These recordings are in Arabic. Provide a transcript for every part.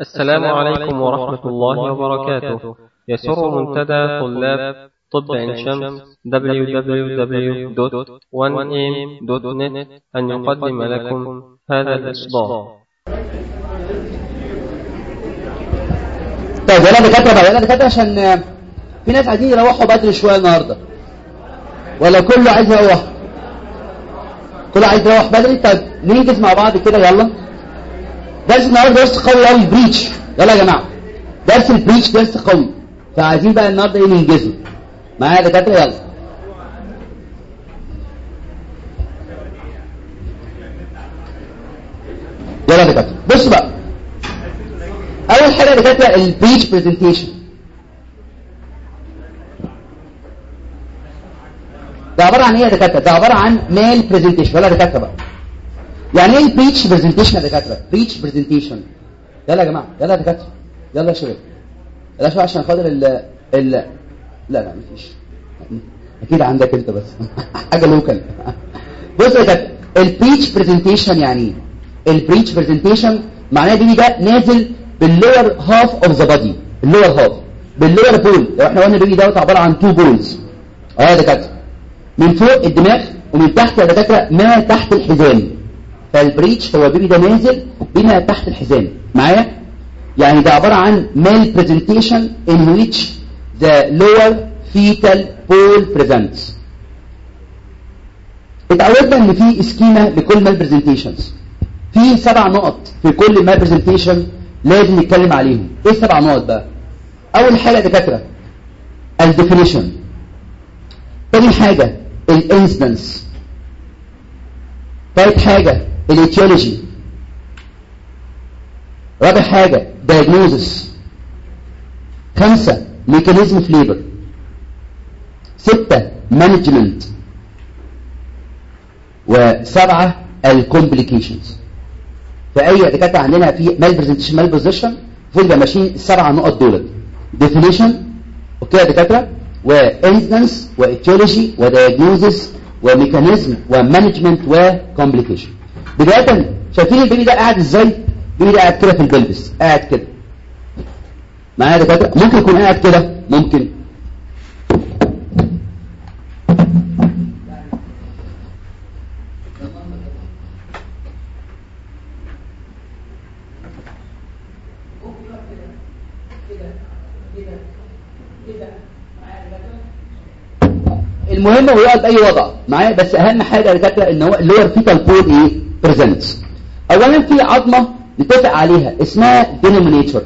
السلام عليكم ورحمة الله وبركاته. يسر منتدى طلاب طب عين شمس www.1am.net أن يقدم لكم هذا الإصدار. طيب يلا دكاتره بقى يلا دكاتره عشان في ناس عايزين يروحوا بدري شوية النهارده. ولا كله عايز يروح؟ كله عايز يروح بدري؟ طيب ننجز مع بعض كده يلا. درس النهارده درس قوي قوي breech يلا يا جماعة درس ال breech درس قوي فعايزين بقى النهارده إيه ننجزه معايا يا دكاتره يلا يلا يا دكاتره بصوا بقى اول حاجة اللي كانت ال breech presentation ده عباره عن إيه يا دكاتره ده عباره عن malpresentation ولا دكاتره بقى يعني إيه ال breech presentation يا دكاترة؟ breech presentation يلا يا جماعة يلا يا دكاترة يلا يا شباب. يلا شوية عشان خاطر ال ال لا لا مفيش. أكيد عندك أنت بس. حاجة local بص يا دكاترة ال breech presentation يعني إيه؟ ال breech presentation معناه دي ده نازل بال lower half of the body ال lower half بال lower pole لو إحنا قلنا ال baby دوت عبارة عن two poles أه يا دكاترة. من فوق الدماغ ومن تحت يا دكاترة ما تحت الحزام. فال breech هو ال baby ده نازل بما تحت الحزام. معايا؟ يعني ده عبارة عن malpresentation in which the lower fetal pole presents اتعودنا إن في schema لكل malpresentations في سبع نقط في كل malpresentation لازم نتكلم عليهم. إيه السبع نقط بقى؟ أول حاجة دكاترة ال definition تاني حاجة ال incidence تالت حاجة ال etiology رابع حاجة diagnosis. خمسة mechanism of labor ستة management وسبعة ال complications فأي دكاتره عندنا في malpresentation malposition يبقى ماشيين السبع نقط دولت definition okay يا دكاتره وانسنس وايتيولوجي ودايجنوزس وميكانيزم ومانجمنت وكومبليكيشن بداية شايفين ال baby ده قاعد إزاي؟ ال baby ده قاعد كده في ال pelvis قاعد كده. معايا يا دكاتره ممكن يكون قاعد كده ممكن. المهم هو يقعد اي وضع؟ معايا؟ بس أهم حاجة يا دكاتره إن هو ال lower fetal pole إيه؟ presents اولا في عظمة نتفق عليها اسمها denominator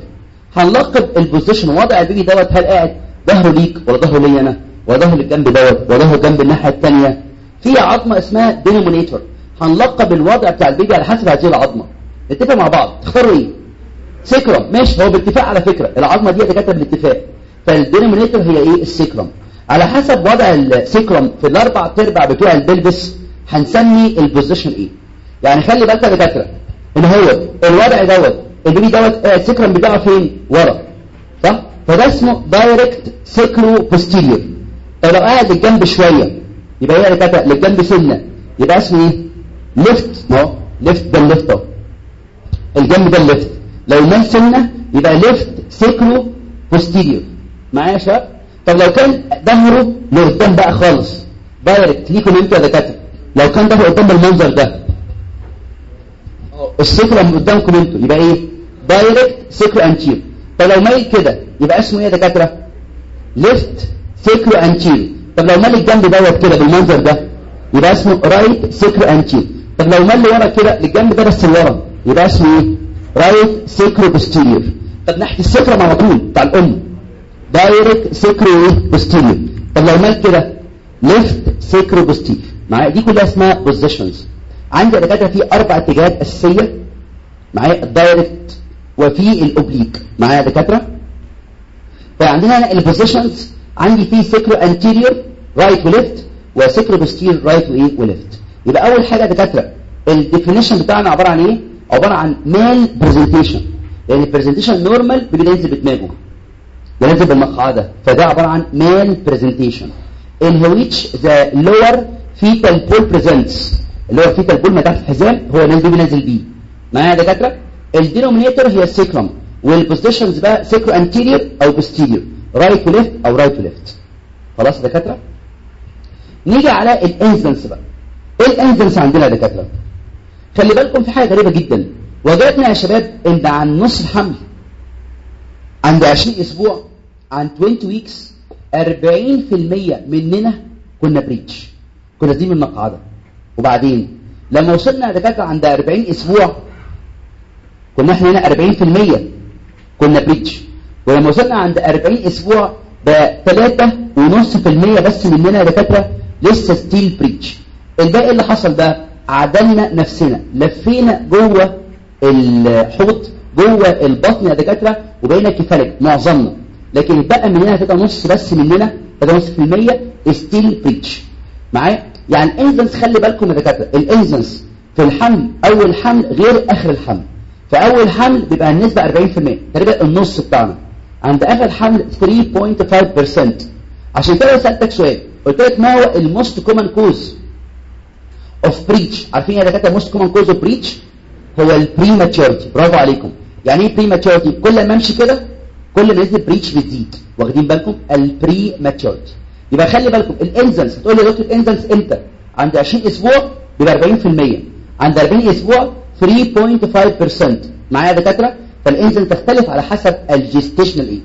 هنلقب ال position وضع ال baby دوت هل قاعد ظهره ليك ولا ظهره لي أنا؟ ولا ظهره للجنب دوت؟ ولا ظهره جنب الناحية الثانية في عظمة اسمها denominator هنلقب الوضع بتاع ال baby على حسب هذه العظمة. نتفق مع بعض. تختاروا إيه؟ sacrum. ماشي. هو باتفاق على فكرة. العظمة دي دكاتره بالاتفاق. فال denominator هي إيه؟ ال sacrum. على حسب وضع ال sacrum في الأربع تربع بتوع ال pelvis هنسمي ال position إيه؟ يعني خلي بالك يا دكاترة إن هو الوضع دوت ال baby دوت ال sacrum بتاعه فين؟ ورا صح؟ فده اسمه direct sacroposterior طب لو قاعد للجنب شوية يبقى إيه يا دكاترة؟ للجنب سنة. يبقى اسمه إيه؟ left اهو left ده ال left أهو. الجنب ده ال left لو مال سنة يبقى left sacroposterior معايا يا شباب؟ طب لو كان ظهره لقدام بقى خالص direct ليكم أنتوا يا دكاترة؟ لو كان ظهره قدام بالمنظر ده ال sacrum قدامكم أنتوا يبقى إيه؟ direct sacroanterior طب لو مايل كده يبقى اسمه إيه يا دكاترة؟ left sacroanterior طب لو مال الجنب دوت كده بالمنظر ده يبقى اسمه right sacroanterior طب لو مال لورا كده للجنب ده بس لورا يبقى اسمه إيه؟ رايت سكر بوستيريور. طب ناحية السكرم على طول بتاع الأم دايركت سيكرو بوستيريور. طب لو مال كده ليفت سيكرو بوستيريور. معايا دي كلها اسمها بوزيشنز عندي يا دكاترة في أربع اتجاهات أساسية. معايا الدايركت وفي الأوبليك. معايا يا دكاترة؟ فعندنا البوزيشنز. عندي في سيكرو أنتيريور رايت وليفت وسيكرو بوستيريور رايت وايه وليفت. يبقى أول حاجة دكاترة الديفينيشن بتاعنا عبارة عن إيه؟ عبارة عن مال برزنتيشن يعني البرزنتيشن نورمال بيبدا ينزل بدماغه. ينزل بالمقعدة. فده عبارة عن male presentation. in which the lower fetal pole presents. اللي هو fetal pole ما تحت الحزام هو نازل بيه نازل بيه. معايا يا دكاترة؟ الدينومينيتور هي السيكرم والبوزيشنز بقى سيكرو انتيريور أو بوستيريور رايت وليفت أو رايت وليفت خلاص يا دكاترة؟ نيجي على الانزنس بقى. إيه الانزنس عندنا يا دكاترة. خلي بالكم في حاجة غريبة جدا. وجدنا يا شباب إن عن نص الحمل. عند 20 أسبوع عن 20 ويكس 40% مننا كنا بريتش كنا دي من المقعده وبعدين لما وصلنا دكاتره عند 40 أسبوع كنا إحنا هنا 40% كنا بريتش ولما وصلنا عند 40 أسبوع ب 3.5% بس مننا دكاتره لسه ستيل بريتش الباقي اللي حصل ده عدلنا نفسنا لفينا جوه الحوض جوه البطن يا دكاتره وبقينا كفالك معظمنا. لكن الباقي مننا هتبقى نص بس مننا 3.5% ستيل بريتش معايا؟ يعني الانزنس خلي بالكم يا دكاترة الانزنس في الحمل أول حمل غير آخر الحمل. في أول حمل بيبقى النسبة 40% تقريبا النص بتاعنا. عند آخر حمل 3.5% عشان كده سألتك سؤال قلت لك ما هو الموست كومن كوز اوف بريتش عارفين يا دكاترة موست كومن كوز اوف بريتش هو البريماتشورتي برافو عليكم. يعني إيه بريماتشورتي كل ما أمشي كده كل ما نسبه بريتش بتزيد واخدين بالكم؟ البريماتشورتي يبقى خلي بالكم الانزنس هتقول لي دكتور الانزنس إمتى؟ عند 20 أسبوع بيبقى 40% عند 40 أسبوع 3.5% معايا يا دكاترة؟ فالانزن تختلف على حسب الجستيشنال ايج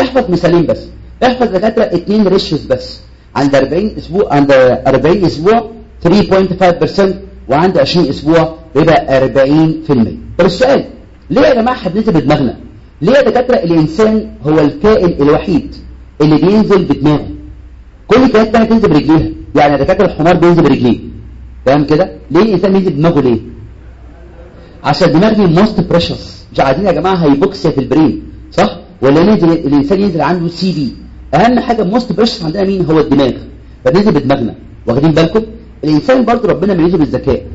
احفظ مثالين بس. احفظ دكاترة اثنين ريشيوز بس. عند 40 أسبوع عند 40 أسبوع 3.5% وعند 20 أسبوع بيبقى 40% طب السؤال ليه يا جماعة بننزل بدماغنا ليه يا دكاترة الإنسان هو الكائن الوحيد اللي بينزل بدماغه؟ كل الكائنات الثانية تنزل برجليها؟ يعني دكاتره الحمار بينزل برجليه. فاهم كده؟ ليه الإنسان بينزل بدماغه ليه؟ عشان الدماغ دي موست بريشس مش عايزين يا جماعة هيبوكسيا في البرين صح؟ ولا ننزل الإنسان ينزل عنده سي بي أهم حاجة موست بريشس عندنا مين؟ هو الدماغ. فننزل بدماغنا. واخدين بالكم؟ الإنسان برضو ربنا ميزه بالذكاء.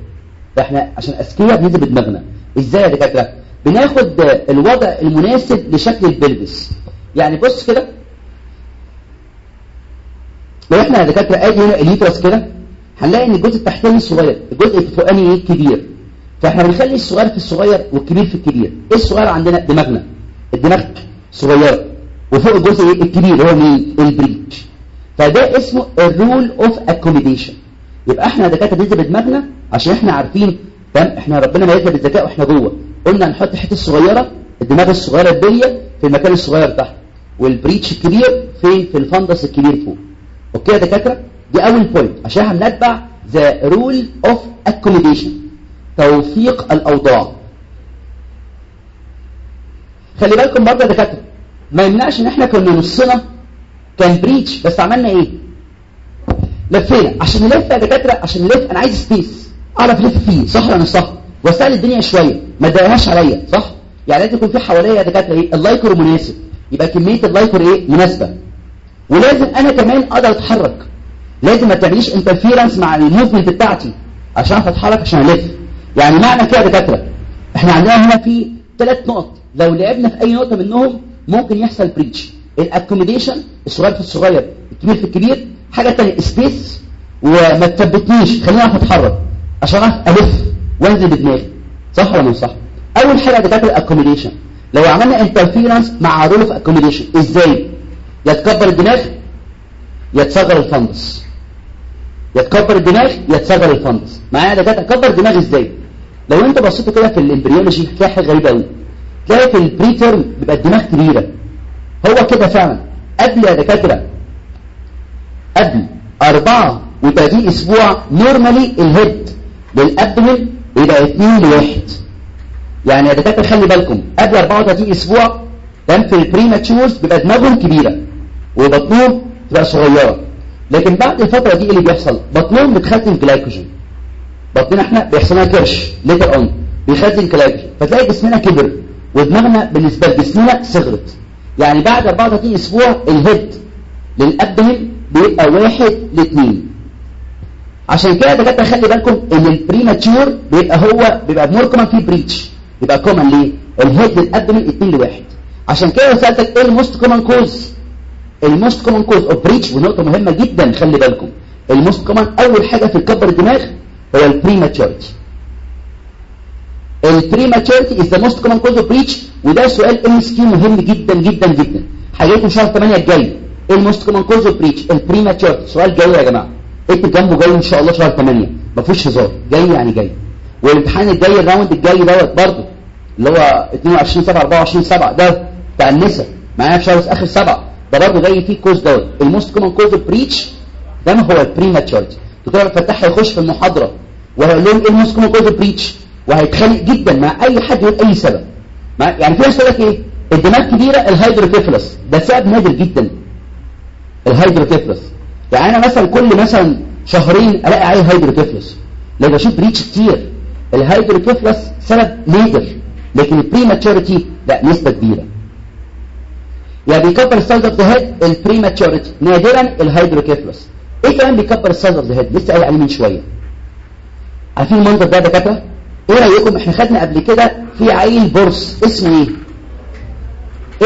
فاحنا عشان أذكياء بننزل بدماغنا. إزاي يا دكاترة؟ بناخد الوضع المناسب لشكل البلبس. يعني بص كده لو إحنا دكاترة ادي هنا اليوترس كده هنلاقي إن الجزء التحتاني صغير الجزء الفوقاني إيه؟ كبير. فإحنا بنخلي الصغير في الصغير والكبير في الكبير. إيه الصغير عندنا؟ دماغنا. الدماغ صغيرة. وفوق الجزء إيه؟ الكبير هو مين؟ البريتش فده اسمه الرول اوف اكوميديشن يبقى إحنا دكاترة بننزل بدماغنا عشان إحنا عارفين تمام؟ إحنا ربنا ميزنا بالذكاء وإحنا جوه. قلنا هنحط حتة صغيره الدماغ الصغيرة الديه في المكان الصغير تحت والبريتش الكبير فين؟ في الفندس الكبير فوق. أوكي يا دكاترة؟ دي أول بوينت عشان هنتبع ذا رول اوف اكوميديشن توفيق الأوضاع. خلي بالكم برضه يا دكاترة. ما يمنعش إن إحنا كنا نصنا كان بريتش بس عملنا إيه؟ لفينا. عشان نلف يا دكاترة عشان نلف. أنا عايز سبيس أعرف ألف فيه. صح ولا مش صح؟ واسال الدنيا شوية. ما تضايقهاش عليا. صح؟ يعني لازم يكون في حواليا يا دكاترة إيه؟ اللايكر مناسب يبقى كمية اللايكر إيه؟ مناسبة. ولازم أنا كمان أقدر أتحرك. لازم ما تعمليش انترفيرنس مع الموفمنت بتاعتي عشان أتحرك عشان ألف. يعني معنى كده يا دكاترة إحنا عندنا هنا في ثلاث نقط. لو لعبنا في أي نقطة منهم ممكن يحصل بريتش الاكوميديشن الصغير في الصغير الكبير في الكبير حاجة ثانية سبيس وما تثبتنيش. خليني أعرف أتحرك عشان أعرف ألف وأنزل بدماغي. صح ولا صح؟ أول حاجة دكاترة الاكوميديشن لو عملنا انترفيرنس مع رول اوف اكوميديشن إزاي؟ يا تكبر الدماغ يا تصغر الفندس يا تكبر الدماغ يا تصغر الفندس معايا يا دكاترة؟ كبر الدماغ إزاي؟ لو أنت بصيت كده في الامبريولوجي هتلاقي حاجة غريبة قوي تلاقي في البريتيرم بيبقى الدماغ كبيرة. هو كده فعلا. قبل يا دكاترة قبل 34 أسبوع نورمالي الهيد للابدومين بيبقى 2 لواحد. يعني يا دكاترة خلي بالكم قبل 34 أسبوع كان في البريماتشورز بيبقى دماغهم كبيرة. وبطنهم تبقى صغيرة. لكن بعد الفترة دي اللي بيحصل بطنهم بتخزن جلايكوجين. بطننا إحنا بيحصل لنا كرش later on بيخزن جلايكوجين. فتلاقي جسمنا كبر ودماغنا بالنسبة لجسمنا صغرت. يعني بعد 34 أسبوع ال head لل abdomen بيبقى واحد لاثنين عشان كده دكاترة خلي بالكم إن ال premature بيبقى هو بيبقى more common فيه breech يبقى common ليه؟ ال head لل abdomen 2 لواحد. عشان كده سألتك إيه ال most common cause ال most common cause of breech ونقطة مهمة جدا خلي بالكم. ال most common أول حاجة في الكبر الدماغ هو ال prematurity ال prematurity is the most common cause of breech وده سؤال MCQ مهم جدا جدا جدا. هجيلكم شهر 8 الجاي. إيه ال most common cause of breech ال prematurity سؤال جاي يا جماعة. اكتب جنبه جاي إن شاء الله شهر 8 ما فيهوش هزار. جاي يعني جاي. والامتحان الجاي ال round الجاي دوت برضه اللي هو 22 7 24 7 ده بتاع النساء. معايا في شهر آخر 7 ده برضه جاي فيه cause دوت ال most common cause breech ده هو ال prematurity دكتور فتح هيخش في المحاضرة وهيقول لهم إيه ال most common cause breech وهيتخانق جدا مع أي حد يقول أي سبب. يعني في ناس تقول لك إيه؟ الدماغ كبيرة ال hydrocephalus ده سبب نادر جدا. ال hydrocephalus يعني أنا مثلا كل مثلا شهرين ألاقي عيل hydrocephalus لو بشوف breech كتير. ال hydrocephalus سبب نادر. لكن ال prematurity لا نسبة كبيرة. يعني بيكبر ال size of the head ال prematurity نادرا ال hydrocephalus إيه كمان بيكبر ال size of the head لسه قايل عليه من شوية. عارفين المنظر ده يا دكاترة؟ إيه رايكم إحنا خدنا قبل كده في عيل بورس اسمه إيه؟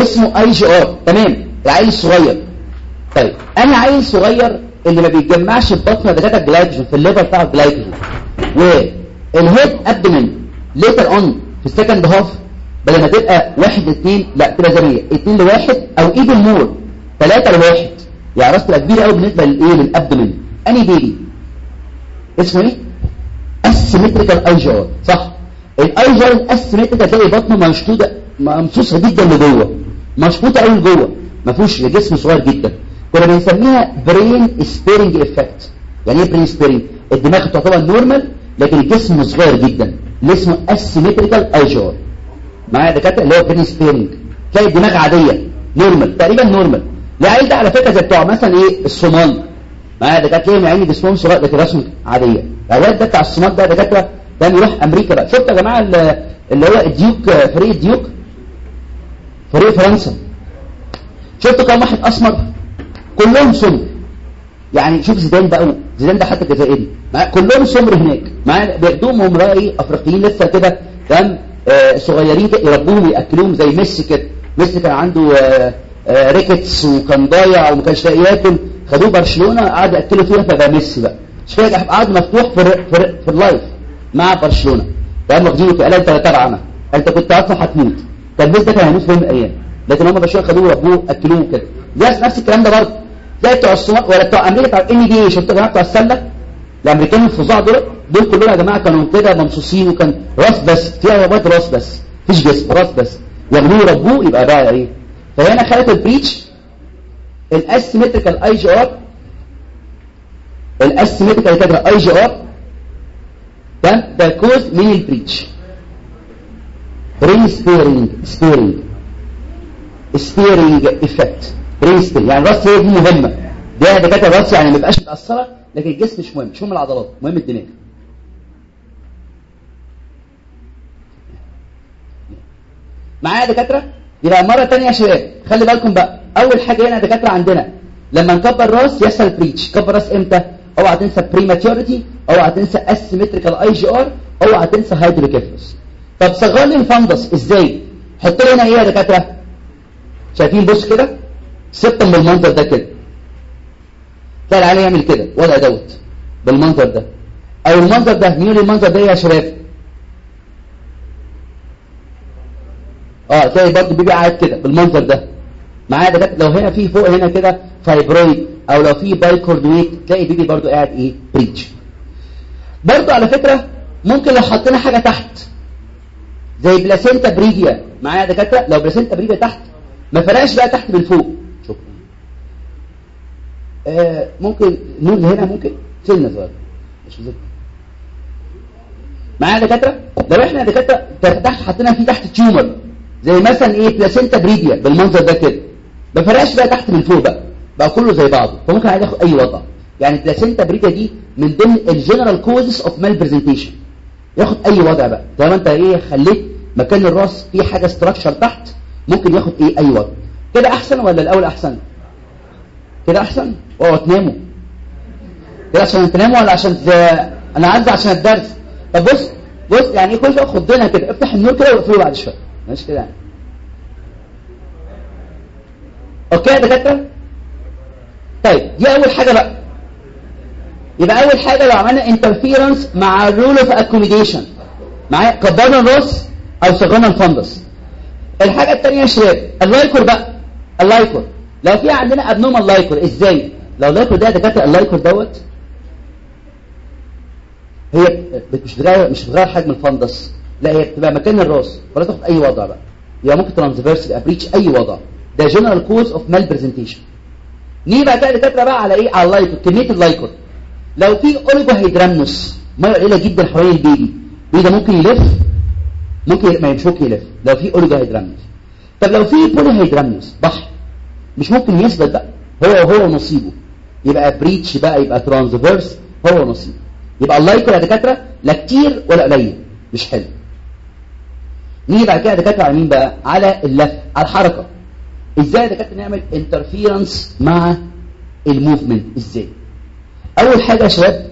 اسمه IUGR. تمام؟ العيل الصغير. طيب أنا عيل صغير اللي ما بيتجمعش في بطنه دكاترة جلايكوجين في ال liver بتاع الجلايكوجين وال head abdomen later on في ال second half بدل ما تبقى واحد لاثنين لا تبقى هي اثنين لواحد أو even more ثلاثة لواحد. يعني راس تبقى كبيرة قوي بالنسبة للايه لل abdomen أني baby. اسمه إيه؟ asymmetrical IUGR صح. ال IUGR ال asymmetrical تلاقي بطنه مشدوده ممصوصة جدا لجوه. مشفوطه قوي لجوه. ما فيهوش جسم صغير جدا. كنا بنسميها brain sparing effect يعني إيه brain sparing الدماغ تعتبر normal لكن الجسم صغير جدا. اللي اسمه asymmetrical IUGR معايا دكاترة؟ اللي هو brain sparing تلاقي الدماغ عادية. normal. تقريبا normal. العيال ده على فكرة زي بتوع مثلا إيه؟ الصومال. معايا دكاترة؟ تلاقي عيني جسمهم صغير لكن رسمه عادية. الواد ده بتاع الصومال ده دكاترة ده بيروح أمريكا بقى. شفت يا جماعة اللي هو الديوك فريق الديوك؟ فريق فرنسا. شفتوا كم واحد أسمر؟ كلهم سمر يعني شوف زيدان بقى زيدان ده حتى جزائري كلهم سمر هناك. معايا بياخدوهم هم إيه؟ أفريقيين لسه كده. تمام؟ صغيرين كده يربوهم وياكلوهم زي ميسي كده. ميسي كان عنده آه آه rickets وكان ضايع وما كانش لاقي ياكل. خدوه برشلونة قعدوا يأكلوا فيها فبقى ميسي بقى. كده؟ قعد مفتوح في في, في ال life مع برشلونة. تمام واخدينه قال أنت تبع أنا أنت كنت أصلا هتموت. كان ميسي ده كان هيموت في يوم من الأيام؟ لكن هم برشلونة خدوه وربوه أكلوه كده ده نفس الكلام ده برضه. زي بتوع الصومال ولا بتوع أمريكا بتوع ال NBA شفتوا بتوع السلة؟ الأمريكان الفظاع دول دول كلهم يا جماعة كانوا كده ممصوصين وكان راس بس فيها رباط راس بس مفيش جسم راس بس. ياخدوه يربوه يبقى بقى إيه؟ فهنا خلت ال breech ال asymmetrical IUGR ال asymmetrical كده IUGR ده ده cause من ال breech brain sparing sparing sparing effect brain sparing يعني الراس هي دي مهمة. ده دكاتره الراس يعني ما يبقاش متأثرة. لكن الجسم مش مهم مش مهم العضلات؟ مهم الدماغ معايا دكاترة؟ يبقى مرة ثانية يا شباب خلي بالكم بقى أول حاجة هنا دكاترة عندنا لما نكبر راس يحصل breech كبر راس إمتى؟ اوعى تنسى prematurity اوعى تنسى asymmetrical IUGR اوعى تنسى hydrocephalus طب صغر لي ال fundus إزاي؟ حط لي هنا إيه يا دكاترة؟ شايفين بص كده؟ سبتم بالمنظر ده كده. تلاقي العيال يعمل كده ولا دوت بالمنظر ده. أو المنظر ده مين المنظر ده يا شباب آه تلاقي برضه baby قاعد كده بالمنظر ده. معايا ده لو هنا في فوق هنا كده fibroid أو لو في bicornuate تلاقي baby برضه قاعد إيه؟ breech. برضه على فكرة ممكن لو حطينا حاجة تحت. زي placenta previa معايا دكاترة؟ لو placenta previa تحت ما فرقش بقى تحت من فوق. آه ممكن نور هنا ممكن سنه صغيره مش بالظبط. معايا دكاترة؟ لو إحنا دكاترة تحت حطينا فيه تحت tumor زي مثلا إيه placenta previa بالمنظر ده كده. ما فرقش بقى تحت من فوق بقى. بقى كله زي بعضه. فممكن عادي ياخد أي وضع. يعني placenta previa دي من ضمن ال general causes of malpresentation ياخد أي وضع بقى. طالما انت إيه خليت مكان الراس فيه حاجة structure تحت ممكن ياخد إيه أي وضع. كده أحسن ولا الأول أحسن؟ كده أحسن؟ اوعوا تناموا. كده عشان تناموا ولا عشان. أنا عايز عشان الدرس. طب بص بص يعني كل شوية خدنا كده افتح النور كده واقفله بعد شوية. ماشي كده. يعني okay يا دكاترة؟ طيب دي أول حاجة بقى. يبقى أول حاجة لو عملنا interference مع ال rule of accommodation معايا؟ كبرنا الراس أو صغرنا ال fundus الحاجة الثانية يا شباب ال liquor بقى. ال liquor. لو في عندنا abnormal liquor إزاي؟ لو ال liquor ده دكاترة ال liquor دوت هي مش بتغير مش بتغير حجم ال fundus لا هي بتبقى مكان الراس ولا تاخد أي وضع بقى. يبقى ممكن transverse يبقى breech أي وضع. ده general cause of malpresentation نيجي بقى دكاترة بقى على إيه؟ على ال liquor كمية ال liquor لو في oligohydramnios ميه قليلة جدا حوالين ال baby ال baby ده؟ ممكن يلف؟ ممكن ما مش ممكن يلف. لو في oligohydramnios طب لو في polyhydramnios بحر مش ممكن يثبت بقى. هو هو نصيبه. يبقى breech بقى يبقى transverse هو نصيبه يبقى ال liquor يا دكاترة لا كتير ولا قليل. مش حلو. نيجي بعد كده دكاترة على مين بقى؟ على اللف على الحركة. إزاي دكاترة نعمل interference مع ال movement؟ إزاي؟ أول حاجة يا شباب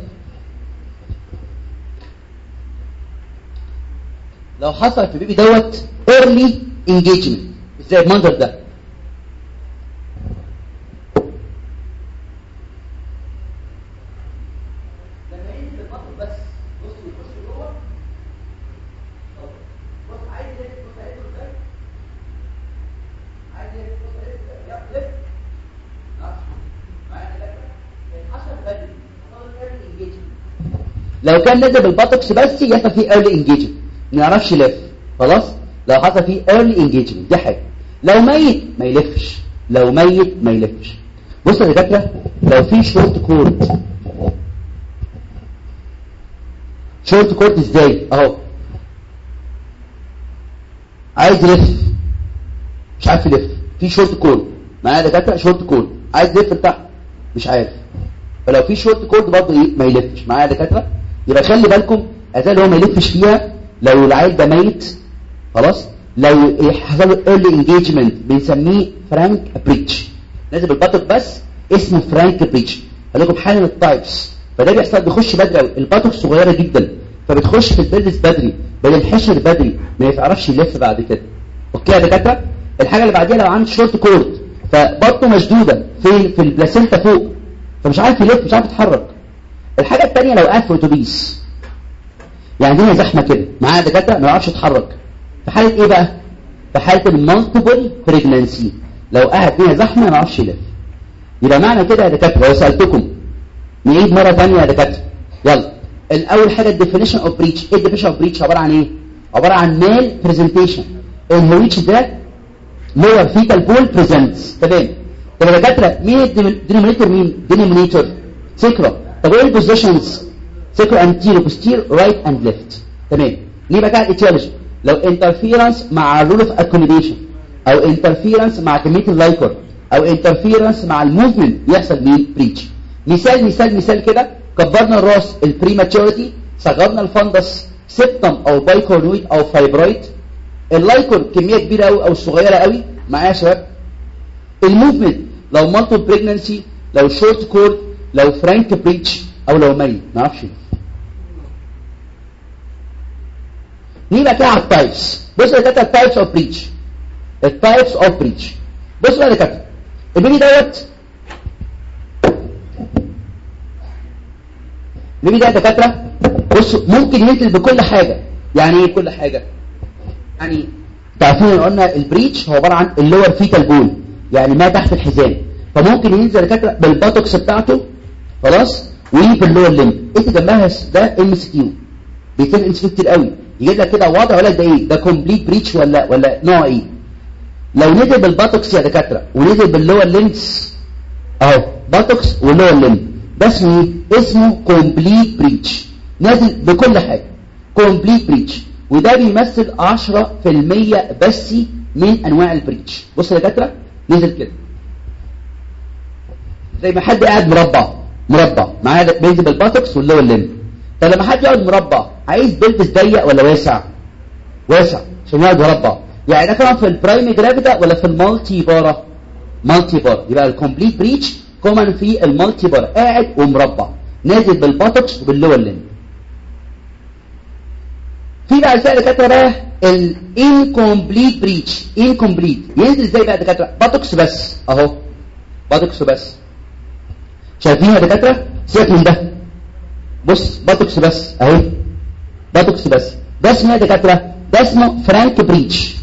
لو حصل في ال baby دوت early engagement. إزاي؟ المنظر ده لما ينزل المطر بس بص يخش جوه بص عايز يلف بص عايز يلف إزاي عايز يلف بص عايز يلف يلا لف معايا كده حصل بدري حصل early engagement لو كان نزل بالباتوكس بس يحصل فيه early engagement. ما يعرفش يلف خلاص؟ لو حصل فيه early engagement دي حاجة. لو ميت ما يلفش. لو ميت ما يلفش. بص يا دكاترة لو في short cord short cord إزاي؟ اهو. عايز يلف. مش عارف يلف. في short cord معايا دكاترة؟ short cord عايز يلف لتحت مش عارف. فلو في short cord برضه إيه؟ ما يلفش. معايا دكاترة؟ يبقى خلي بالكم إزاي هو ما يلفش فيها لو العيل ده ميت خلاص؟ لو حصل له early engagement بنسميه frank breech نازل ال buttock بس اسمه frank breech قال لكم حالا ال types فده بيحصل بيخش بدري قوي صغيرة جدا. فبتخش في ال pelvis بدري بينحشر بدري ما يعرفش يلف بعد كده. okay يا دكاترة؟ الحاجة اللي بعديها لو عامل short cord فبطنه مشدودة في في ال placenta فوق. فمش عارف يلف مش عارف يتحرك. الحاجة الثانية لو قاعد في أتوبيس. يعني الدنيا زحمة كده معاه دكاترة ما يعرفش يتحرك. في حالة إيه بقى؟ في حالة ال multiple pregnancy لو قاعد الدنيا زحمة ما يعرفش يلف. يبقى معنى كده يا دكاترة لو سألتكم نعيد مرة ثانية يا دكاترة. يلا. الأول حاجة ال definition of breech إيه ال definition of breech عبارة عن إيه؟ عبارة عن malpresentation in which the lower fetal pole presents تمام. طب يا دكاترة مين ال denominator؟ مين؟ denominator sacrum طب إيه ال positions sacro antero posterior right and left تمام؟ ليه بقى ال etiology لو interference مع rule of accommodation أو interference مع كمية ال liquor أو interference مع ال movement يحصل مين breech مثال مثال مثال كده. كبرنا الراس ال prematurity صغرنا ال fundus septum أو bicornuate أو fibroid ال liquor كمية كبيرة قوي أو صغيرة قوي معايا يا شباب؟ ال movement لو multiple pregnancy لو short cord لو frank breech أو لو ميت ما أعرفش. نيجي كده على ال types بص دكاتره ال types of breech ال types of breech بص بقى دكاتره ال baby دوت ال baby ده دكاتره بص ممكن ينزل بكل حاجة. يعني إيه كل حاجة؟ يعني تعرفين قلنا ال breech هو عبارة عن ال lower fetal pole يعني ما تحت الحزام. فممكن ينزل دكاتره بال buttocks بتاعته خلاص؟ وبال lower limb اكتب جنبها ده MCQ بيتم ام كتير قوي. يجيب لك كده وضع ولا ده إيه؟ ده complete breech ولا ولا نوع إيه؟ لو نزل بال buttocks يا دكاترة ونزل بال lower limbs اهو buttocks وال lower limb ده اسمه إيه؟ اسمه complete breech نازل بكل حاجة. complete breech وده بيمثل 10% بس من أنواع ال breech. بص يا دكاترة نزل كده. زي ما حد قاعد مربع. مربع. معاه بينزل بال buttocks وال lower limb طب لما حد يقعد مربع عايز بيلبس ضيق ولا واسع؟ واسع عشان يقعد مربع. يعني ده كمان في ال primigravida ولا في ال multipara multipara يبقى ال complete breech common في ال multipara قاعد ومربع. نازل بال buttocks وبال lower limb في بقى إزاي دكاتره بقى ال incomplete breech incomplete ينزل إزاي بقى دكاترة؟ buttocks بس. أهو. buttocks بس. شايفين يا دكاترة؟ سيبك من ده؟ بص buttocks بس أهي. buttocks بس. ده اسمه إيه يا دكاترة؟ ده اسمه frank breech.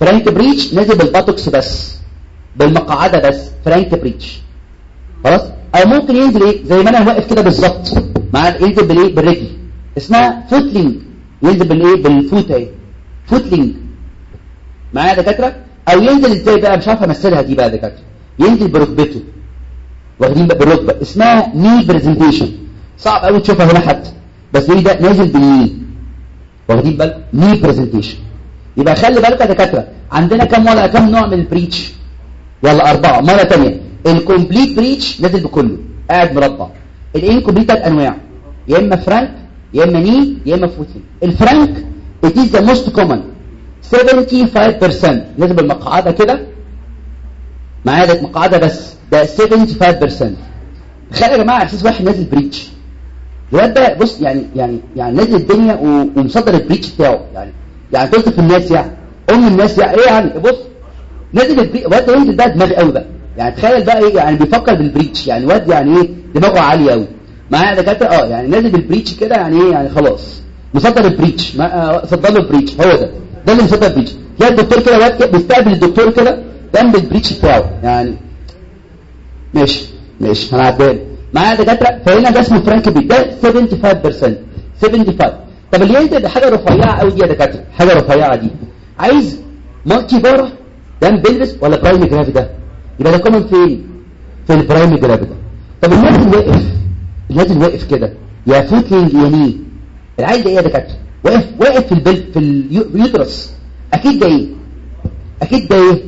frank breech نازل بال buttocks بس. بالمقعدة بس. frank breech. خلاص؟ أو ممكن ينزل إيه؟ زي ما أنا واقف كده بالظبط. مع ينزل بالإيه؟ بالرجل. اسمها footling. ينزل بالإيه؟ بال foot أهي. footling. معايا يا دكاترة؟ أو ينزل إزاي بقى؟ مش عارف أمثلها دي بقى دكاترة. ينزل بركبته واخدين بقى بالركبه اسمها knee presentation صعب قوي تشوفها هنا حتى. بس إيه ده نازل بال knee واخدين بالك knee presentation يبقى خلي بالك يا دكاترة عندنا كم ولا كم نوع من ال breech يلا أربعة. مرة ثانية ال complete breech نازل بكله. قاعد مربع. ال incomplete ثلاث انواع يا إما فرانك يا إما knee يا إما footling ال frank it is the most common. 75% نازل بالمقعدة كده. معايا ده مقعدة بس. ده 75% تخيل يا جماعة احساس واحد نازل breech الواد ده بص يعني يعني يعني نازل الدنيا ومصدر ال breech بتاعه. يعني يعني توصف الناس يعني أم الناس يعني إيه يعني؟ بص نازل ال breech الواد ده ينزل بقى دماغي قوي بقى. يعني تخيل بقى إيه يعني بيفكر بال breech. يعني واد يعني إيه دماغه عالية قوي معايا دكاترة؟ آه يعني نازل بال breech كده يعني إيه يعني خلاص. مصدر ال breech. آه، صدر له ال breech. هو ده. ده اللي مصدر ال breech. تلاقي الدكتور كده واد بيستقبل الدكتور كده جنب ال breech بتاعه. يعني ماشي ماشي. هنعديها لك. معايا دكاترة؟ فهنا ده اسمه frank breech. ده 75% 75 طب اللي ينزل حاجة رفيعة قوي دي يا دكاترة. حاجة رفيعة دي. عايز multipara؟ ده pelvis ولا primigravida؟ يبقى ده common فين؟ في ال primigravida. طب الناس اللي واقف؟ الناس اللي واقف كده. يا footling يا knee العيل ده إيه يا دكاترة؟ واقف واقف في البل في ال uterus. أكيد ده إيه؟ أكيد ده إيه؟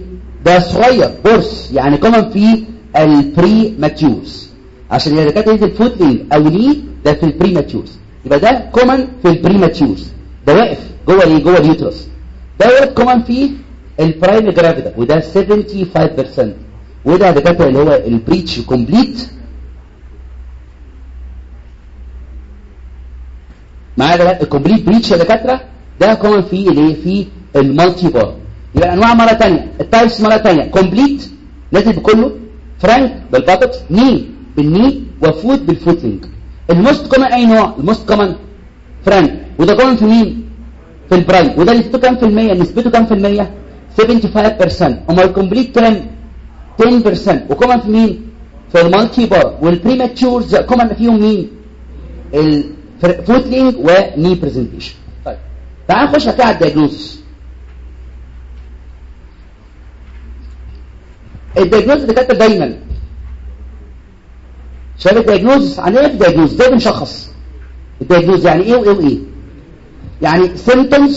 ده صغير بورس. يعني common في ال prematures عشان يا دكاتره ينزل footling أو knee ده في ال prematures يبقى ده common في ال prematures ده واقف جوه إيه جوه ال uterus. دوت common في ال primigravida وده 75% وده دكاتره اللي هو ال breech complete معايا ده ال complete breech يا دكاترة؟ ده common في الايه في ال multipara يبقى أنواع مرة ثانية ال types مرة ثانية complete نازل بكله frank بال buttocks knee بال knee و foot بال footling ال most common اي نوع ال most common frank. وده common في مين؟ في ال prim. وده نسبته كام في المية؟ نسبته كام في المية؟ 75% أما ال complete كام 10% و common في مين؟ في ال multipara وال prematures common فيهم مين؟ ال footling و knee presentation طيب. تعال نخش كده على ال diagnosis ال diagnosis كاتب دايما. شايف ال diagnosis؟ عن إيه ال diagnosis إزاي بنشخص ال diagnosis يعني إيه وإيه وإيه؟ يعني symptoms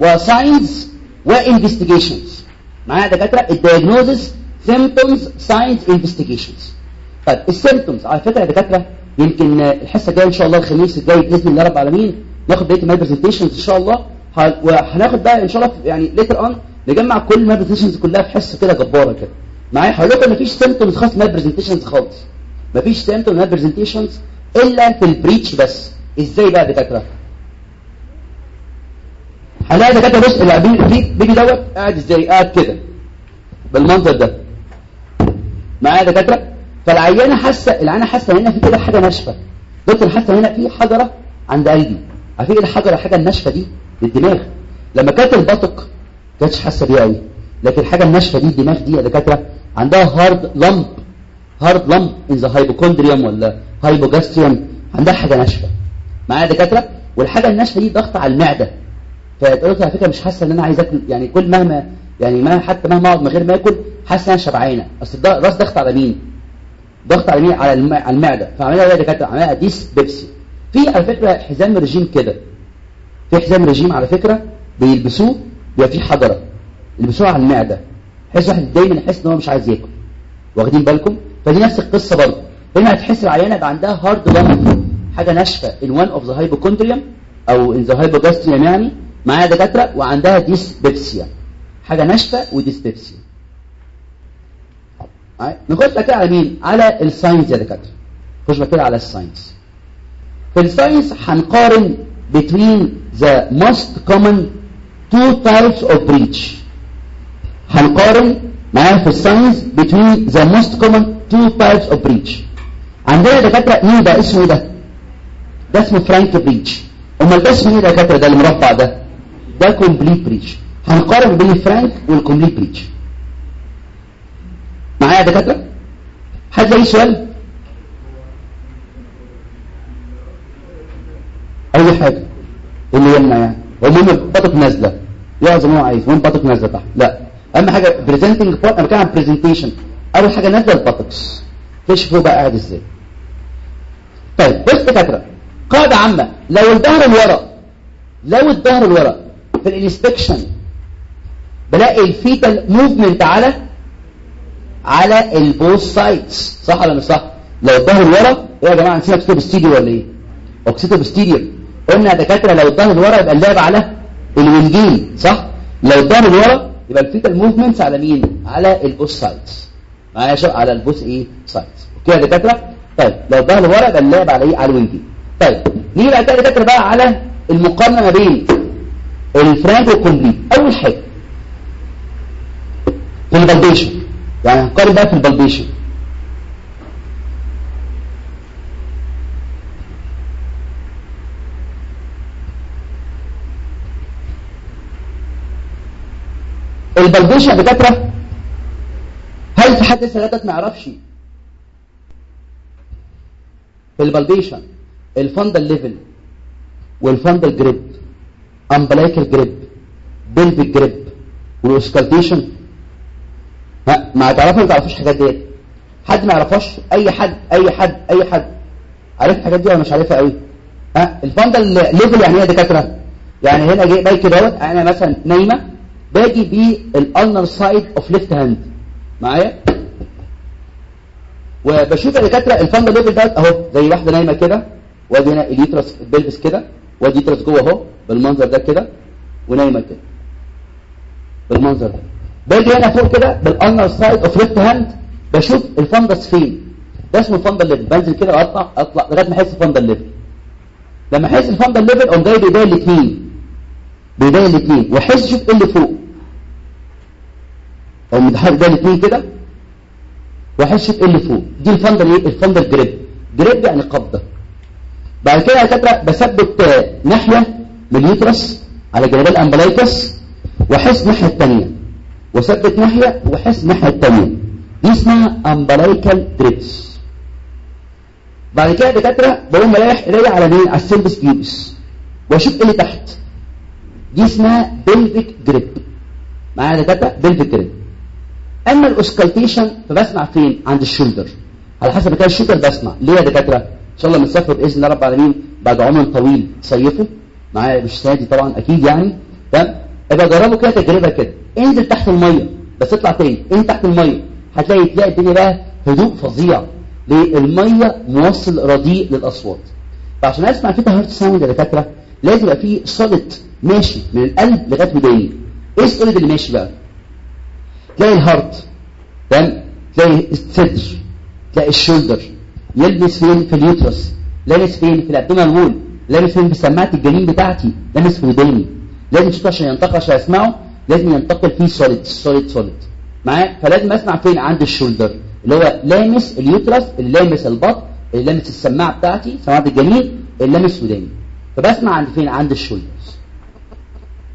و signs و investigations معايا يا دكاترة ال diagnosis symptoms signs investigations. طيب ال symptoms على فكرة يا دكاترة يمكن الحصة الجاية إن شاء الله الخميس الجاي بإذن الله رب العالمين ناخد بقيه ال malpresentations إن شاء الله. وهناخد بقى إن شاء الله يعني later on نجمع كل ال malpresentations كلها في حصه كده جبارة كده. معايا لكم مفيش symptoms خاص malpresentations خالص. مفيش symptom malpresentations إلا في ال breech بس. إزاي بقى دكاترة؟ هنلاقي دكاترة بص اللي بيجي بيجي دوت قاعد إزاي؟ قاعد كده. بالمنظر ده. معايا يا دكاترة؟ فالعيانة حاسة العيانة حاسة هنا في كده حاجة ناشفة. دكتور حاسة هنا في حجرة عند قلبي. عارفين إيه الحجرة الحاجة الناشفة دي للدماغ. لما كانت ال buttock كانتش حاسة بيها قوي. لكن الحاجة الناشفة دي الدماغ دي يا دكاترة عندها hard lump hard lump in the hypochondrium ولا hypogastrium عندها حاجة ناشفة. معايا يا دكاترة؟ والحاجة الناشفة دي ضغط على المعدة. لك على فكرة مش حاسة إن أنا عايز آكل يعني كل مهما يعني ما حتى مهما أقعد من غير ما آكل حاسة إن أنا شبعانه أصل ده راس ضغط على مين؟ ضغط على مين. على المعدة. فعملها إيه يا دكاترة؟ عملها dyspepsia في على فكرة حزام رجيم كده. في حزام رجيم على فكرة بيلبسوه بيبقى فيه حجره يلبسوه على المعدة بحيث واحد دايما يحس إن هو مش عايز ياكل. واخدين بالكم؟ فدي نفس القصة برضه. هنا هتحس العيانة يبقى عندها hard lump حاجة ناشفة in one of the hypochondrium أو in the hypogastrium يعني معايا دكاترة وعندها dyspepsia حاجة ناشفة و dyspepsia معايا؟ نخش بقى على مين؟ على ال signs يا دكاترة. نخش بقى كده على ال signs في ال signs هنقارن between the most common two types of breech. هنقارن معايا في ال signs between the most common two types of breech. عندنا يا دكاتره مين ده اسمه ده ده اسمه frank breech امال ده اسمه إيه يا دكاتره ده المربع ده ده complete breech هنقارن بين ال frank وال complete breech معايا يا دكاتره حد اي سؤال اي حاجة اللي يمنع يعني المهم buttock نازله يقعد زي ما هو عايز وين buttock نازلة تحت. لا. أهم حاجة presenting part أنا بتكلم عن presentation أول حاجة نازلة ال buttocks فيش فوق بقى قاعد إزاي. طيب بص دكاتره قاعدة عامة. لو الظهر لورا لو الظهر لورا في ال inspection بلاقي ال fetal movement على على ال both sides صح ولا مش صح؟ لو الظهر لورا إيه يا جماعة نسينا occipitoposterior ولا إيه occipitoposterior قلنا يا دكاترة لو الظهر لورا يبقى اللعب على الوينجين صح؟ لو الظهر لورا يبقى ال fetal movements على مين؟ على ال both sides معايا على ال both إيه؟ sides okay يا دكاترة؟ طيب لو الظهر لورا يبقى اللعب على إيه على الوينجين طيب نيجي بقى يا دكاترة بقى على المقارنة ما بين ال frank وال complete؟ أول حاجة في ال palpation يعني هنقارن بقى في ال palpation ال palpation يا دكاترة؟ هل في حد لسه ما يعرفش؟ ال fundal level وال fundal grip umbilical grip pelvic grip وال auscultation ها ما تعرفوا ما تعرفوش الحاجات ديت. حد ما يعرفهاش؟ أي حد أي حد أي حد. عارف الحاجات دي ولا مش عارفها قوي؟ ها ال fundal level يعني إيه يا دكاترة؟ يعني هنا جاي باجي كده اهوت أنا مثلا نايمة باجي بال ulnar side of left hand معايا؟ وبشوف يا دكاترة ال fundal level ده أهو زي واحدة نايمة كده وادي هنا ال uterus pelvis كده وادي uterus جوه أهو بالمنظر ده كده ونايمة كده. بالمنظر ده. باجي هنا فوق كده بال ulnar side of left hand بشوف ال fundus فين. ده اسمه ال fundal level بنزل كده وأطلع أطلع لغاية ما أحس ال fundal level لما أحس ال fundal level أقوم جاي بايديا الاثنين بايديا الاثنين وأحس شوف إيه اللي فوق. اقوم متحرك ايديا الاثنين كده وأحس اللي فوق. دي ال fundal إيه ال fundal grip. grip يعني قبضة. بعد كده يا دكاترة بثبت ناحية من ال uterus على جانب ال umbilicus وأحس الناحيه الثانية وثبت ناحية وأحس الناحيه الثانية دي اسمها umbilical grips بعد كده دكاترة بقوم رايح ايديا على مين؟ على ال symphysis pubis وأشوف إيه اللي تحت. دي اسمها pelvic grip معايا يا دكاترة؟ pelvic grip أما ال auscultation فبسمع فين عند ال shoulder. على حسب كده ال shoulder بسمع. ليه يا دكاترة؟ إن شاء الله بنسافر بإذن الله رب العالمين بعد عمر طويل صيفه. معايا مش السنادي طبعا أكيد يعني. تمام؟ أبقى جربوا كده تجربة كده. انزل تحت المية بس اطلع تاني انت تحت المية. هتلاقي تلاقي الدنيا بقى هدوء فظيع. ليه؟ المية موصل رديء للأصوات. فعشان أسمع فيه heart sound يا دكاترة لازم يبقى فيه صوت ماشي من القلب لغاية وداني إيه الصوت اللي ماشي بقى؟ تلاقي ال heart تلاقي الصدر تلاقي ال shoulder. لامس فين؟ في ال uterus. لامس فين؟ في ال abdominal wall لامس فين؟ بسماعه الجنين بتاعتي. لامس في وداني. لازم صوت عشان ينتقل عشان اسمعه لازم ينتقل فيه solid solid solid معايا؟ فلازم أسمع فين؟ عند ال shoulder. اللي هو لامس ال uterus اللي لامس البطن اللي لامس السماعة بتاعتي سماعة الجنين اللي لامس وداني. فبسمع عند فين؟ عند ال shoulders.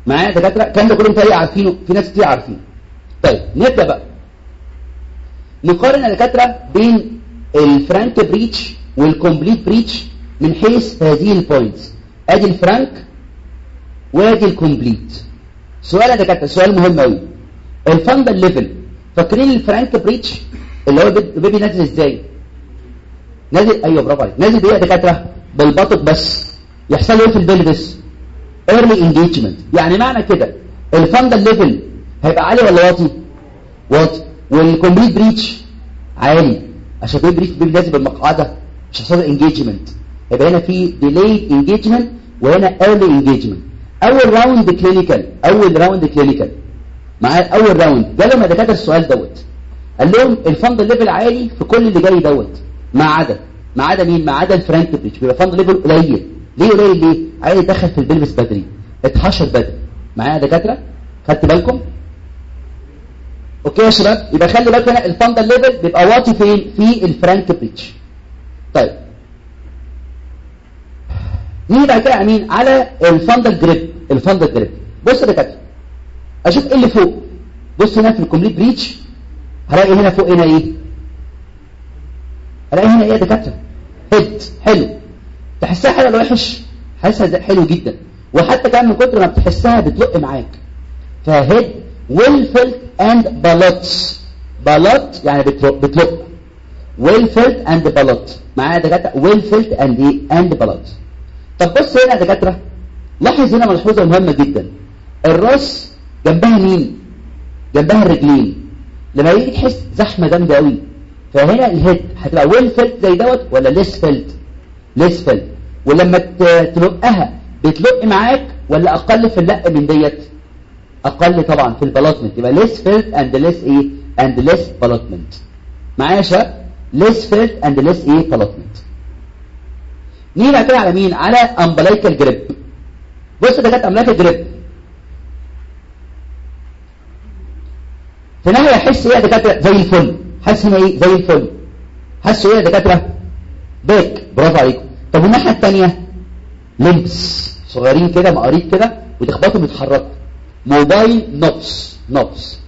معايا دكاترة؟ الكلام ده كله أنتوا عارفينه؟ في ناس كتير عارفينه. طيب نبدأ بقى. نقارن يا دكاترة بين ال frank breech وال complete breech من حيث هذه ال points أدي الفرانك وأدي ال complete سؤال يا دكاترة سؤال مهم قوي ال fundal level فاكرين ال frank breech اللي هو ال baby نازل إزاي؟ نازل أيوه برافو عليك. نازل بإيه يا دكاترة؟ بال buttocks بس. يحصل إيه في ال pelvis early engagement يعني معنى كده ال fundal level هيبقى عالي ولا واطي؟ واطي. وال complete breech عالي. عشان في breech baby نازل بالمقعده مش هيحصل engagement يبقى هنا في delayed engagement وهنا early engagement أول round clinical أول round clinical معايا أول round جالهم دكاترة السؤال دوت. قال لهم ال fundal level عالي في كل اللي جاي دوت. ما عدا. ما عدا مين؟ ما عدا ال frank breech بيبقى fundal level قليل. ليه قليل؟ ليه؟ عايز يدخل في ال pelvis بدري. اتحشر بدري. معايا يا دكاترة؟ خدت بالكم؟ okay يا شباب يبقى خلي بالك هنا الفند ليفل بيبقى واطي فين في ال frank breech طيب. نيجي بعد كده على مين على ال fundal grip ال fundal grip بص يا دكاترة. أشوف إيه اللي فوق. بص هنا في ال complete breech هلاقي هنا فوق هنا إيه؟ هلاقي هنا إيه يا دكاترة؟ head حلو. تحسها حلو ولا وحش. حاسسها حلو جدا. وحتى كمان من كتر ما بتحسها بتلق معاك. ف head well felt and ballots ballot يعني بتلق بتلق well felt and ballot معايا دكاترة؟ well felt and إيه and ballot طب بص هنا يا دكاترة. لاحظ هنا ملحوظة مهمة جدا. الراس جنبها مين؟ جنبها الرجلين. لما يجي تحس زحمة جامدة قوي فهنا ال head. هتبقى well felt زي دوت ولا less felt less felt ولما تلقها بتلق معاك ولا أقل في اللق من ديت؟ أقل طبعا في ال ballottement يبقى less felt and less إيه؟ and less ballottement معايا يا شباب؟ less felt and less إيه؟ ballottement نيجي كده على مين؟ على umbilical grip بص ده كانت umbilical grip في ناحيه احس إيه؟ دكاتره زي الفل حاسس هنا إيه؟ زي الفل حاسس إيه؟ دكاتره back برافو عليكم. طب والناحية الثانية limbs صغيرين كده مقاريب كده وتخبطوا بيتحركوا mobile knobs knobs.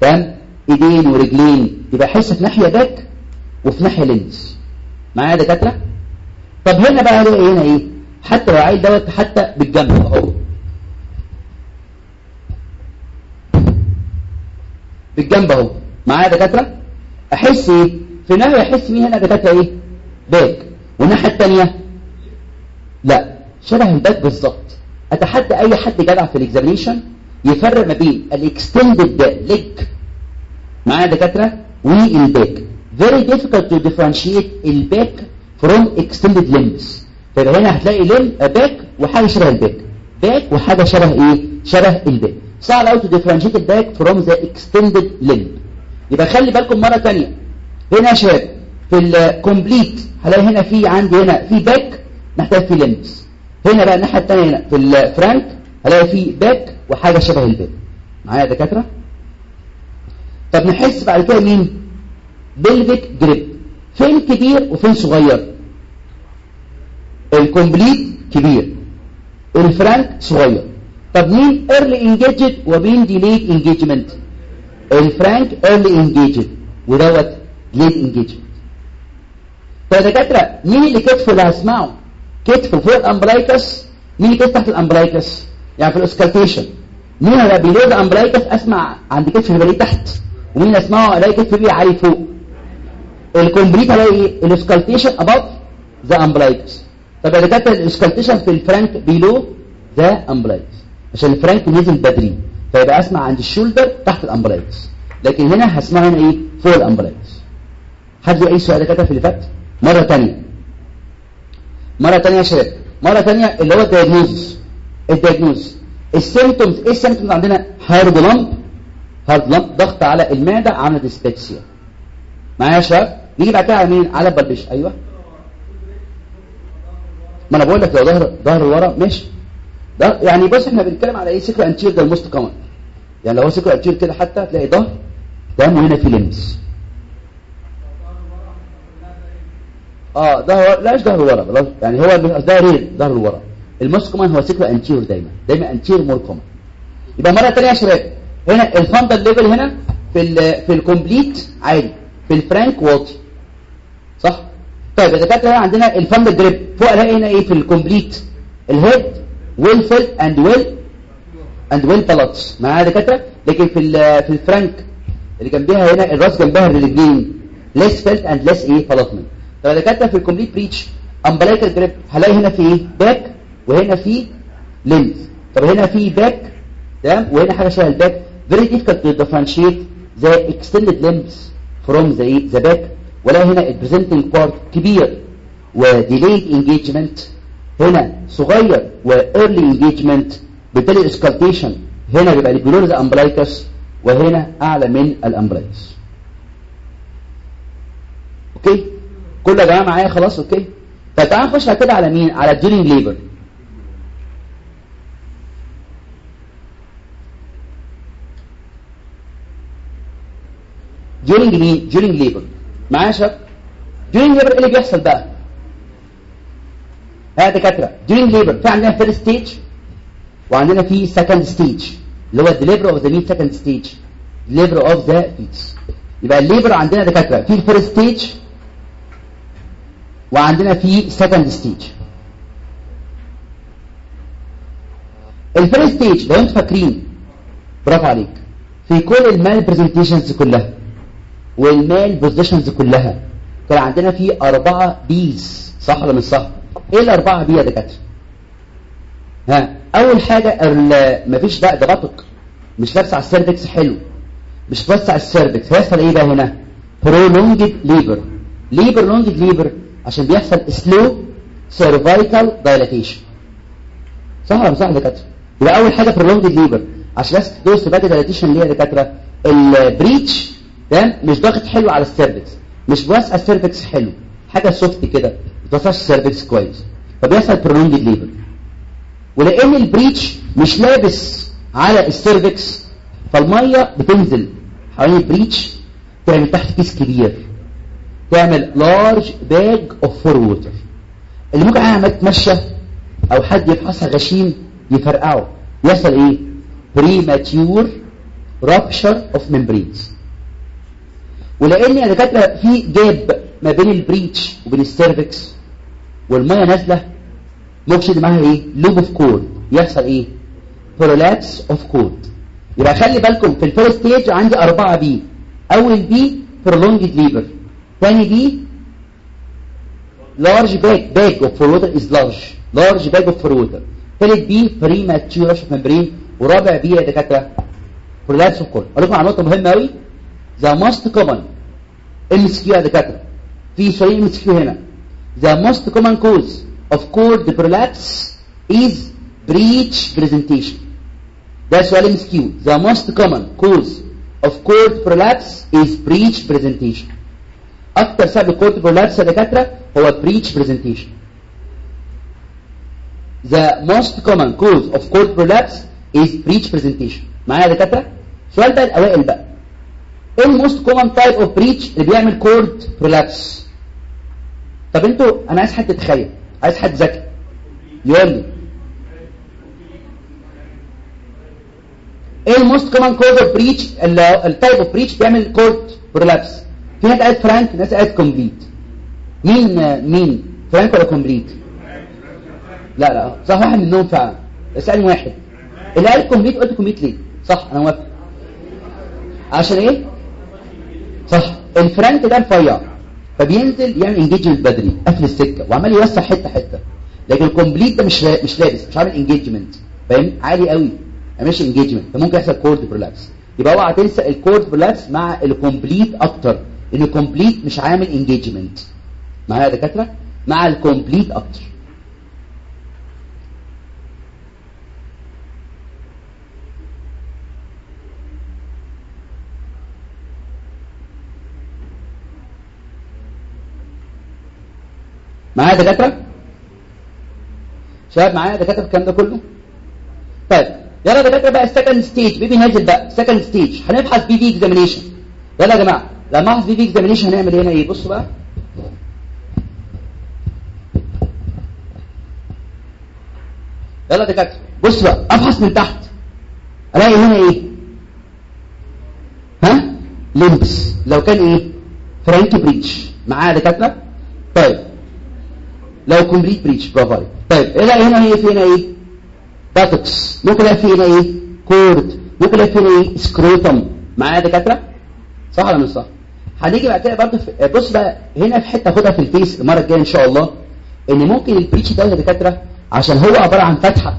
تمام ايدين ورجلين. يبقى احس في ناحية back وفي ناحية limbs معايا يا دكاترة؟ طب هنا بقى هنا إيه؟ حتى لو عايز دوت حتى بالجنب اهو. بالجنب اهو. معايا يا دكاترة؟ احس إيه؟ في ناحيه احس مين هنا دكاترة إيه؟ back. والناحية الثانية لا. شبه ال back بالظبط. أتحدى أي حد جدع في ال examination يفرق ما بين ال extended leg معايا دكاترة وال back very difficult to differentiate ال back from extended limbs. فيبقى هنا هتلاقي لم back وحاجة شبه ال back back وحاجة شبه إيه؟ شبه ال back صعب قوي to differentiate ال back from the extended limb. يبقى خلي بالكم مرة ثانية هنا يا شباب في ال complete هلاقي هنا في عندي هنا في back نحتاج في limbs هنا بقى الناحية الثانية هنا في الفرانك هلاقي في back وحاجة شبه ال back معايا يا دكاترة؟ طب نحس بعد كده مين؟ pelvic grip. فين كبير وفين صغير؟ ال complete كبير. الفرانك صغير. طب مين early engaged ومين delayed engagement ال frank early engaged ودوت delayed engagement طب يا دكاترة مين اللي كتفه اللي هسمعه كتفه فوق ال umbilicus؟ مين اللي كتف تحت ال umbilicus؟ يعني في ال auscultation. مين اللي below ال umbilicus أسمع عند كتف اللي تحت. ومين اسمعه الاقي كتف بيه عالي فوق ال complete الاقي ال auscultation above the umbilicus طب يا دكاتره ال auscultation في ال frank below the umbilicus عشان الفرانك نزل بدري. فيبقى أسمع عند ال shoulder تحت ال umbilicus لكن هنا هسمع هنا إيه؟ فوق ال umbilicus حد أي سؤال كده في اللي فات؟ مرة ثانية مرة ثانية يا شباب. مرة ثانية اللي هو الدايجنوز الدايجنوز السيمتومز إيه السيمتومز عندنا؟ هارد لامب هارد لامب ضغط على المعدة عاملة dyspepsia معايا يا شباب؟ نيجي كده على مين؟ على البلبش. أيوه. ما أنا بقول لك لو ظهر ظهر ورا ماشي. ده يعني بص إحنا بنتكلم على إيه؟ سيكرو انتير ده الموست كومن يعني لو هو سيكرو انتير كده حتى تلاقي ظهر تمام وهنا في لمس. آه ظهر لا مش ظهر ورا يعني هو ده رير ظهر ورا الموست كومن هو سيكرو أنتير دايما. دايما أنتير مور كومن يبقى مرة ثانية يا شباب هنا ال fundal level هنا في ال في ال complete عالي في الفرانك واطي. صح؟ طيب اذا كانت هنا عندنا ال fundal grip فوق الاقي هنا إيه؟ في ال complete ال head well felt and well and well ballots معايا دكاترة؟ لكن في في الفرانك اللي جنبها هنا الراس جنبها الرجلين less felt and less إيه؟ ballottement طب دكاترة في ال complete breech umbilical grip هلاقي هنا في إيه؟ back وهنا في limbs طب هنا في back تمام؟ وهنا حاجة شبه ال back very difficult to differentiate the extended limbs from the the back. ولا هنا ال presenting part كبير و delayed engagement هنا صغير و early engagement بالتالي ال auscultation هنا بيبقى below the umbilicus وهنا أعلى من ال umbilicus okay؟ كل يا جماعة معايا؟ خلاص okay؟ طب تعالى نخش كده على مين؟ على ال during labor during during labor معايا يا شباب during labor إيه اللي بيحصل بقى ها دكاتره during labor في عندنا first stage وعندنا في second stage اللي هو delivery of the meat second stage. Delivery of the fetus يبقى ال labor عندنا دكاتره في ال first stage وعندنا في second stage ال first stage لو أنتوا فاكرين برافو عليك. في كل ال malpresentations كلها. وال malpositions كلها كان عندنا في أربعة Ps صح ولا مش صح؟ إيه الأربعة P يا دكاترة؟ ها أول حاجة مفيش بقى بطق مش لابس على السيرفكس حلو مش توسع السيرفكس هيحصل إيه بقى هنا؟ prolonged labor ليه prolonged labor؟ عشان بيحصل slow cervical dilatation صح ولا مش صح يا دكاترة؟ يبقى أول حاجة prolonged labor عشان بس دوس بعد dilatation ليه يا دكاترة؟ البريتش تمام مش ضاغط حلو على السيرفكس مش بوسع السيرفكس حلو حاجة سوفت كده ما بتوسعش السيرفكس كويس فبيحصل prolonged labor ولأن ال breech مش لابس على ال cervix فالمية بتنزل حوالين ال breech تعمل تحت كيس كبير تعمل large bag of fore water اللي ممكن أنا اتمشى أو حد يفحصها غشيم يفرقعه. يحصل إيه؟ premature rupture of membranes. ولأن يا دكاترة في gap ما بين ال breech وبين ال cervix والمية نازلة ممكن معاها إيه؟ loop of cord. يحصل إيه؟ prolapse of cord. يبقى خلي بالكم في ال first stage عندي أربعة P. أول P prolonged labor ثاني P large bag bag of water is large. Large bag of water. ثالث P premature of membrane. ورابع P يا دكاترة prolapse of cord أقول لكم على نقطة مهمة قوي the most common MSQ يا دكاتره في سؤال MSQ هنا the most common cause of cord prolapse is breech presentation ده سؤال MSQ the most common cause of cord prolapse is breech presentation اكتر سبب cord prolapse يا دكاتره هو breech presentation the most common cause of cord prolapse is breech presentation معايا يا دكاتره سؤال بقى الاوائل بقى ايه ال most common type of breech اللي بيعمل cord prolapse طب أنتوا أنا عايز حد يتخيل عايز حد ذكي. يقول لي. إيه ال most common cause of breech ال type of breech بيعمل cord prolapse في ناس قالت فرانك ناس قالت complete مين مين؟ فرانك ولا complete لا لا. صح واحد منهم فعلا. اسألني واحد. اللي قال complete قلت complete ليه؟ صح أنا موافق. عشان إيه؟ صح الفرانك ده رفيع فبينزل يعمل engagement بدري قفل السكة وعمال يوسع حتة حتة. لكن ال complete ده مش مش لابس مش عامل engagement فاهم؟ عالي قوي. ما مش engagement فممكن يحصل cord prolapse يبقى اوعى تنسى ال cord prolapse مع ال complete أكتر. إن ال complete مش عامل engagement معايا يا دكاترة؟ مع ال complete أكتر. معايا دكاترة؟ شباب معايا دكاترة الكلام ده كله؟ طيب يلا دكاترة بقى ال second stage baby نازل بقى second stage هنفحص PV examination يلا يا جماعة لما افحص PV examination هنعمل هنا؟ إيه بصوا بقى. يلا دكاترة بص بقى أفحص من تحت ألاقي هنا إيه؟ ها؟ limbs لو كان إيه؟ frank breech معايا يا دكاترة؟ طيب. لو complete breech برافو عليك طيب الاقي هنا إيه في هنا إيه؟ buttocks ممكن الاقي في هنا إيه؟ cord. ممكن الاقي في هنا إيه؟ scrotum معايا يا دكاترة؟ صح ولا مش صح؟ هنيجي بعد كده برضه. بص بقى هنا في حتة خدها في ال face المرة الجاية إن شاء الله إن ممكن ال breech ده يا دكاترة عشان هو عبارة عن فتحة.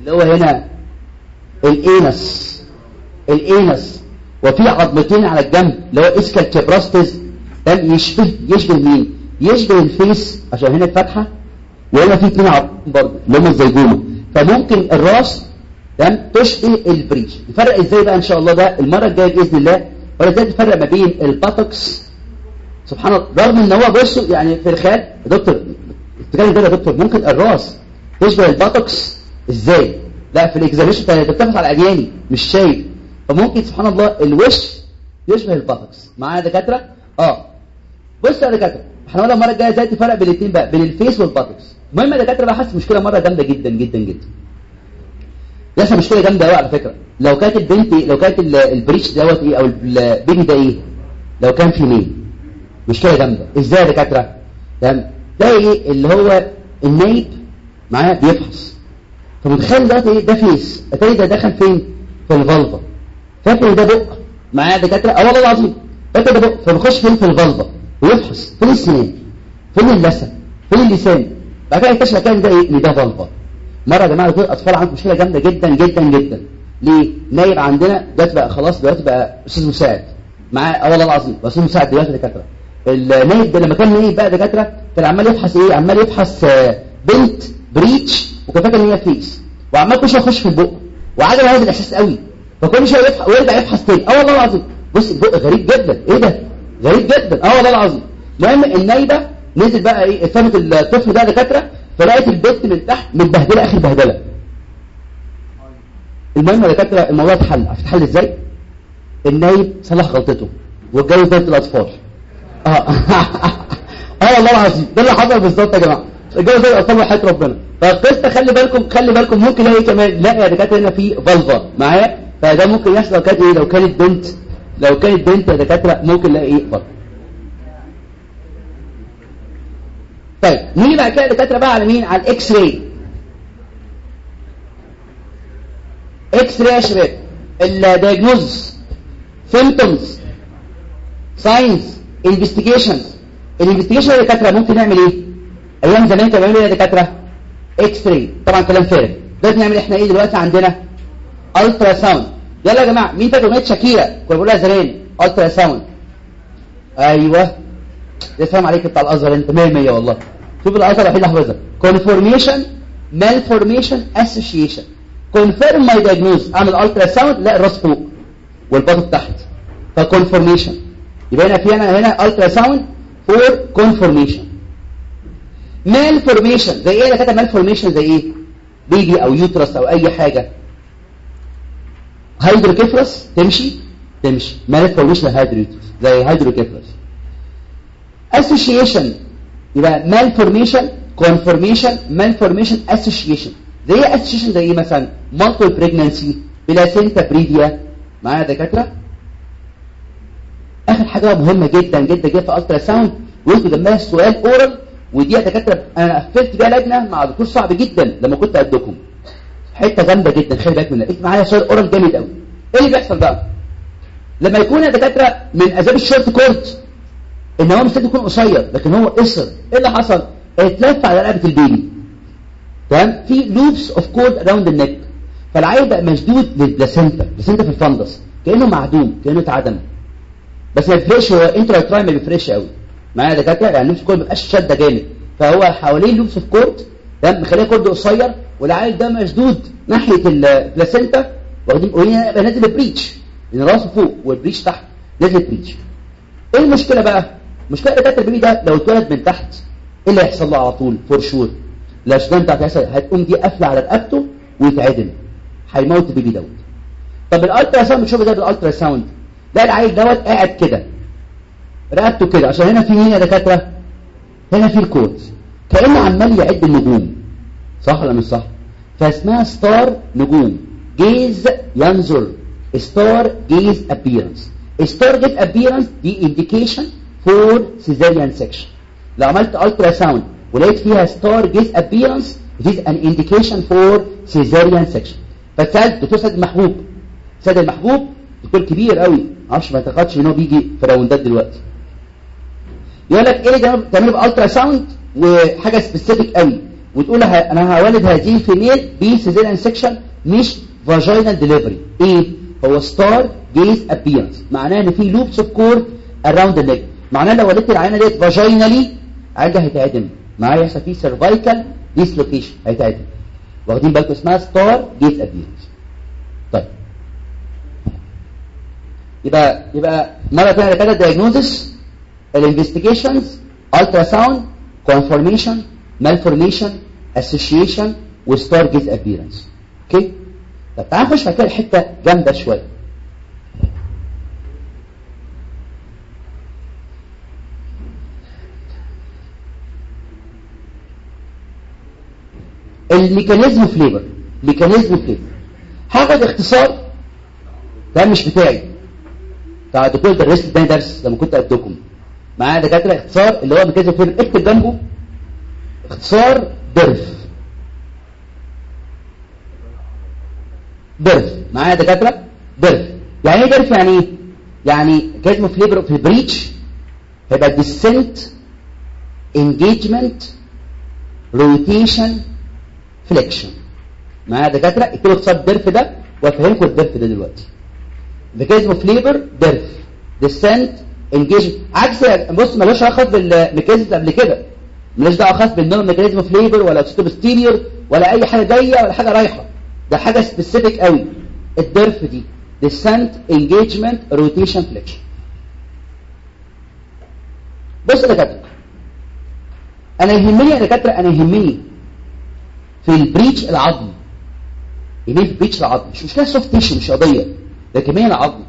اللي هو هنا ال anus. ال anus. وفي عظمتين على الجنب اللي هو ischial tuberosities ده يشبه يشبه مين؟ يشبه ال face عشان هنا الفتحة وهنا في اتنين عظم برضه اللي هم ال zygoma فممكن الراس تمام تشبه ال breech نفرق إزاي بقى إن شاء الله ده؟ المرة الجاية بإذن الله ولا إزاي تفرق ما بين ال buttocks سبحان الله. رغم إن هو بصوا يعني في الخيال يا دكتور بتتكلم كده يا دكتور؟ ممكن الراس تشبه ال buttocks إزاي؟ لا في ال examination انت بتفحص على العمياني مش شايف. فممكن سبحان الله الوش يشبه ال buttocks معايا يا دكاترة؟ آه. بص يا دكاترة إحنا قلنا المرة الجاية إزاي تفرق بين الاثنين بقى بين ال face وال buttocks المهم يا دكاترة بقى حاسس مشكلة مرة جامدة جدا جدا جدا. يحصل مشكلة جامدة قوي على فكرة. لو كانت البنت لو كانت ال- ال breech دوت إيه أو ال baby ده إيه لو كان في مين؟ مشكلة جامدة. إزاي يا دكاترة؟ تمام. ده إيه؟ اللي هو النايب معاه بيفحص. فمتخيل دلوقتي إيه؟ ده face. أتاري ده دخل فين؟ في ال vulva فاكر ده بق؟ معاه دكاترة؟ آه والله العظيم. فاكر ده بق؟ فبيخش فين؟ في ال vulva ويفحص فين السنان فين اللثه فين اللسان. بعد كده يكتشف كان ده إيه؟ إن ده vulva مرة يا جماعة دول أطفال عندهم مشكلة جامدة جدا جدا جدا. ليه؟ نايب عندنا دلوقتي بقى خلاص دلوقتي بقى أستاذ مساعد. معاه آه والله العظيم بس مساعد دلوقتي دكاترة. النايب ده لما كان نايب بقى دكاترة كان عمال يفحص إيه؟ عمال يفحص آه، بنت breech وكان فاكر إن هي face وعمال كل شوية يخش في البق. وعجب هذا الإحساس قوي. فكل شوية يفحص ويرجع يفحص تاني. آه والله العظيم. بص البق غريب جدا. إيه ده؟ غريب جدا. آه والله العظيم. المهم النايبه نزل بقى إيه فهمت الطفل ده دكاترة فلقيت البنت من تحت متبهدلة آخر بهدلة. المهم يا دكاترة الموضوع اتحل. عرفت اتحل إزاي؟ النايب صلح غلطته واتجوز بنت الأطفال. آه. آه والله العظيم. ده اللي حصل بالظبط يا جماعة. اتجوز بنت الأطفال وحياة ربنا. فالقصة خلي بالكم خلي بالكم ممكن ألاقي كمان لا يا دكاترة هنا في vulva. معايا؟ فده ممكن يحصل لو كانت إيه لو كانت بنت. لو كانت بنت يا دكاترة ممكن إيه vulva طيب نيجي بعد كده دكاترة بقى على مين؟ على ال X-ray X-ray يا شباب ال diagnosis symptoms signs investigation ال investigation يا دكاترة ممكن نعمل إيه؟ أيام زمان كانوا بيعملوا إيه يا دكاترة؟ X-ray طبعا كلام فارغ. دلوقتي نعمل إحنا إيه دلوقتي عندنا؟ ultrasound يلا يا جماعة مين فاكر أغنية شاكيرا كنا بنقولها زمان ultrasound. أيوه. يفهم عليك بتاع الأزهر أنت 100 100 والله. شوف الأزهر الوحيد اللي حافظها. confirmation malformation association. Confirm my diagnosis أعمل ultrasound لا الراس فوق. والبطن تحت. ف confirmation يبقى هنا في هنا هنا ultrasound for confirmation malformation. زي إيه؟ أنا كاتب malformation زي إيه؟ baby أو uterus أو أي حاجة. hydrocephalus تمشي؟ تمشي. malformation hydrocephalus زي hydrocephalus association. يبقى confirmation malformation association. زي إيه association زي إيه مثلا multiple pregnancy placenta previa. معايا يا دكاترة؟ آخر حاجة مهمة جدا جدا جدا في ال ultrasound وانتوا جنبها السؤال oral ودي يا دكاترة أنا قفلت بيها لجنة مع دكتور صعب جدا لما كنت قدكم. حتة جامدة جدا خلي بالك منها. انت معايا سؤال oral جامد قوي إيه اللي بيحصل بقى؟ لما يكون يا دكاتره من أسباب ال short cord إن هو مش لازم يكون قصير لكن هو قصر. إيه اللي حصل؟ اتلف على رقبة ال baby. تمام؟ في loops of cord around ال neck فالعيل بقى مشدود لل placenta ال placenta في ال fundus. كأنه معدوم كأنه اتعدم. بس ما بيفرقش هو intra ما بيفرقش قوي معايا يا دكاترة؟ يعني loops cord ما بيبقاش شدة جامد. فهو حواليه loops of cord ده مخليه cord قصير والعيل ده مشدود ناحية ال placenta واخدين وهنا يبقى نازل breech لأن راسه فوق وال breech تحت نازل breech إيه المشكلة بقى؟ المشكلة دكاتره ال baby ده لو اتولد من تحت إيه اللي هيحصل له على طول؟ for sure الاشدان بتاعت هيحصل هتقوم دي قافلة على رقبته ويتعدم. هيموت ال baby دوت. طب ال ultrasound بتشوف ده بال ultrasound ده العيل دوت قاعد كده. رقبته كده. عشان هنا في مين يا دكاترة؟ هنا في ال cord كأنه عمال يعد النجوم. صح ولا مش صح؟ فاسمها star نجوم. gaze ينظر. star gaze appearance star gaze appearance دي indication for cesarean section لو عملت ultrasound ولقيت فيها star gaze appearance is an indication for cesarean section. فسألت دكتور سيد المحبوب سيد المحبوب دكتور كبير قوي. معرفش ما اعتقدش ان هو بيجي في round ات دلوقتي. يقول لك إيه تعمله ب ultrasound وحاجة specific قوي. وتقول أنا هولد هذه ال female ب cesarean section مش vaginal delivery إيه؟ هو star gaze appearance معناه إن في loops of cord around ال neck معناه لو ولدت العيل ديت vaginally ده هيتعدم. معاه يحصل فيه cervical dislocation هيتعدم. واخدين بالكم اسمها star gaze appearance طيب. يبقى يبقى مرة ثانية كده ال diagnosis ال investigations ultrasound confirmation malformation association و star gaze appearance. okay طب تعال نخش على حتة الحته جامدة شوية. ال mechanism of labor mechanism of labor هاخد اختصار. ده مش بتاعي. بتاع الدكتور درس ده تاني درس لما كنت قدكم معايا دكاترة اختصار اللي هو mechanism of labor اكتب جنبه اختصار DERF DERF معايا دكاتره DERF يعني إيه DERF يعني إيه؟ يعني mechanism of labor في ال breech هيبقى descent engagement rotation flexion. معايا دكاتره اكتبوا اختصار ال DERF ده وافهمكم ال DERF ده دلوقتي. mechanism of labor DERF descent engage عكس بص مالوش علاقة بال mechanism قبل كده. مالوش دعوة خاص بالنوع mechanism of labor ولا occipito posterior ولا أي حاجة جاية ولا حاجة رايحة. ده حاجة specific قوي. ال DERF دي descent engagement rotation flexion بص يا دكاترة. أنا يهمني يا دكاترة أنا يهمني في ال breech العظمي. يهمني في ال breech العظمي. مش مشكلة soft tissue مش قضية. لكن هي العظم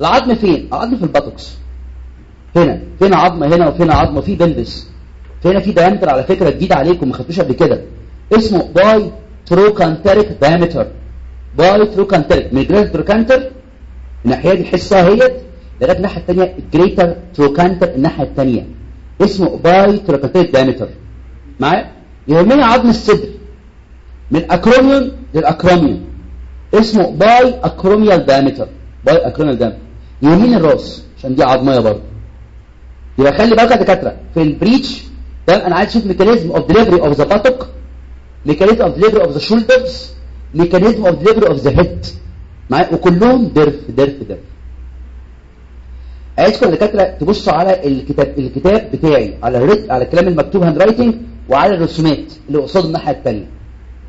العظم فين؟ العظم في ال buttocks هنا. فين عظمة؟ هنا وفين عظمة؟ في pelvis هنا في diameter على فكرة جديد عليكم ما خدتوش قبل كده. اسمه bitrochanteric diameter. bitrochanteric. من greater trochanter الناحية دي حسها هي لغاية الناحية الثانية greater trochanter الناحية الثانية اسمه bitrochanteric diameter. معايا؟ يهمني عظم الصدر. من acromion لل acromion اسمه biacromial diameter biacromial diameter يمين الراس عشان دي عظمية برضه. يبقى خلي بالك يا دكاترة في ال breech ده أنا عايز أشوف mechanism of delivery of the buttock mechanism of delivery of the shoulders mechanism of delivery of the head معايا؟ وكلهم DERF DERF DERF. عايزكم يا دكاتره تبصوا على الكتاب الكتاب بتاعي على على الكلام المكتوب handwriting وعلى الرسومات اللي قصاد الناحية الثانية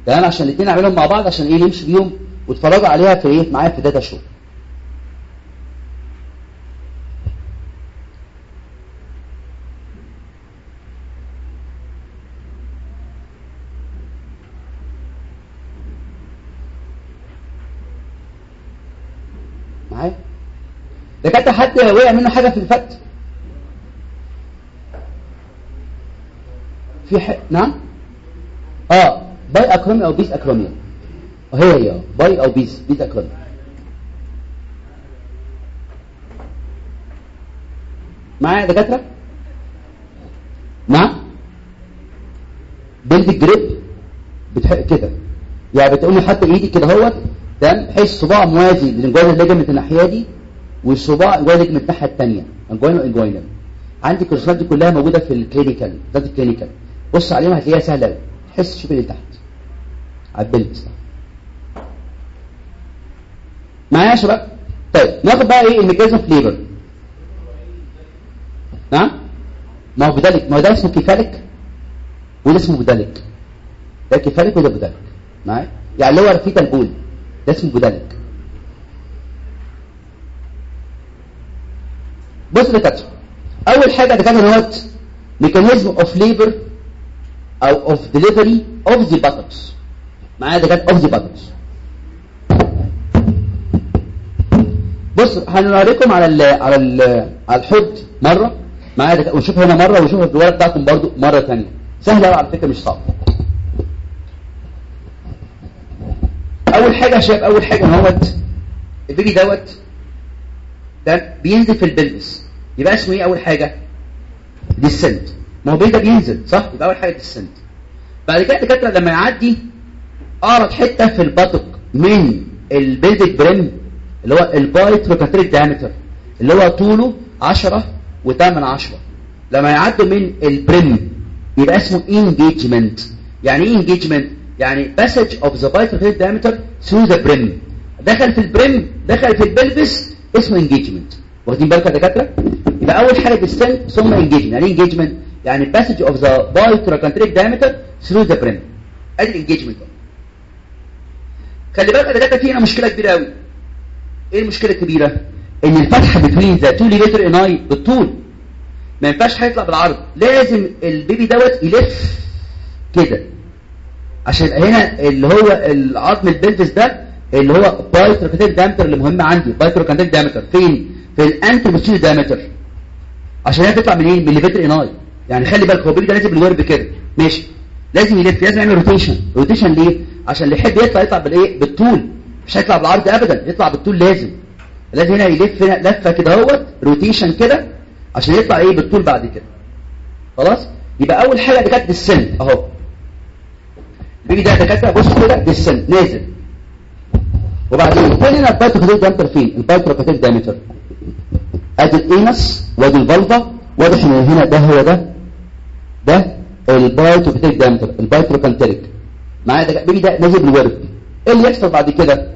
تمام؟ عشان الاثنين اعملهم مع بعض عشان إيه؟ نمشي بيهم واتفرجوا عليها في إيه؟ معايا في data show معايا دكاترة حد وقع منه حاجة في الفت في ح... نعم؟ آه باي اكروميا أو بيس اكروميا هي هي باي أو بيس بيس اكروميا معايا دكاترة؟ نعم؟ بيلد جريب بتحق كده. يعني بتقوم حط إيدي كده اهوت تمام؟ بحيث صباع موازي للجوانب الليجمنت الناحية دي. والصباع جوانب من الناحية الثانية انجوينو انجوينال عندي الكورسات دي كلها موجودة في الكلينيكال. ذات الكلينيكال. بص عليها هتلاقيها سهلة تحس شوف اللي تحت. على البلبس معايا يا شباب؟ طيب ناخد بقى إيه؟ الميكانيزم اوف ليبر نعم ما هو بدالك ما هو ده اسمه كيفالك وده اسمه podalic ده cephalic وده podalic معايا؟ يعني اللي هو رفيت pole ده اسمه podalic بص كاتب أول حاجة كان هوت mechanism of labor أو of delivery of the buttocks معايا ده of the buttocks بص هنوريكم على ال على ال على الحوض مرة. معايا ونشوف هنا مرة ونشوف الدوره بتاعتكم برضو مرة ثانية. سهلة على فكرة مش صعبة. أول حاجة يا شباب أول حاجة اهوت ال baby دوت ده بينزل في ال pelvis. يبقى اسمه إيه اول حاجة؟ descent ما هو ده بينزل صح؟ يبقى اول حاجة descent بعد كده الدكاترة لما يعدي اقرب حتة في ال buttock من ال pelvic brim اللي هو ال bitrochanteric diameter اللي هو طوله 10 و8 10 لما يعدوا من ال brim يبقى اسمه engagement يعني إيه engagement يعني passage of the bitrochanteric diameter through the brim دخل في ال brim دخل في ال pelvis اسمه engagement واخدين بالكم يا دكاترة؟ يبقى أول حاجة descent ثم engagement يعني engagement يعني passage of the bitrochanteric diameter through the brim أدي ال engagement خلي بالك يا دكاترة في هنا مشكلة كبيرة قوي إيه المشكلة الكبيرة؟ إن الفتحة بين the two levator ani بالطول ما ينفعش حاجة يطلع بالعرض. لازم ال baby دوت يلف كده. عشان هنا اللي هو العظم ال pelvis ده اللي هو bitrochanteric diameter اللي مهم عندي bitrochanteric diameter فين؟ في ال anteroposterior diameter عشان هي تطلع منين من ال levator ani يعني خلي بالك هو ده نازل بالورب كده. ماشي. لازم يلف لازم يعمل rotation rotation ليه؟ عشان اللي يحب يطلع يطلع بالإيه؟ بالطول. مش هيطلع بالعرض ابدا يطلع بالطول لازم. لازم هنا يلف هنا لفة كده أهوت rotation كده عشان يطلع إيه؟ بالطول بعد كده. خلاص؟ يبقى أول حاجة كانت ال descent أهو. بيجي ده دكاترة بص كده بال descent. نازل. وبعدين فين؟ هنا ال bitrochanteric diameter فين ال bitrochanteric diameter أدي ال anus وأدي ال vulva واضح ان هنا ده هو ده ده ال bitrochanteric diameter ال bitrochanteric معايا؟ ده بيجي ده نازل بالورب إيه اللي يحصل بعد كده؟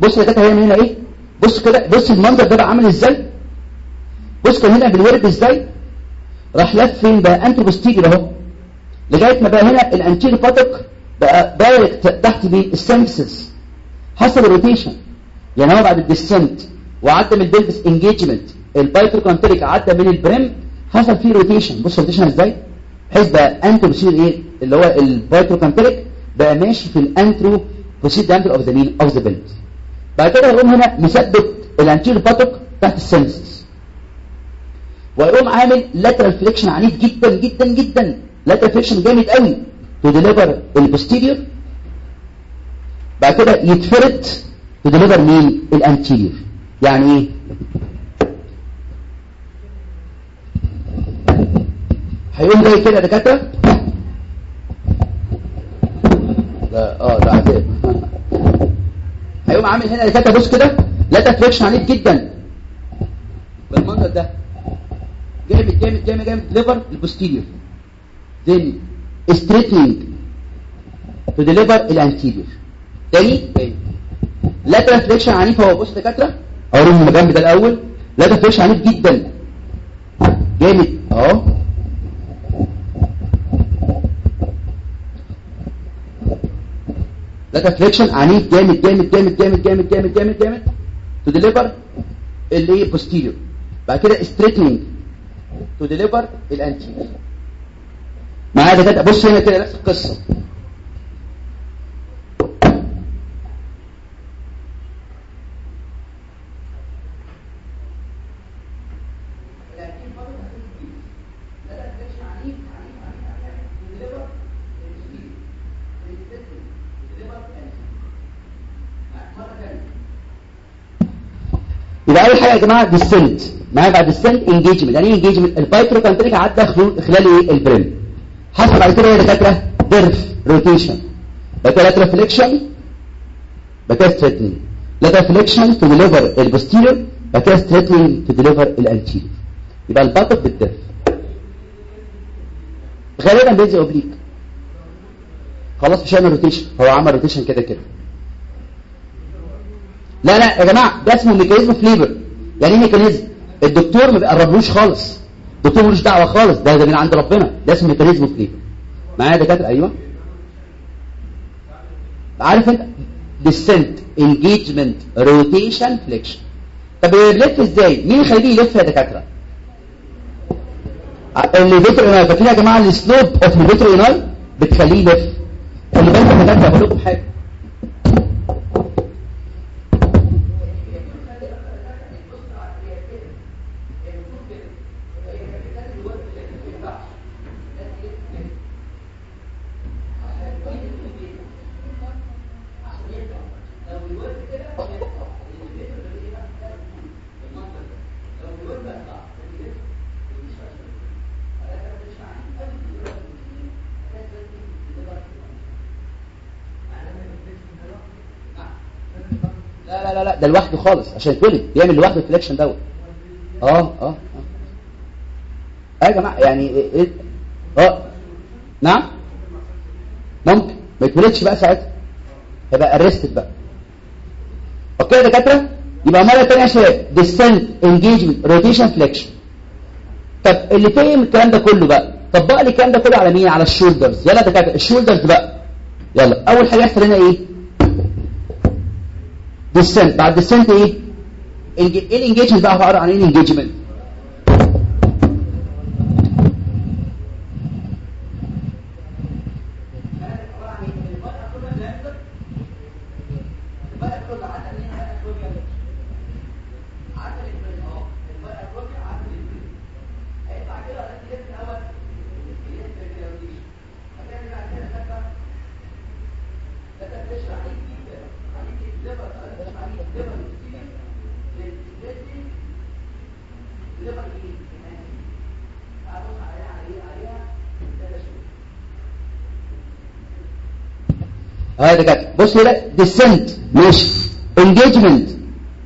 بص يا هيعمل هنا إيه؟ بص كده بص المنظر ده بقى عامل إزاي؟ بص كان هنا بالورب إزاي؟ راح لف فين بقى؟ antero posterior أهو. لغاية ما بقى هنا ال anterior buttock بقى direct تحت دي ال symphysis حصل ال rotation يعني هو بعد ال descent وعدى من ال pelvis engagement ال bitrochanteric عدى من ال brim حصل فيه rotation بص ال rotation إزاي؟ بحيث بقى antero posterior إيه؟ اللي هو ال bitrochanteric بقى ماشي في ال antero posterior diameter of the مين of the pelvis بعد كده هيقوم هنا مثبت ال anterior buttock تحت ال symphysis ويقوم عامل lateral flexion عنيف جدا جدا جدا. lateral flexion جامد قوي to deliver ال posterior بعد كده يتفرد to deliver مين ال anterior يعني إيه؟ هيقوم جاي كده دكاترة؟ لا آه ده عذاب هيقوم عامل هنا دكاترة بص كده lateral flexion عنيف جدا. بالمنظر ده. جامد جامد جامد جامد. deliver ال posterior then straightening to deliver ال anterior تاني؟ lateral flexion عنيف. هو بص دكاتره اوريهم من الجنب ده الأول. lateral flexion عنيف جدا. جامد. أهو. lateral flexion عنيف. جامد جامد جامد جامد جامد جامد جامد جامد. To deliver اللي posterior. بعد كده straightening. To deliver الانتيريور معايا كده بص هنا كده نفس القصة. يبقى اول حاجة يا جماعة descent معايا بعد ال descent engagement يعني إيه engagement ال bitrochanteric عدى خلال إيه؟ ال brim حصل بعد كده يا دكاترة؟ ديرف rotation بعد كده lateral flexion بعد كده straightening lateral flexion to deliver ال posterior بعد كده straightening to deliver ال anterior يبقى ال buttock بالديرف غالبا بينزل oblique خلاص مش هيعمل rotation هو عمل روتيشن كده كده. لا لا يا جماعة ده اسمه mechanism of labor يعني إيه mechanism؟ الدكتور ما بيقربلوش خالص. الدكتور ملوش دعوة خالص. ده ده من عند ربنا. ده اسمه mechanism of labor معايا دكاترة؟ أيوه. عارف أنت؟ descent engagement rotation flexion طب يلف إزاي؟ مين يخليه يلف يا دكاترة؟ ال levator ani فاكرين يا جماعة ال slope of ال levator ani بتخليه يلف. خلي بالكم يا دكاتره هقول لكم حاجة لا لا لا لا ده لوحده خالص عشان يتولد يعمل لوحده ال flexion دوت آه آه آه. يا جماعة يعني إيه إيه؟ آه. نعم؟ ممكن. ما يتولدش بقى ساعتها. هيبقى arrested بقى. okay يا دكاترة؟ يبقى مرة ثانية يا شباب. descent engagement rotation flexion طب اللي فهم الكلام ده كله بقى طبق لي الكلام ده كله على مين؟ على ال shoulders يلا دكاترة ال shoulders بقى. يلا. أول حاجة يحصل هنا إيه؟ descent بعد descent إيه إيه ال engagement بقى هقرا عن إيه ال engagement Thank you. آه يا دكاتره بص لا descent ماشي. engagement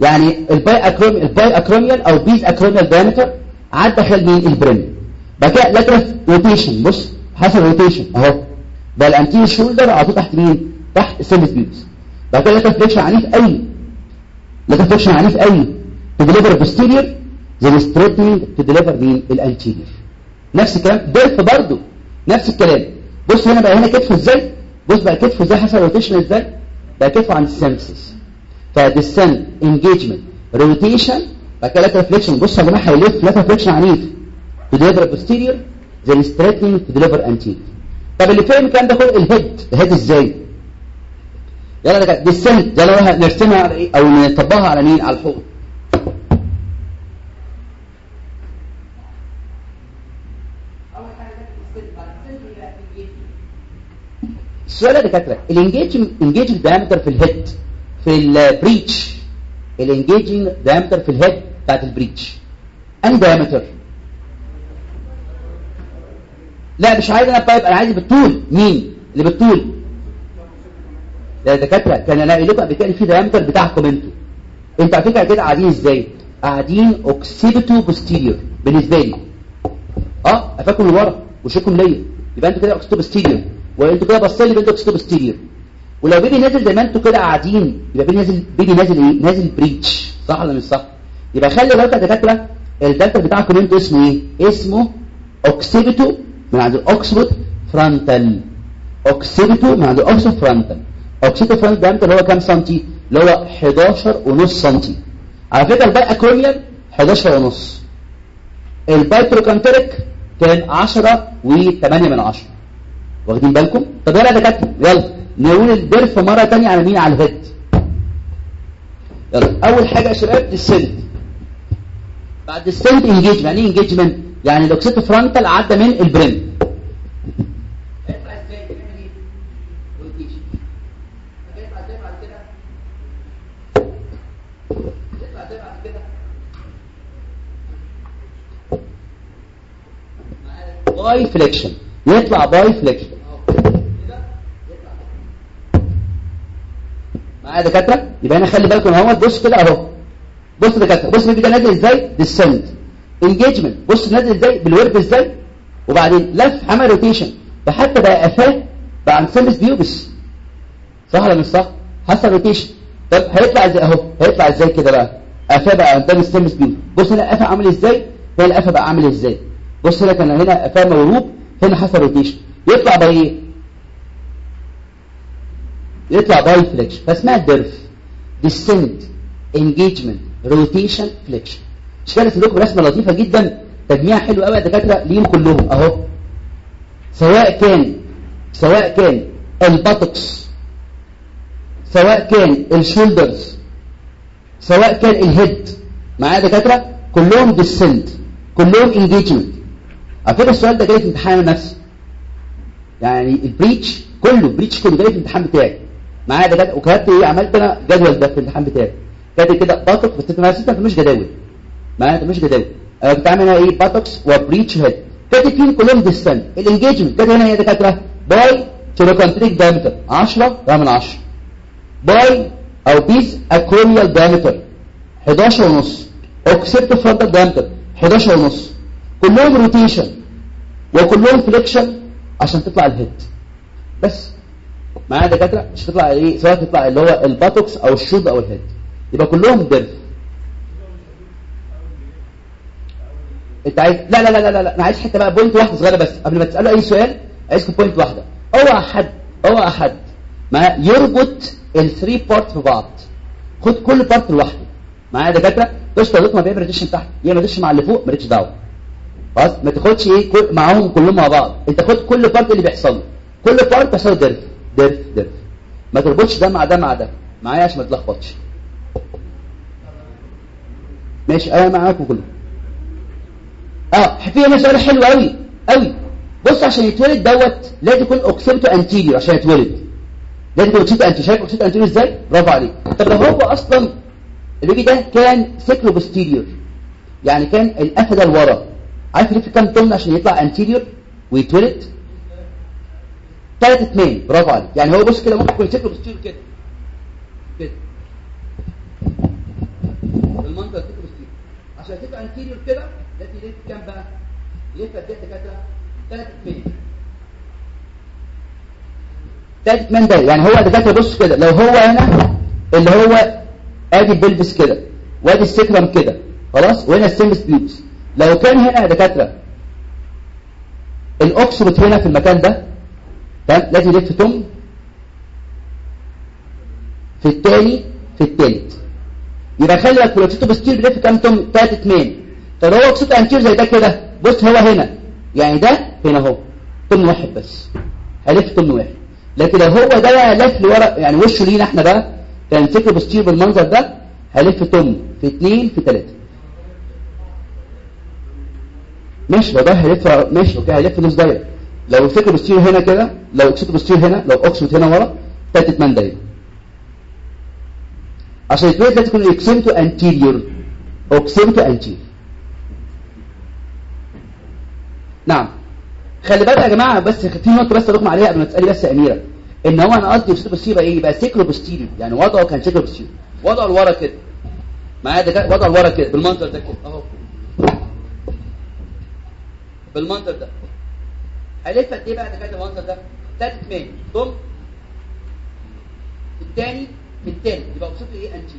يعني ال bi acrom ال bi acromial أو bis acromial diameter عدى خلال مين؟ ال brim بعد كده lateral rotation بص حصل rotation أهو. ده ال anterior shoulder حطوه تحت مين؟ تحت symphysis pubis بعد كده lateral flexion عنيف قوي. lateral flexion عنيف قوي. to deliver posterior then straightening to deliver مين ال anterior نفس الكلام. DERF برضه. نفس الكلام. بص هنا بقى هنا كتفه إزاي؟ بص بقى كتفه إزاي حصل rotation إزاي؟ بقى كتفه عند ال symphysis ف descent engagement rotation بعد كده lateral flexion بص يا جماعة هيلف. lateral flexion عنيف to deliver posterior then straightening to deliver anterior طب اللي فاهم الكلام ده كله؟ ال head ال head إزاي؟ يلا ده descent ده لو نرسمها على إيه؟ أو نطبقها على مين؟ على الحوض. السؤال يا دكاتره ال engaging engaging diameter في ال head في ال breech ال engaging diameter في ال head بتاعت ال breech انهي diameter لا مش عايز أنا بايب أنا عايز بالطول. مين؟ اللي بالطول. يا دكاتره كان الاقي لكم قبل كده في diameter بتاعكم أنتوا أنتوا على فكرة كده قاعدين إزاي؟ قاعدين occipito posterior بالنسبة لي. آه افاكم لورا وشكم ليا. يبقى أنتوا كده occipito posterior وانتوا كده باصين لي بنتوا occipito posterior ولو baby نازل زي ما أنتوا كده قاعدين يبقى baby نازل baby نازل إيه؟ نازل breech صح ولا مش صح؟ يبقى خلي بالك يا دكاتره ال diameter بتاعكم أنتوا اسمه إيه؟ اسمه occipito من عند ال occiput frontal occipito من عند ال occiput frontal occipito frontal diameter اللي هو كام سنتي؟ اللي هو 11 ونص سنتي. على فكرة ال bi-acromial 11 ونص. ال bi-trochanteric كان 10 و8 من 10 واخدين بالكم؟ طب يلا يا دكاترة يلا. نقول ال DERF مرة تانية على مين؟ على ال head. يلا. أول حاجة يا شباب descent بعد ال descent engagement يعني إيه engagement يعني ال occipito frontal عدى من ال brim by flexion يطلع by flexion معايا دكاترة؟ يبقى هنا خلي بالكم اهو بص كده أهو. بص دكاترة. بص الفيديو ده نازل إزاي؟ descent engagement بص نازل إزاي؟ بالورب إزاي؟ وبعدين لف عمل rotation فحتى بقى قفاه بقى عند symphysis pubis صح ولا مش صح؟ حصل rotation طب هيطلع إزاي؟ أهو. هيطلع إزاي كده بقى؟ قفاه بقى قدام ال symphysis pubis بص هنا قفاه عامل إزاي؟ هنا القفا بقى عامل إزاي؟ بص هنا كان هنا قفاه موروب هنا حصل rotation يطلع بقى إيه؟ يطلع by flexion فاسمها ال DERF descent engagement rotation flexion كده لكم رسمة لطيفة جدا تجميع حلو قوي يا دكاترة ليهم كلهم أهو. سواء كان سواء كان ال buttocks سواء كان ال shoulders سواء كان ال head معايا دكاترة؟ كلهم descent كلهم engagement على فكره السؤال ده جاي في امتحان نفسه يعني ال breech كله breech كله جاي في الامتحان بتاعي. معايا دكاترة؟ وكتبت إيه؟ عملت أنا جدول ده في الامتحان بتاعي. كاتب كده buttocks بس أنا نسيت مش جداول. معايا؟ انت مش جداول. أنا كنت عامل إيه؟ buttocks و breech head كاتب فيهم كلهم descent ال engagement كاتب هنا يا دكاترة. bi-trochanteric diameter 10 من 10 bi أو bis-acromial diameter 11 ونص. occipito frontal diameter 11 ونص. كلهم rotation وكلهم flexion عشان تطلع ال head بس. معايا دكاترة مش تطلع إيه سواء تطلع اللي هو ال buttocks أو ال shoulder أو ال head يبقى كلهم DERF أنت عايز لا لا لا لا لا أنا عايز حتة بقى point واحدة صغيرة بس. قبل ما تسأله أي سؤال عايزكم point واحدة. أوعى حد أوعى حد ما يربط ال three parts في بعض خد كل part لوحده. معايا دكاترة بس طريقه ما بيعمل ريتش تحت. يا ما مع اللي فوق مالكش دعوة. خلاص ما تاخدش إيه كل معاهم كلهم مع بعض. انت خد كل part اللي بيحصل. له كل part بيحصل DERF DERF DERF ما تربطش ده مع ده مع ده. معايا عشان ما تلخبطش. ماشي أنا معاكم كلهم آه في هنا سؤال حلو قوي قوي بص عشان يتولد دوت لازم يكون occipito anterior عشان يتولد. لازم يكون occipito anterior شايف occipito anterior إزاي؟ برافو عليك. طب لو هو أصلا ال baby ده كان occipito posterior يعني كان القفا ده لورا عارف يلف كام تمن عشان يطلع anterior ويتولد ثلاث اتمان برافو عليك يعني هو بص كده ممكن يكون شكله posterior كده. كده. المنظر شكله posterior عشان تبقى anterior كده لازم يلف كام بقى؟ يلف قد إيه كده؟ ثلاث اتمان. ثلاث اتمان ده. يعني هو دكاتره بص كده. لو هو هنا اللي هو آدي ال pubis كده. وآدي ال sacrum كده. خلاص؟ وهنا ال symphysis pubis لو كان هنا يا دكاترة ال occiput هنا في المكان ده تمام لازم يلف تمن في الثاني في الثالث يبقى خلي بالك بروتيتو بستير بيلف كام تم ثلاث اثنين طب هو اوكسبوت انتير زي ده كده؟ بص هو هنا. يعني ده هنا اهو تم واحد بس. هلف تم واحد. لكن لو هو ده لف لورا يعني وشه لينا إحنا بقى كان فكر بستير بالمنظر ده هلف تم في اثنين في ثلاثة ماشي ده هيلف ماشي أوكي هيلف نص دايرة. لو الفكر بستير هنا كده لو اكسيتو بستير هنا لو اوكسيت هنا ورا تلات اتمان دايرة. عشان يتولد لازم يكون occipito anterior occipito anterior نعم. خلي بالك يا جماعة بس في نقطة بس أقول عليها قبل ما تسألي بس يا أميرة. إن هو أنا قصدي occipito posterior يبقى إيه؟ يبقى sacro posterior. يعني وضعه كان sacro posterior. وضعه لورا كده. معايا ده وضعه لورا كده بالمنظر ده كده. أهو. بالمنظر ده. هلف قد إيه بقى كده المنظر ده؟ ثلاث اتنين ضم الثاني في الثالث يبقى اوكسيد إيه؟ انتي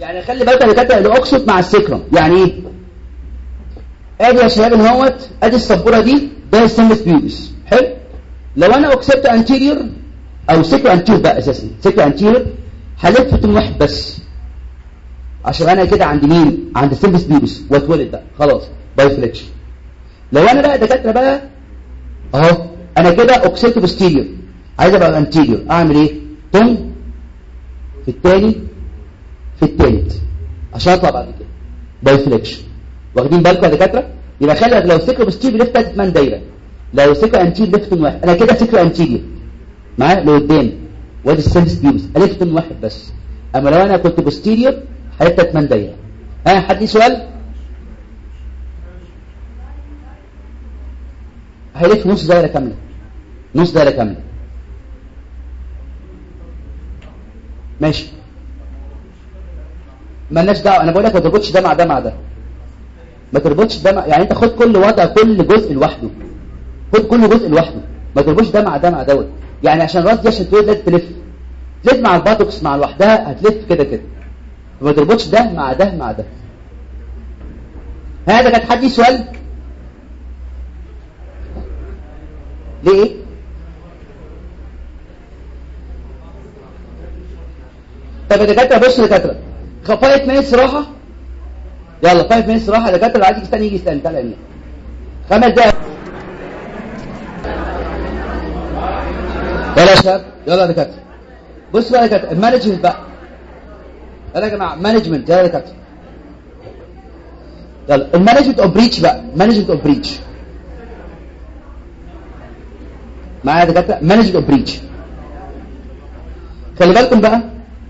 يعني خلي بالك يا دكاتره الاوكسيد مع السكرم يعني إيه؟ آدي يا شباب اهوت آدي السبورة دي. ده السمس بيوبس حلو؟ لو أنا اوكسبت انتيريور أو سكر انتيريور بقى أساسا. سكر انتيريور هلف تم واحد بس. عشان أنا كده عند مين؟ عند السمس بيوبس واتولد بقى. خلاص. by flexion لو أنا بقى دكاترة بقى أهو أنا كده occipito posterior عايز أبقى anterior أعمل إيه؟ تمن في الثاني في الثالث عشان أطلع بعد كده. by flexion واخدين بالكم يا دكاترة؟ يبقى خلي لو sacro posterior لفت ثلاث اتمان دايرة. لو sacro anterior لفت واحد. أنا كده sacro anterior معايا؟ لقدام وادي ال symphysis pubis. الف واحد بس. أما لو أنا كنت posterior هلف ثلاث مان دايرة. ها حد ليه سؤال؟ هيلف نص دايرة كاملة. نص دايرة كاملة. ماشي. مالناش دعوة. أنا بقول لك ما تربطش ده مع ده مع ده. ما تربطش ده مع يعني أنت خد كل وضع كل جزء لوحده. خد كل جزء لوحده. ما تربطش ده مع ده مع دوت. يعني عشان الراس دي عشان تولد تلف. تلف مع ال buttocks مع لوحدها هتلف كده كده. فما تربطش ده مع ده مع ده. هذا كانت حد سؤال ليه؟ طب يا دكاترة بص يا دكاترة. five minutes راحة؟ يلا five minutes راحة. يا دكاترة اللي عايز يستنى يجي يستنى تعالى هنا خمس دقايق. يلا يا شباب. يلا يا دكاترة. بص بقى يا دكاترة. ال management بقى. يلا يا جماعة. management يلا يا دكاترة. يلا. ال management of breech بقى. management of breech معايا دكاتره management of breech خلي بالكم بقى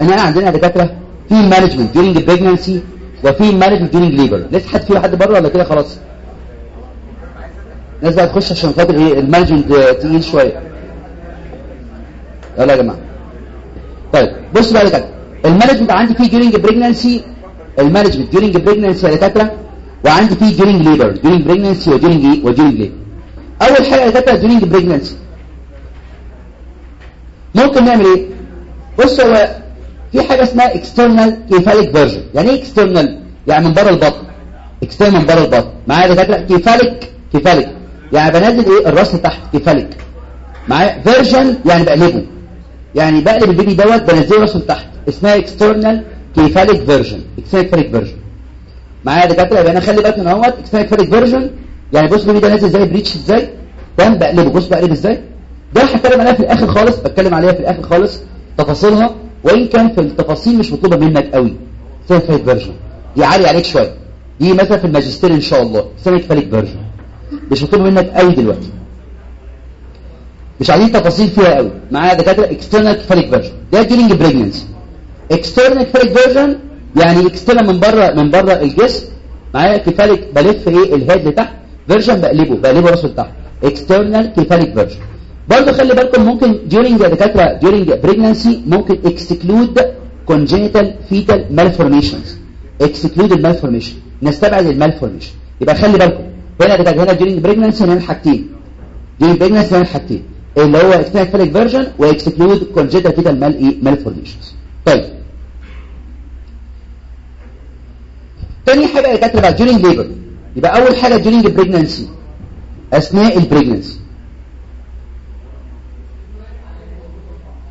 ان إحنا عندنا دكاتره في management during pregnancy وفي management during labor لسه حد في حد بره ولا كده خلاص؟ الناس بقى تخش عشان خاطر إيه؟ ال management تقيل شوية. يلا يا جماعة. طيب بص بقى يا دكاتره ال management عندي فيه during pregnancy ال management during pregnancy يا دكاتره وعندي فيه during labor during pregnancy و during و during labor أول حاجة يا دكاتره during pregnancy ممكن نعمل إيه؟ بص هو في حاجة اسمها external cephalic version يعني إيه external يعني من بره البطن. external من بره البطن. معايا دكاترة؟ cephalic cephalic. يعني بنزل إيه؟ الراس لتحت cephalic. معايا؟ version يعني بقلبه. يعني بقلب ال baby دوت بنزله راسه لتحت. اسمها external cephalic version external cephalic version معايا دكاترة؟ يبقى أنا خلي بالك من اهوت external cephalic version يعني بص ال baby ده نازل إزاي؟ breech إزاي؟ تمام بقلبه. بص بقلب إزاي؟ ده هتكلم عليها في الآخر خالص بتكلم عليها في الآخر خالص تفاصيلها. وإن كان في التفاصيل مش مطلوبة منك قوي cephalic version دي عالي عليك شوية. دي مثلا في الماجستير إن شاء الله cephalic version مش مطلوبه منك قوي دلوقتي. مش عايزين تفاصيل فيها قوي. معايا دكاترة external cephalic version ده during pregnancy external cephalic version يعني external من بره من بره الجسم. معايا cephalic بلف إيه؟ ال head لتحت. version بقلبه بقلبه راسه لتحت. external cephalic version برضه خلي بالكم ممكن during يا دكاترة during pregnancy ممكن exclude congenital fetal malformations. Exclude ال malformation نستبعد ال malformation. يبقى خلي بالكم. هنا يا دكاترة هنا during pregnancy هنعمل حاجتين during pregnancy هنعمل حاجتين اللي هو external cephalic version و exclude congenital fetal إيه malformations. طيب. تاني حاجة يا دكاترة بقى during labor. يبقى أول حاجة during pregnancy. أثناء ال pregnancy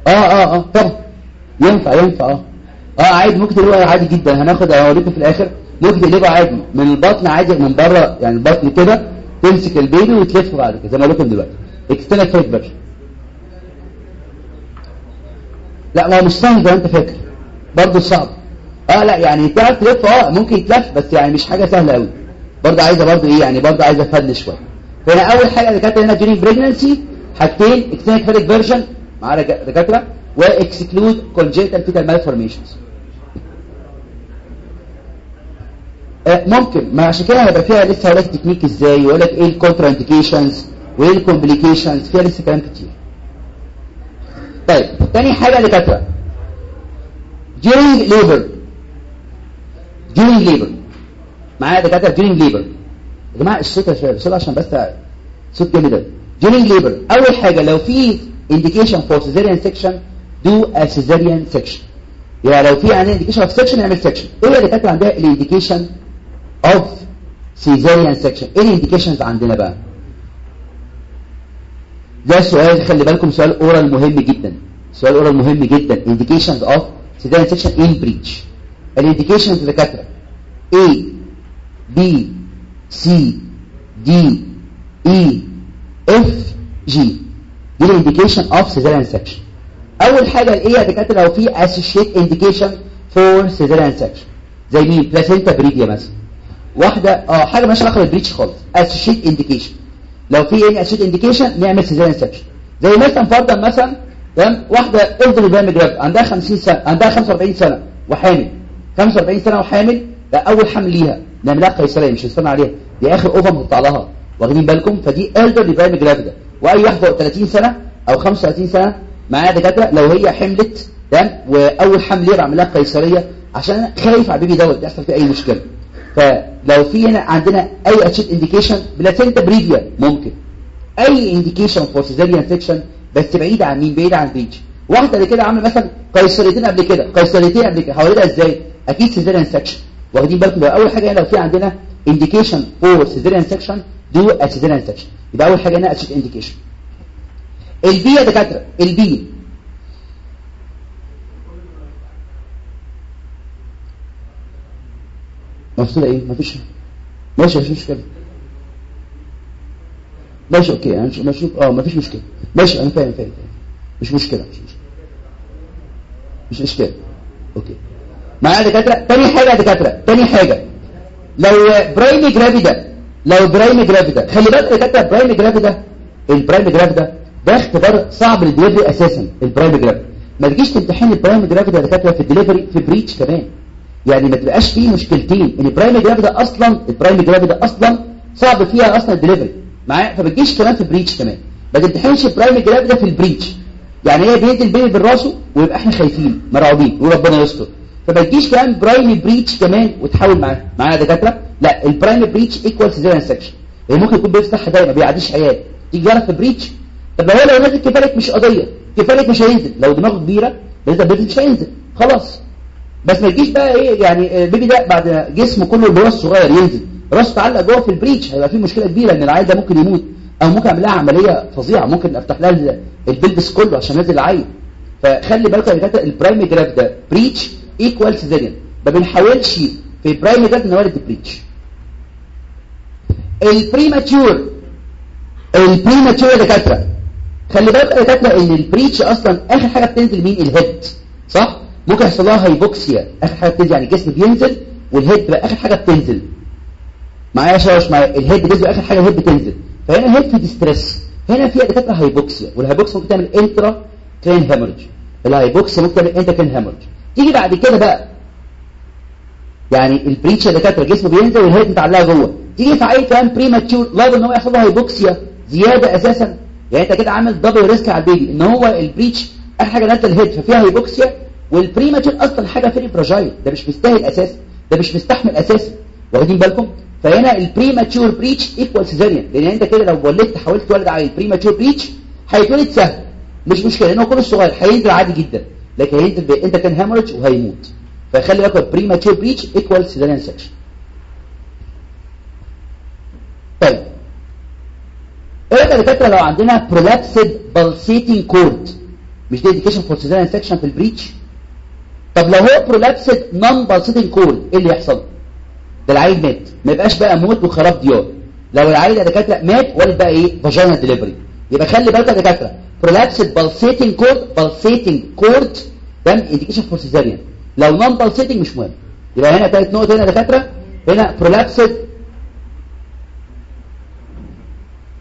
آه آه آه طبعا ينفع ينفع آه. آه عادي ممكن تقلبه عادي جدا هناخد اوريكم في الآخر. ممكن تقلبه عادي من البطن عادي من بره يعني البطن كده تمسك ال baby وتلفه بعد كده زي ما لكم دلوقتي. external cephalic version لا ما هو مش سهل زي ما انت فاكر. برضه صعب. آه لا يعني تعرف تلف آه ممكن يتلف بس يعني مش حاجة سهلة قوي برضه عايزة برضه إيه يعني برضه عايزة فن شوية. فهنا أول حاجة اللي كانت هنا during pregnancy حاجتين external cephalic version مع دكاترة و exclude fetal malformations. آه، ممكن ما عشان كده هيبقى فيها لسه هقول لك تكنيك إزاي ويقول لك إيه ال contraindications وإيه ال complications فيها لسه كلام كتير. طيب تاني حاجة كاتبه during labor. During labor. معايا دكاترة during labor. يا جماعة الصوت يا شباب عشان بس صوت جامد during labor. أول حاجة لو في indication for cesarean section do a cesarean section يعني لو في عندنا indication of section نعمل section إيه اللي كاتب عندها ال indication of cesarean section إيه ال indications عندنا بقى ده سؤال خلي بالكم سؤال oral مهم جدا سؤال oral مهم جدا indications of cesarean section in breech اللي كاتبه A B C D E F G دي ال indication of cesarean section أول حاجة ال A يا دكاترة؟ لو في associated indication for cesarean section زي مين؟ placenta previa مثلا. واحدة آه حاجة مالهاش علاقة بال breech خالص. associated indication لو في إيه associated indication نعمل cesarean section زي مثلا فرضا مثلا تمام؟ واحدة elderly gravida عندها 50 سنة عندها 45 سنة وحامل. 45 سنة وحامل ده أول حمل ليها. نعملها قيصرية مش هنستنى عليها. دي آخر over مقطع لها واخدين بالكم؟ فدي elderly gravida ده واحدة فوق 30 سنة أو 35 سنة معايا دكاترة لو هي حملت تمام؟ وأول حمل ليها بعمل لها قيصرية عشان خايف على ال baby دوت يحصل فيه أي مشكلة. فلو في هنا عندنا أي associated indication placenta previa ممكن. أي indication for cesarean section بس بعيد عن مين؟ بعيد عن breech واحدة اللي كده عامله مثلا قيصريتين قبل كده. قيصريتين قبل كده. هولدها إزاي؟ أكيد cesarean section واخدين بالكم؟ أول حاجة هنا لو في عندنا indication for cesarean section do a cesarean section يبقى أول حاجة هنا associated indication ال B يا دكاترة ال B مفصوله إيه؟ مفيش. ماشي مفيش مشكلة. ماشي okay. أنا ماشي آه مفيش مشكلة. ماشي أنا فاهم فاهم فاهم. مش مشكلة مش مشكلة. مش اشكال okay. معايا دكاترة؟ تاني حاجة يا دكاترة تاني حاجة. لو primigravida لو primigravida خلي بالك يا دكاتره primigravida ال primigravida ده اختبار صعب للدليفري أساسا ال primigravida ما تجيش تمتحن ال primigravida يا دكاترة في الدليفري في breech كمان. يعني ما تبقاش فيه مشكلتين إن ال primigravida أصلا ال primigravida أصلا صعب فيها أصلا الدليفري. معايا؟ فما تجيش كمان في breech كمان. ما تمتحنش ال primigravida في ال breech يعني هي بينزل ال baby بالراسه ويبقى إحنا خايفين مرعوبين وربنا يستر. فما تجيش كمان primi breech كمان وتحاول معاه معايا دكاترة. لا ال primi breech equal cesarean section يعني ممكن يكون بيفتح دايما ما بيعديش عيال. تيجي في breech طب هو لو نازل cephalic مش قضية cephalic مش هينزل. لو دماغه كبيرة baby مش هينزل. خلاص. بس ما تجيش بقى إيه يعني ال baby ده بعد جسمه كله اللي هو الصغير ينزل. راسه تعلق جوه في ال breech هيبقى في مشكلة كبيرة إن العيل ده ممكن يموت. أو ممكن أعمل لها عملية فظيعة. ممكن أفتح لها ال pelvis كله عشان نازل العيل فخلي بالك يا دكاترة ال primigravida ده breech equal cesarean ما بنحاولش في ال primigravida نولد breech ال premature ال premature دكاتره خلي بالك يا دكاتره ان ال breech أصلا آخر حاجة بتنزل مين؟ ال head. صح؟ ممكن يحصل لها hypoxia آخر حاجة بتنزل يعني الجسم بينزل وال head بقى آخر حاجة بتنزل. معايا يا شباب معايا. ال head بتنزل آخر حاجة ال head بتنزل. فهنا ال head في distress هنا في دكاتره hypoxia وال hypoxia ممكن تعمل intracranial hemorrhage ال hypoxia ممكن تعمل intracranial hemorrhage تيجي بعد كده بقى. يعني ال breech دكاتره جسمه بينزل وال head متعلقه جوه. تيجي في عيل كمان premature life إن هو يحصل له hypoxia زيادة أساسا. يعني أنت كده عامل double risk على ال baby. إن هو ال breech اخر حاجة نازله ال head ففيها hypoxia وال premature أصلا حاجة very fragile ده مش مستاهل أساسا ده مش مستحمل أساسا واخدين بالكم؟ فهنا ال premature breech equal cesarean لأن أنت كده لو ولدت حاولت تولد على ال premature breech هيتولد سهل. مش مشكلة لأن هو كله صغير. هينزل عادي جدا. لكن intracranial hemorrhage وهيموت فخلي بالك premature breech equal cesarean section طيب. إيه يا دكاترة؟ لو عندنا prolapsed pulsating cord مش دي indication for cesarean section في ال breech طب لو هو prolapsed non pulsating cord إيه اللي يحصل؟ ده العيل مات. ما يبقاش بقى موت وخراب ديار. لو العيل يا دكاترة مات ولد بقى إيه؟ vaginal delivery يبقى خلي بالك يا دكاترة. Prolapsed pulsating cord pulsating cord ده indication for cesarean. لو non pulsating مش مهم. يبقى هنا ثالث نقطة هنا يا دكاترة. هنا prolapsed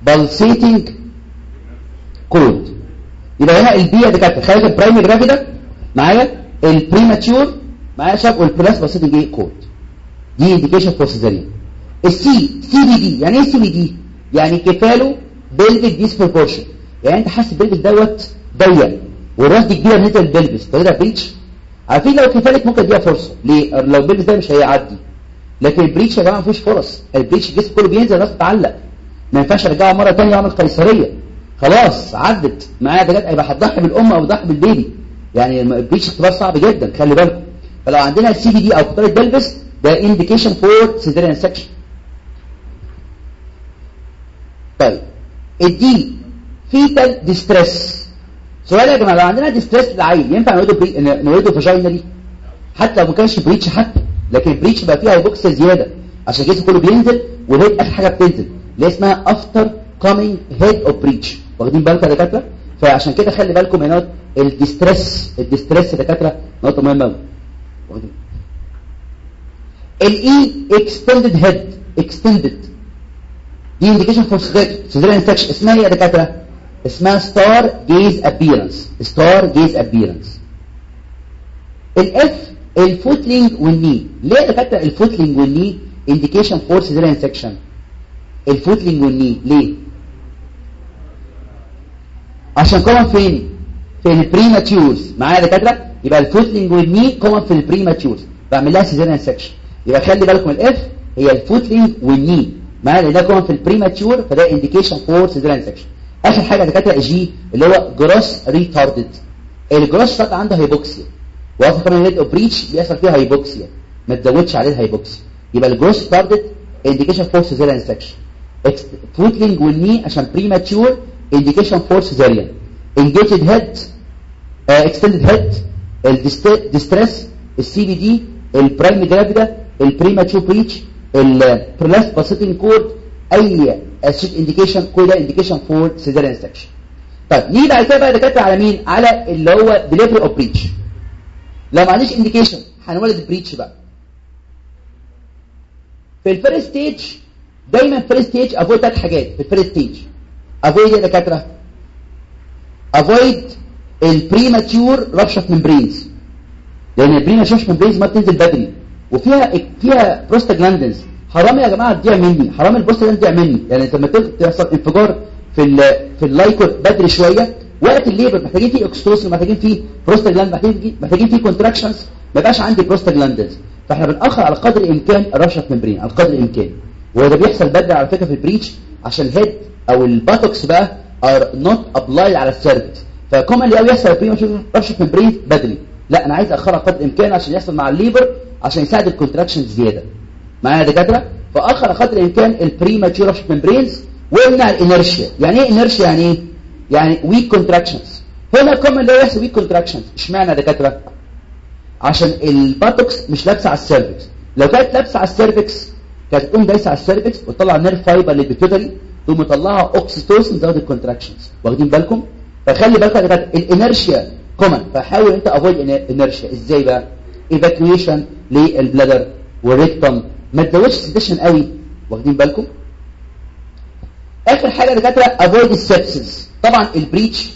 pulsating cord. يبقى هنا ال B يا دكاترة. خارج ال primigravida معايا؟ ال premature معايا شاب وال prolapsed إيه؟ cord دي indication for cesarean ال C CPD يعني إيه CPD يعني cephalopelvic disproportion يعني أنت حاسس ال pelvic دوت ضيق والرأس دي كبيرة نزل ال pelvis فده breech عارفين لو cephalic ممكن اديها فرصة. ليه؟ لو ال pelvis ده مش هيعدي. لكن ال breech يا جماعة مفيش فرص. ال breech الجسم كله بينزل الراس تتعلق ما ينفعش ارجعها مرة ثانية وأعمل قيصرية. خلاص عدت. معايا دلوقتي هيبقى هتضحي بالأم أو تضحي بالبيبي. يعني ال breech اختبار صعب جدا خلي بالكم. فلو عندنا ال CPD أو contracted pelvis ده indication for cesarean section. طيب. ال D fetal distress سؤال يا جماعة لو عندنا distress للعيل ينفع نولده بري... نولده حتى لو ما كانش breech حتى لكن ال breech بقى فيها hypoxia زيادة. عشان الجسم كله بينزل وال head آخر حاجة بتنزل اللي اسمها after coming head of breech واخدين بالكم يا دكاترة؟ فعشان كده خلي بالكم هنا ال distress ال distress يا دكاترة نقطة مهمة قوي ال E extended head extended. دي indication for cesarean section اسمها إيه يا دكاتره اسمها star gaze appearance. Star gaze appearance. ال F ال footling وال knee ليه يا دكاتره ال footling وال knee indication for cesarean section. ال footling وال knee ليه عشان common فين في ال prematures معايا يا دكاتره يبقى ال footling وال knee common في ال prematures بعمل لها cesarean section. يبقى خلي بالكم ال F هي ال footling وال knee معايا لأن ده كمان في ال premature فده indication for cesarean section آخر حاجة دكاترة G اللي هو growth retarded ال growth ده عنده hypoxia واضح كمان ال head of breech بيحصل فيها hypoxia ما تزودش عليه ال hypoxia يبقى ال growth retarded indication for cesarean section footling وال knee عشان premature indication for cesarean engaged head extended head ال distress ال CPD ال primigravida ال premature breech ال prolapsed pulsating cord أي associated indication كل ده indication for cesarean section طيب نيجي بعد كده بقى دكاترة على مين؟ على اللي هو delivery of breech لو ما عنديش indication هنولد breech بقى. في ال first stage دايما first stage avoid ثلاث حاجات. في ال first stage avoid يا دكاترة؟ avoid ال premature rupture membranes لأن ال premature membranes ما بتنزل بدري. وفيها فيها بروستاجلاندنز حرام يا جماعة تضيع مني. حرام البروستاجلاند تضيع مني. يعني لما تحصل انفجار في في ال liquor بدري شوية وقت ال labor محتاجين فيه oxytocin محتاجين فيه بروستاجلاند محتاجين محتاجين فيه contractions ما يبقاش عندي بروستاجلاندنز فإحنا بنأخر على قدر الإمكان ال rupture membrane على قدر الإمكان. وده بيحصل بدري على فكرة في ال breech عشان ال head أو ال buttocks بقى are not applied على ال cervix ف common قوي يحصل ال premature rupture membrane بدري. لا أنا عايز اخرها قدر الإمكان عشان يحصل مع ال labor عشان يساعد ال contraction زيادة. معايا يا دكاترة؟ فآخر قدر الإمكان ال premature rupture membranes ويمنع ال inertia يعني إيه inertia يعني إيه؟ يعني weak contractions هنا common اللي يحصل weak contractions إشمعنى يا دكاترة؟ عشان ال buttocks مش لابسة على ال cervix لو كانت لابسة على ال cervix كانت تقوم دايسة على ال cervix وتطلع nerve fiber لل pituitary تقوم مطلعها oxytocin تزود ال contractions واخدين بالكم؟ فخلي بالك يا دكاترة ال inertia common فحاول أنت avoid inertia إزاي بقى؟ evacuation لل bladder وال rectum ما تزودش sedation قوي. واخدين بالكم؟ آخر حاجة يا دكاترة avoid ال sepsis طبعا ال breech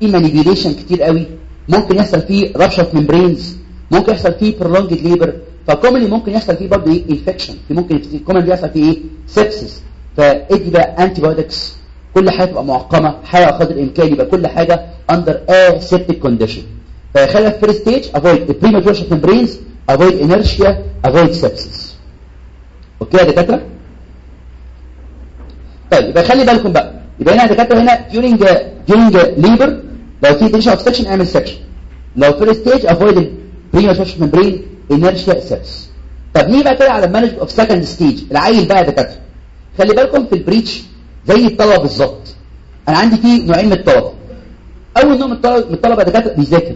في manipulation كتير قوي. ممكن يحصل فيه rupture membranes ممكن يحصل فيه prolonged labor ف commonly ممكن يحصل فيه برضه إيه؟ infection في ممكن commonly يحصل فيه إيه؟ sepsis فادي بقى antibiotics كل حاجة تبقى معقمة. حاجة قدر الإمكان يبقى كل حاجة under aseptic condition فخلي في stage avoid premature membranes avoid inertia avoid sepsis okay يا دكاترة؟ طيب يبقى خلي بالكم بقى. يبقى هنا يا دكاترة هنا during during labor لو في indication of section اعمل section. لو first stage avoid premature membrane inertia sepsis طب نيجي بقى كده على management of second stage العيل بقى يا دكاترة. خلي بالكم في ال breech زي الطلبة بالظبط. أنا عندي فيه نوعين من الطلبة. أول نوع من الطلبة الطلبة دكاترة بيذاكر.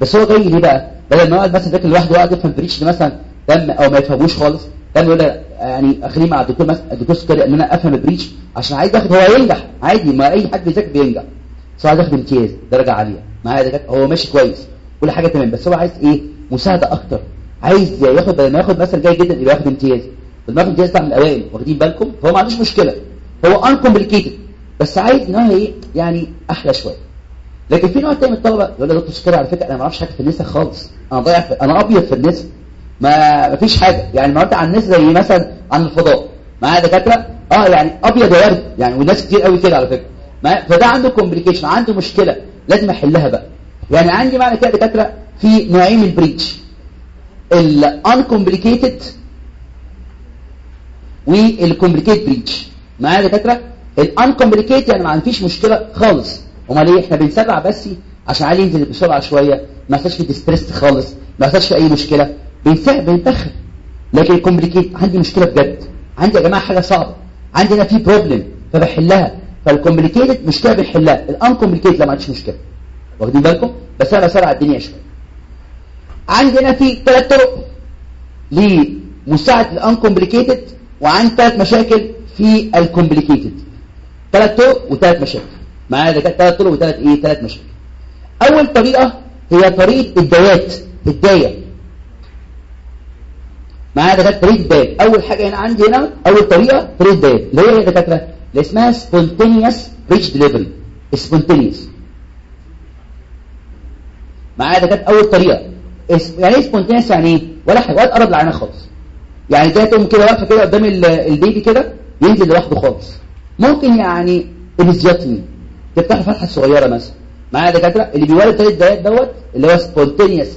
بس هو جاي ليه بقى؟ بدل ما يقعد مثلا يذاكر لوحده ويقعد يفهم breech ده مثلا دم أو ما يفهموش خالص دم يقول يعني اخرين مع الدكتور مثلا الدكتور سكري إن أنا أفهم ال breech عشان عايز ياخد هو ينجح عادي ما أي حد بيذاكر بينجح. بس هو عايز ياخد امتياز درجة عالية. معايا هو ماشي كويس كل حاجة تمام بس هو عايز إيه؟ مساعدة أكتر. عايز ياخد بدل ما ياخد مثلا جيد جدا يبقى ياخد امتياز بدل ما ياخد امتياز من الأوائل واخدين بالكم؟ فهو ما عندوش مشكلة. هو uncomplicated بس عايز إن هو إيه؟ يعني أحلى شوية. لكن في نوع تاني من الطلبة يقول لي دكتور سكري على فكرة أنا ما أعرفش حاجة في النساء خالص. أنا ضايع. أنا أبيض في النساء ما ما فيش حاجة. يعني ما عن النساء زي مثلا عن الفضاء. معايا دكاترة؟ آه يعني أبيض يا ورد يعني والناس كتير قوي كده على فكرة. فده عنده complication عنده مشكلة. لازم أحلها بقى. يعني عندي معنى كده دكاترة في نوعين من ال breech ال uncomplicated وال complicated breech معايا دكاترة؟ ال uncomplicated يعني ما عنديش مشكلة خالص. امال إيه إحنا بنسرع بس عشان العيل ينزل بسرعة شوية ما يحصلش distress خالص ما يحصلش أي مشكلة. بنتاخر لكن ال complicated عندي مشكلة بجد. عندي يا جماعة حاجة صعبة. عندي هنا في problem فبحلها. فال complicated مشكلة بنحلها. ال uncomplicated لا ما عنديش مشكلة. واخدين بالكم؟ بس أنا بسرع الدنيا شوية. عندي هنا في ثلاث طرق لمساعدة ال uncomplicated وعندي ثلاث مشاكل في ال complicated ثلاث طرق وثلاث مشاكل. معايا دكاترة ثلاث طرق وثلاث إيه ثلاث مشاكل. أول طريقة هي طريقة الدايات الداية. معايا دكاترة طريقة الدايات أول حاجة هنا عندي هنا أول طريقة طريقة الدايات اللي هي يا دكاتره اللي اسمها spontaneous breech delivery spontaneous معايا دكاترة أول طريقة. يعني إيه spontaneous يعني إيه؟ ولا حاجة ولا تقرب لعينها خالص. يعني ده تقوم كده واقفة كده قدام البيبي كده ينزل لوحده خالص. ممكن يعني episiotomy تفتح فتحة صغيرة مثلا. معايا دكاتره اللي بيولد ثلاث دقايق دوت اللي هو spontaneous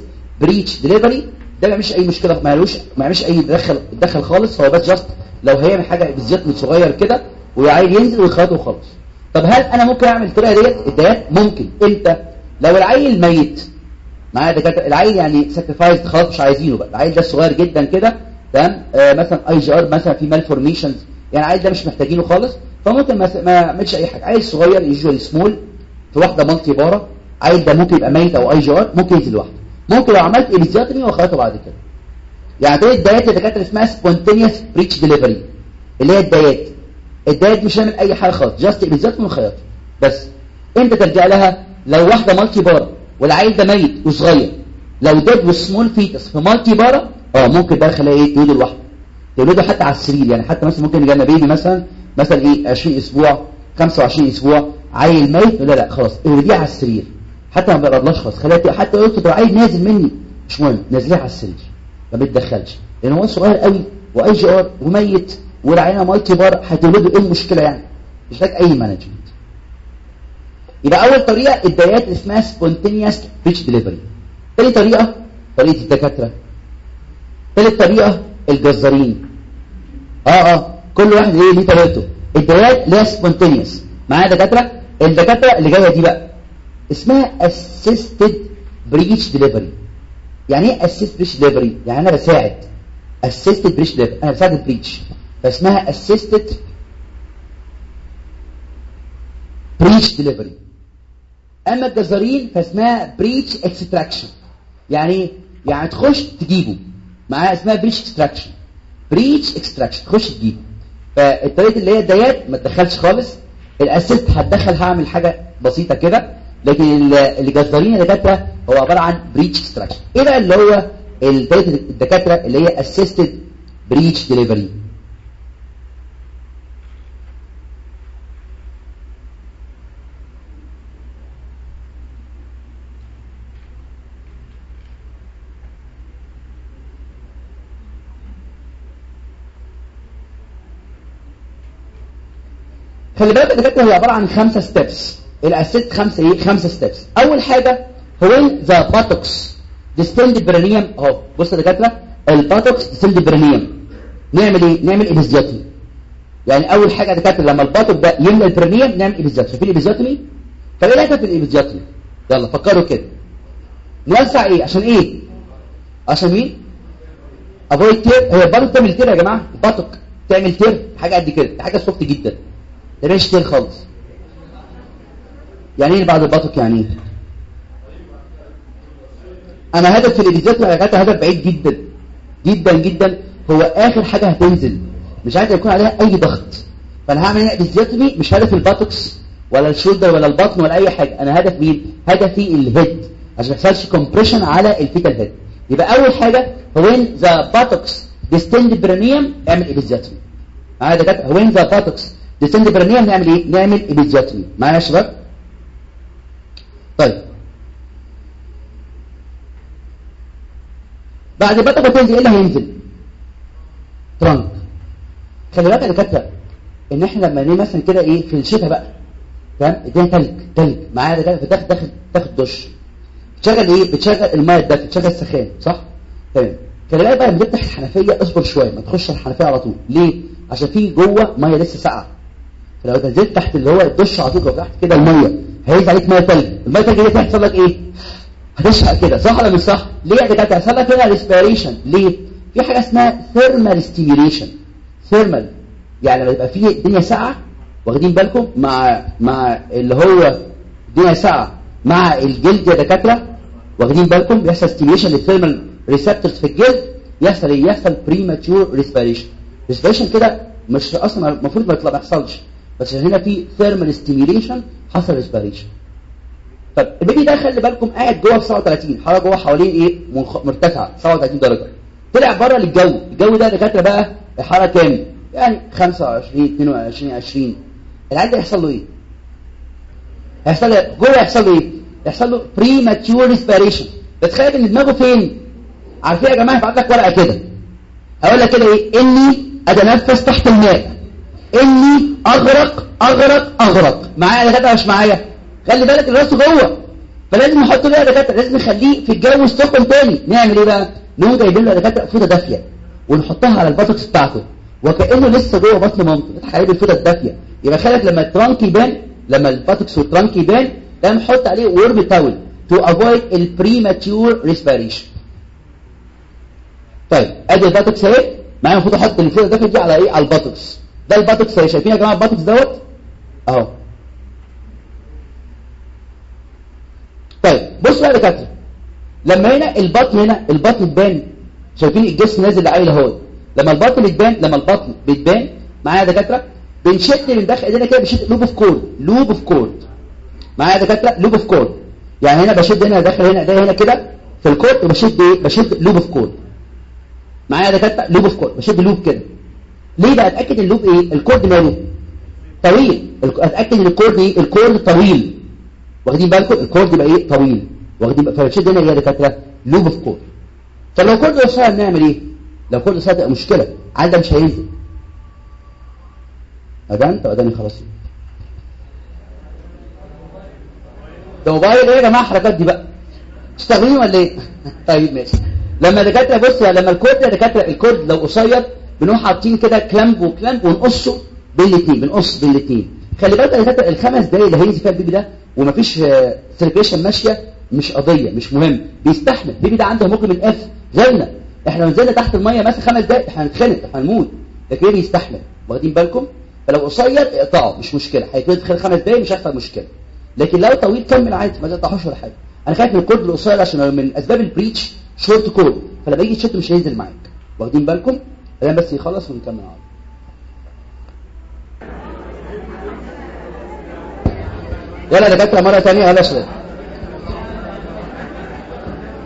breech delivery ده ما يعملش أي مشكلة ما يعملوش ما يعملش أي تدخل تدخل خالص. هو بس just لو هيعمل حاجة episiotomy صغير كده وعايز ينزل ويخيطه وخلاص. طب هل أنا ممكن أعمل الطريقة ديت الدايات ممكن. إمتى؟ لو العيل ميت. معايا دكاتره العيل يعني sacrifice خلاص مش عايزينه بقى. العيل ده صغير جدا كده تمام؟ آه مثلا IUGR مثلا في malformations يعني العيل ده مش محتاجينه خالص. فممكن ما يعملش أي حاجة. عيل صغير usually small في واحدة multipara عيل ده ممكن يبقى ميت أو IUGR ممكن ينزل لوحده. ممكن لو عملت episiotomy واخدته بعد كده. يعني طريقه الدايات الدكاتره اسمها spontaneous breech delivery اللي هي الدايات الدايات مش هنعمل أي حاجة خالص. just episiotomy وخياطه بس. إمتى ترجع لها؟ لو واحدة multipara والعيل ده ميت وصغير. لو dead و small fetus في multipara آه ممكن بقى خليها إيه؟ تولد لوحده. تولده حتى على السرير. يعني حتى مثلا ممكن يجي baby مثلا مثلا إيه 20 أسبوع 25 أسبوع عيل ميت لا لا خلاص اولديه على السرير. حتى ما بيقربلاش خالص خليها حتى قلت لو عيل نازل مني. مش مهم نازليه على السرير. ما بيتدخلش. لأن هو صغير قوي و IUGR وميت والعيانة multipara هتولده إيه المشكلة يعني؟ مش محتاج أي management يبقى أول طريقة الدايات اللي اسمها spontaneous breech delivery تاني طريقة طريقة الدكاترة. ثالث طريقة الجزارين. آه آه. كل واحد إيه ليه طريقته. الدايات اللي هي spontaneous معايا دكاترة؟ الدكاترة اللي جاية دي بقى. اسمها assisted breech delivery يعني إيه assisted breech delivery يعني أنا بساعد. assisted breech delivery أنا بساعد ال breech. فاسمها assisted breech delivery أما الجزارين فاسمها breech extraction يعني يعني تخش تجيبه. معاها اسمها breech extraction breech extraction تخش تجيبه. فالطريقة اللي هي الدايات ما تدخلش خالص. ال assist هتدخل هعمل حاجة بسيطة كده لكن الجزارين الدكاتره هو عبارة عن breech extraction إيه بقى اللي هو الدكاترة اللي هي assisted breech delivery خلي بالك الدكاتره هي عبارة عن خمسة steps ال assisted خمسة إيه خمسة steps أول حاجة when the buttocks distend perineum أهو بص يا دكاترة. ال buttocks distend perineum نعمل إيه؟ نعمل episiotomy يعني أول حاجة دكاترة لما ال buttock ده يملى ال perineum نعمل episiotomy شايفين ال episiotomy طب إيه الهدف من ال episiotomy يلا فكروا كده. نوسع إيه؟ عشان إيه؟ عشان مين؟ avoid tear هي ال buttock تعمل tear يا جماعة. ال buttock تعمل tear حاجة قد كده. حاجة soft جدا. مش tear خالص؟ يعني إيه بعد ال buttock يعني؟ إيه أنا هدف يا جماعة هدف بعيد جدا جدا جدا. هو آخر حاجة هتنزل. مش عايز يكون عليها أي ضغط. فأنا هعمل هنا episiotomy مش هدف ال buttocks ولا ال shoulder ولا البطن ولا أي حاجة. أنا هدف مين؟ هدفي ال head. عشان ما يحصلش compression على ال fetal head يبقى أول حاجة when the buttocks distend perineum اعمل episiotomy معايا كده when the buttocks distend perineum نعمل إيه؟ نعمل episiotomy معايا يا شباب طيب. بعد ال buttocks تنزل إيه اللي هينزل؟ trunk. خلي بالك يا دكاترة إن إحنا لما نيجي مثلا كده إيه في الشتاء بقى فاهم الدنيا تلج تلج. معايا ده فتاخد داخل تاخد دش. بتشغل إيه؟ بتشغل المية الدافئه بتشغل السخان صح؟ تمام خلي بالك بقى لما تفتح الحنفية اصبر شوية ما تخش الحنفية على طول. ليه؟ عشان في جوه مية لسه ساقعة. فلو نزلت تحت اللي هو الدش على طول تحت كده المية هينزل عليك مية تلج. المية التلج دي هيحصل لك إيه؟ هتشهق كده. صح ولا مش صح؟ ليه؟ يا دكاتره هيحصل لك هنا respiration ليه؟ في حاجة اسمها thermal stimulation thermal يعني لما يبقى في الدنيا ساقعة واخدين بالكم مع مع اللي هو الدنيا ساقعة مع الجلد يا دكاترة واخدين بالكم؟ بيحصل stimulation لل thermal receptors في الجلد. يحصل إيه؟ يحصل premature respiration respiration كده مش أصلا المفروض ما يحصلش. بس هنا في thermal stimulation حصل respiration طب ال baby ده خلي بالكم قاعد جوه في 37 حرارة جوه حوالين إيه؟ منخ... مرتفعة 37 درجة. طلع بره للجو. الجو ده دكاتره بقى الحرارة كام؟ يعني 25 22 20 العيال ده يحصل له إيه؟ هيحصل له جوه يحصل له إيه؟ يحصل له premature respiration بتخيل إن دماغه فين؟ عارفين يا جماعة؟ هبعت لك ورقة كده. أقول لك كده إيه؟ إني أتنفس تحت الماء. إني أغرق أغرق أغرق. معايا يا مش معايا. خلي بالك راسه جوه. فلازم نحط له يا دكاترة لازم نخليه في الجو السخن تاني. نعمل إيه بقى؟ نقوم جايبين له يا دكاترة فوطة دافية ونحطها على ال buttocks بتاعته. وكأنه لسه جوه بطن مامته. نضحك عليه بالفوطه الدافية. يبقى خلك لما ال trunk يبان لما ال buttocks وال trunk يبان ده نحط عليه warm towel to avoid ال premature respiration طيب أدي ال buttocks أهي. معايا المفروض أحط الفوطة الدافية دي على إيه؟ على ال buttocks ده ال buttocks اهي شايفين يا جماعة الباتوكس دوت اهو طيب بص بقى يا دكاتره لما هنا البطن هنا البطن تبان شايفين الجسم نازل لعيل اهو لما البطن بتبان لما البطن بتبان معايا يا دكاتره بنشد من داخل ايدينا كده بنشد loop of cord loop of cord معايا يا دكاتره loop of cord يعني هنا بشد هنا داخل هنا ده هنا كده في ال cord وبشد إيه بشد loop of cord معايا يا دكاتره loop of cord بشد loop كده ليه بقى أتأكد ال loop إيه؟ ال cord ماله. طويل. أتأكد إن ال cord إيه؟ ال cord طويل. واخدين بالكم؟ ال cord يبقى إيه؟ طويل. واخدين فبشد هنا يا دكاترة loop of cord. طب لو cord قصير نعمل إيه؟ لو cord قصير مشكلة. عاد ده مش هينزل اذان طب اذاني خلاص. ده موبايل إيه يا جماعة الحركات دي بقى. تشتغلين ولا إيه؟ طيب ماشي. لما دكاترة بص لما ال cord دكاترة ال cord لو قصير بنقوم حاطين كده clamp و clamp ونقصه بين الاثنين بنقص بين الاثنين خلي بالك يا الخمس دقايق اللي هينزل فيها ال baby ده ومفيش circulation ماشية مش قضية مش مهم. بيستحمل. ال baby ده عنده ممكن من اف إحنا لو نزلنا تحت المية مثلا خمس دقايق إحنا هنتخنق هنموت. لكن بيستحمل. واخدين بالكم؟ فلو قصير اقطعه مش مشكلة. هيتولد خلال خمس دقايق مش هيحصل مشكلة. لكن لو طويل كمل عادي ما تقطعوش ولا حاجة. أنا خايف من ال cord القصير عشان من أسباب ال breech short cord. فلما يجي تشد مش هينزل معاك. واخدين بالكم؟ الأذان بس يخلص ونكمل عادي. يلا يا دكاترة مرة ثانية يلا شباب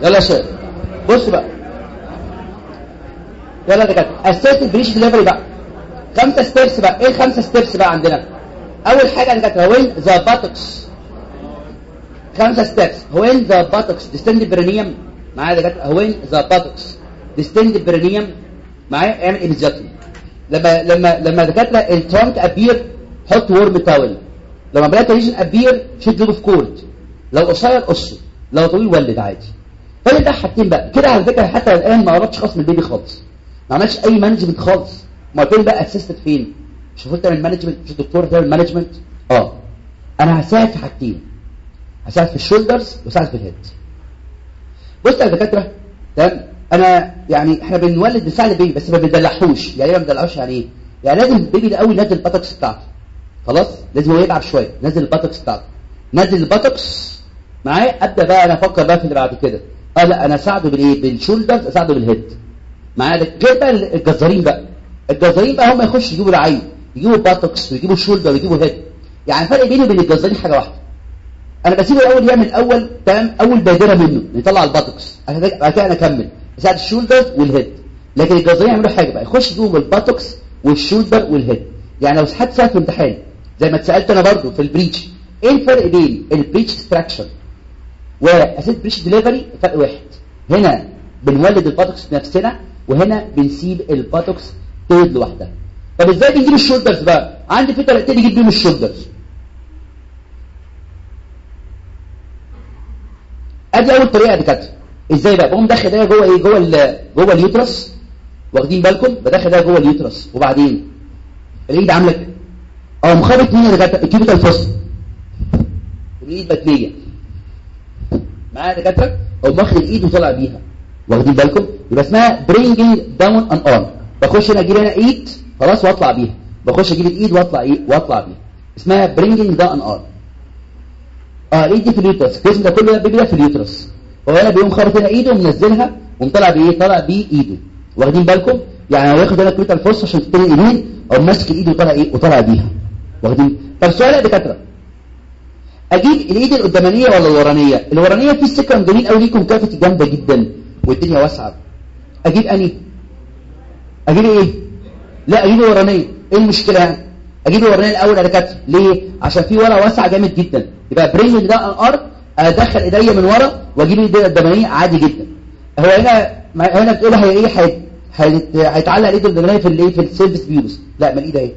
يلا شباب بص بقى. يلا يا دكاترة. أساس ال breech delivery بقى. خمسه steps بقى؟ إيه الخمسه steps بقى عندنا؟ أول حاجة يا دكاترة when the buttocks خمسة steps when the buttocks distend perineum معايا يا دكاترة؟ when the buttocks distend perineum معايا اعمل episiotomy لما لما لما دكاتره ال trunk appear حط warm towel لما بلاقي legs appear شد له في cord لو قصير قصه لو طويل ولد عادي. فانا ده حاجتين بقى. كده على فكرة حتى الآن ما قربتش خالص من ال baby خالص. ما عملش أي management خالص. ما قلت بقى assisted فين؟ مش المفروض تعمل management مش الدكتور تعمل management آه. أنا هساعد في حاجتين. هساعد في ال shoulders وساعد في ال head بص يا دكاترة تمام؟ أنا يعني إحنا بنولد بنساعد ال baby بس ما بندلعهوش. يعني إيه ما بندلعوش يعني إيه يعني لازم ال baby الأول ينزل ال buttocks بتاعته. خلاص؟ لازم هو يلعب شوية نزل ال buttocks بتاعته. نزل ال buttocks معايا؟ أبدأ بقى أنا أفكر بقى في اللي بعد كده. آه لا أنا أساعده بالايه بال shoulders أساعده بال head معايا؟ ده غير بقى الجزارين بقى. الجزارين بقى هم يخشوا يجيبوا العين يجيبوا buttocks ويجيبوا shoulder ويجيبوا head يعني الفرق بيني وبين الجزارين حاجة واحدة. أنا بسيبه الأول يعمل أول تمام؟ أول بادرة منه يطلع ال buttocks بعد كده أنا أكمل. اساعد ال shoulder وال head لكن الجزارين يعملوا حاجة بقى. يخش يجيبوا ال buttocks وال shoulder وال head يعني لو حد سال في امتحان زي ما اتسألت أنا برضو في ال breech إيه الفرق بين ال breech extraction و assisted breech delivery فرق واحد. هنا بنولد ال buttocks بنفسنا وهنا بنسيب ال buttocks تولد لوحدها. طب إزاي بنجيب ال shoulders بقى؟ عندي في طريقتين نجيب بيهم ال shoulders. أدي أول طريقة يا دكاترة. إزاي بقى؟ بقوم داخل ده جوه إيه؟ جوه ال جوه ال uterus. واخدين بالكم؟ بدخل ده جوه ال uterus. وبعدين؟ الايد عاملة كده. آه مخابط مين ال cubital fossa الايد متنيه معايا يا دكاترة؟ أو واخد الايد وطالع بيها. واخدين بالكم؟ يبقى اسمها bringing down an arm بخش هنا أجيب هنا ايد. خلاص واطلع بيها. بخش أجيب الايد واطلع إيه؟ واطلع بيها. اسمها bringing down an arm آه الايد دي في ال uterus. الجسم ده كله بيبدا في ال uterus. هو هنا بيقوم خارج هنا ايده ومنزلها ومطلع بإيه؟ طالع بيه ايده واخدين بالكم؟ يعني هو ياخد هنا cubital fossa عشان تتني ايدين أو ماسك الايد وطالع إيه؟ وطالع بيها. واخدين؟ طب سؤال يا دكاترة. أجيب الإيد القدامانيه ولا الورانية؟ الورانية في sacrum جميل قوي concave جامدة جدا والدنيا واسعة. أجيب أني؟ أجيب إيه؟ لا أجيب الورانية. إيه المشكلة يعني؟ أجيب الورانية الأول يا دكاترة. ليه؟ عشان في ورا واسعة جامد جدا. يبقى bring the arm ادخل ايديا من ورا واجيب الايد القدامانيه عادي جدا. هو هنا هنا بتقول هي إيه؟ هيتعلق الايد القدامانيه في الايه؟ في ال symphysis pubis لا ما الايد اهي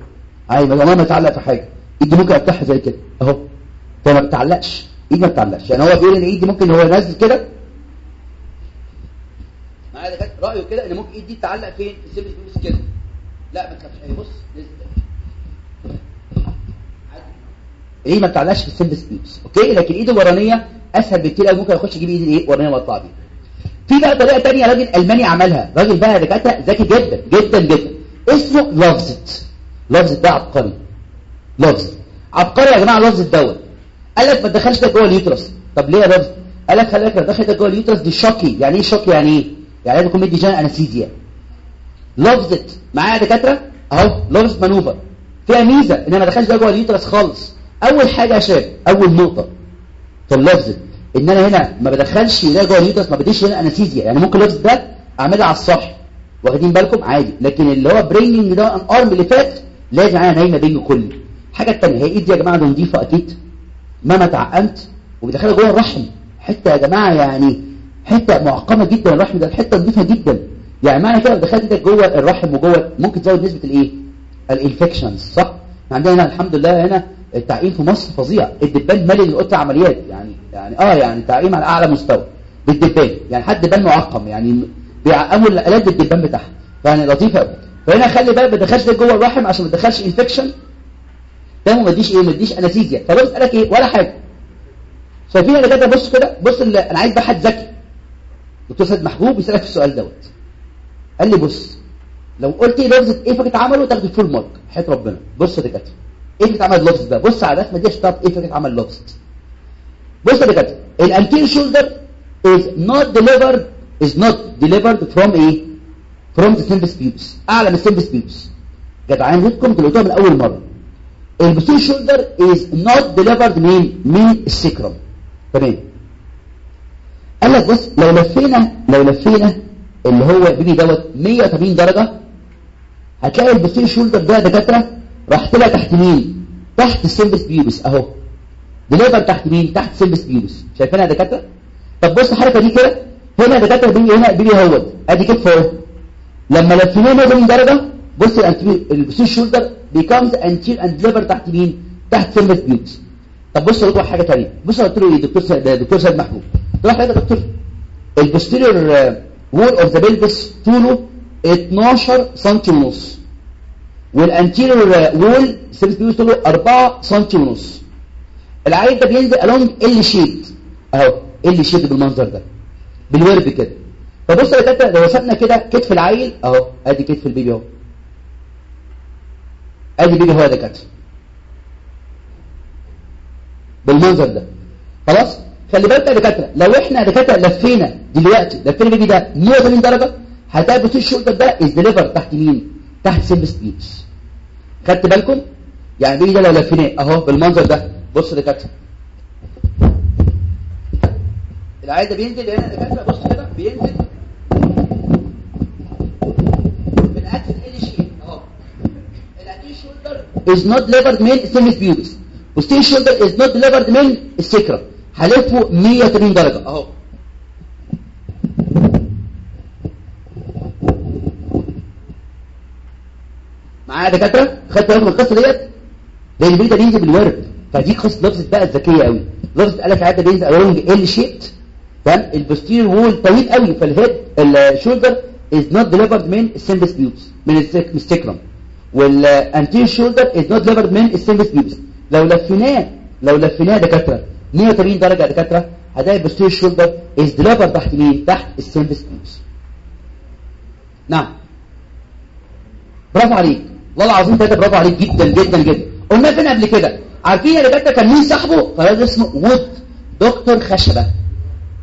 أيوه ما ما تعلق في حاجة. ايدي ممكن افتحها زي كده. اهو. فما بتعلقش. ايد ما بتعلقش. يعني هو بيقول ان ايدي ممكن هو ينزل كده. معايا ده رأيه كده ان ممكن ايدي تعلق فين؟ في ال symphysis pubis كده. لا ما تخافش. اهي بص الايد ما بتعلقش في ال symphysis pubis okay؟ لكن الإيد الورانية أسهل بكتير قوي ممكن أخش أجيب ايدي إيه؟ ورانية واطلع بيها. في بقى طريقة ثانية راجل ألماني عملها. راجل بقى دكاترة ذكي جدا جدا جدا. اسمه لافزت لافزت ده عبقري. لافزت عبقري يا جماعة لافزت دوت. قال لك ما تدخلش ده جوه ال uterus. طب ليه يا لافزت قال لك خلي بالك دخل ده جوه ال uterus دي shocking. يعني إيه shocking؟ يعني إيه؟ يعني لازم يكون مدي general anesthesia. لافزت معايا يا دكاترة؟ أهو لافزت maneuver. فيها ميزة إن أنا ما ادخلش ده جوه ال uterus خالص. أول حاجة يا شباب أول نقطة. في ال لافزت إن أنا هنا ما بدخلش ده جوه ال uterus ما بديش هنا anesthesia. يعني ممكن ال لافزت ده أعملها على السطح واخدين بالكم؟ عادي. لكن اللي هو bringing down an arm اللي فات لازم أنا نايمه بينه كله الحاجة الثانية هي ايدي يا جماعة؟ دي نظيفة أكيد. ما أنا اتعقمت وبدخلها جوه الرحم. حتة يا جماعة يعني حتة معقمة جدا الرحم ده حتة نظيفة جدا. يعني معنى كده دخلت إيدك جوه الرحم وجوه ممكن تزود نسبة الإيه؟ الإنفكشنز صح؟ عندنا هنا الحمد لله هنا التعقيم في مصر فظيع. الدبان مالي الاوضه عمليات يعني يعني آه يعني تعقيم على أعلى مستوى. بالدبان يعني حد دبان معقم يعني بيعقموا الالات بالدبان بتاعها. يعني لطيفه قوي فهنا خلي بالك ما تدخلش ده جوه الرحم عشان ما تدخلش infection فاهم ما تديش إيه ما تديش anesthesia طب أسألك إيه؟ ولا حاجة. شايفين أنا كده بص كده بص أنا عايز بقى حد ذكي. دكتور سيد محبوب يسألك في السؤال دوت. قال لي بص لو قلت إيه لافزت إيه فكرة عمله تاخد full mark حياة ربنا. بص يا دكاترة. إيه فكره عمل لافزت ده؟ بص على الرسمه دي تعرف إيه فكرة عمل لافزت بص يا دكاتره ال anterior shoulder is not delivered is not delivered from إيه from the symphysis pubis أعلى من ال symphysis pubis جدعان لكم قلتوها من أول مرة. ال posterior shoulder is not delivered من من ال sacrum تمام. قال لك بص لو لفينا لو لفينا اللي هو بيبي دوت 180 درجة هتلاقي ال posterior shoulder ده دكاترة راح طلع تحت مين؟ تحت ال symphysis pubis أهو. delivered تحت مين؟ تحت ال symphysis pubis شايفينها دكاتره طب بص الحركة دي كده. هنا دكاتره بيبي هنا بيبي اهوت أدي كتف اهو لما لفيناه 180 درجه بص ال posterior shoulder becomes anterior and delivered تحت مين؟ تحت symphysis pubis طب بص قلت حاجة ثانية بص قلت له إيه دكتور دكتور سيد محمود. قلت له حاجة دكتور. ال posterior wall of the pelvis طوله 12 سم ونص. وال anterior wall symphysis pubis طوله 4 سم ونص العيل ده بينزل along L shape أهو L shape بالمنظر ده. بالورب كده. فبص يا دكاتره لو وصلنا كده كتف العيل. أهو أدي كتف البيبي أهو. أدي البيبي هو يا دكاتره بالمنظر ده. خلاص؟ خلي بالك يا دكاترة لو إحنا يا دكاترة لفينا دلوقتي لفينا البيبي ده 180 درجة هتلاقي posterior ال shoulder ده is delivered تحت مين؟ تحت symphysis pubis خدت بالكم يعني البيبي ده لو لفيناه أهو بالمنظر ده. بص يا دكاتره العيل ده بينزل هنا يا دكاتره بص كده بينزل. بال axis L shape أهو. ال anterior shoulder is not delivered من symphysis pubis وال posterior shoulder is not delivered من ال sacrum هلفه 180 درجة. أهو. معايا يا دكاترة خدت بالك من القصة ديت. لأن البيبي ده بينزل بالورب. فدي قصه Løvset بقى الذكية قوي Løvset قال لك العيال ده بينزل along L shaped تمام؟ ال posterior wall طويل قوي فال head ال shoulder is not delivered من ال symphysis pubis من ال sacrum وال anterior shoulder is not delivered من ال symphysis pubis لو لفيناه لو لفيناه دكاترة 180 درجة دكاترة هتلاقي ال posterior shoulder is delivered تحت مين؟ تحت ال symphysis pubis نعم. برافو عليك. والله العظيم ثلاثة برافو عليك جدا جدا جدا. قلنا فين قبل كده؟ عارفين يا دكاتره كان مين صاحبه؟ قرار اسمه Wood. دكتور خشبة.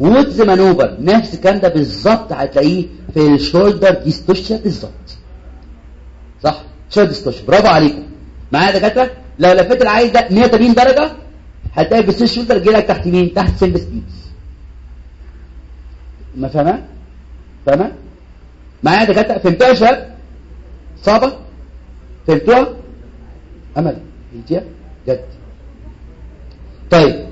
Wood's maneuver نفس الكلام ده بالظبط هتلاقيه في ال shoulder dystocia بالظبط. صح؟ shoulder dystocia برافو عليكم. معايا يا دكاترة؟ لو لفيت العيل ده 180 درجة هتلاقي بس ال shoulder جاي لك تحت مين؟ تحت symphysis pubis ما فاهمه فاهمه معايا يا دكاترة؟ فهمتوها يا شباب؟ صعبه فهمتوها أمل فهمتيها جد. طيب.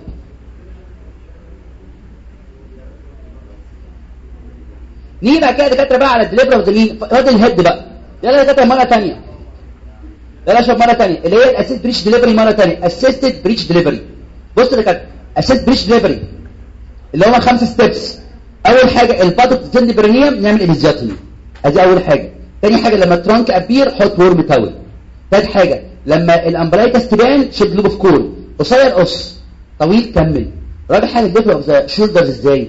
نيجي بقى كده دكاترة بقى على ذا مين راجل ال head بقى. يلا دكاترة مرة ثانية يلا شوف مرة ثانية اللي هي ال assisted breech delivery مرة ثانية assisted breech delivery بص دكاترة. assisted breech delivery اللي هم خمسة steps أول حاجة ال buttock distend perineum نعمل episiotomy أدي أول حاجة. ثاني حاجة لما ال trunk appear حط warm towel ثالث حاجة لما ال umbilicus تبان شد loop of cord. قصير قص. طويل كمل. رابع حاجة ال delivery of the shoulders إزاي؟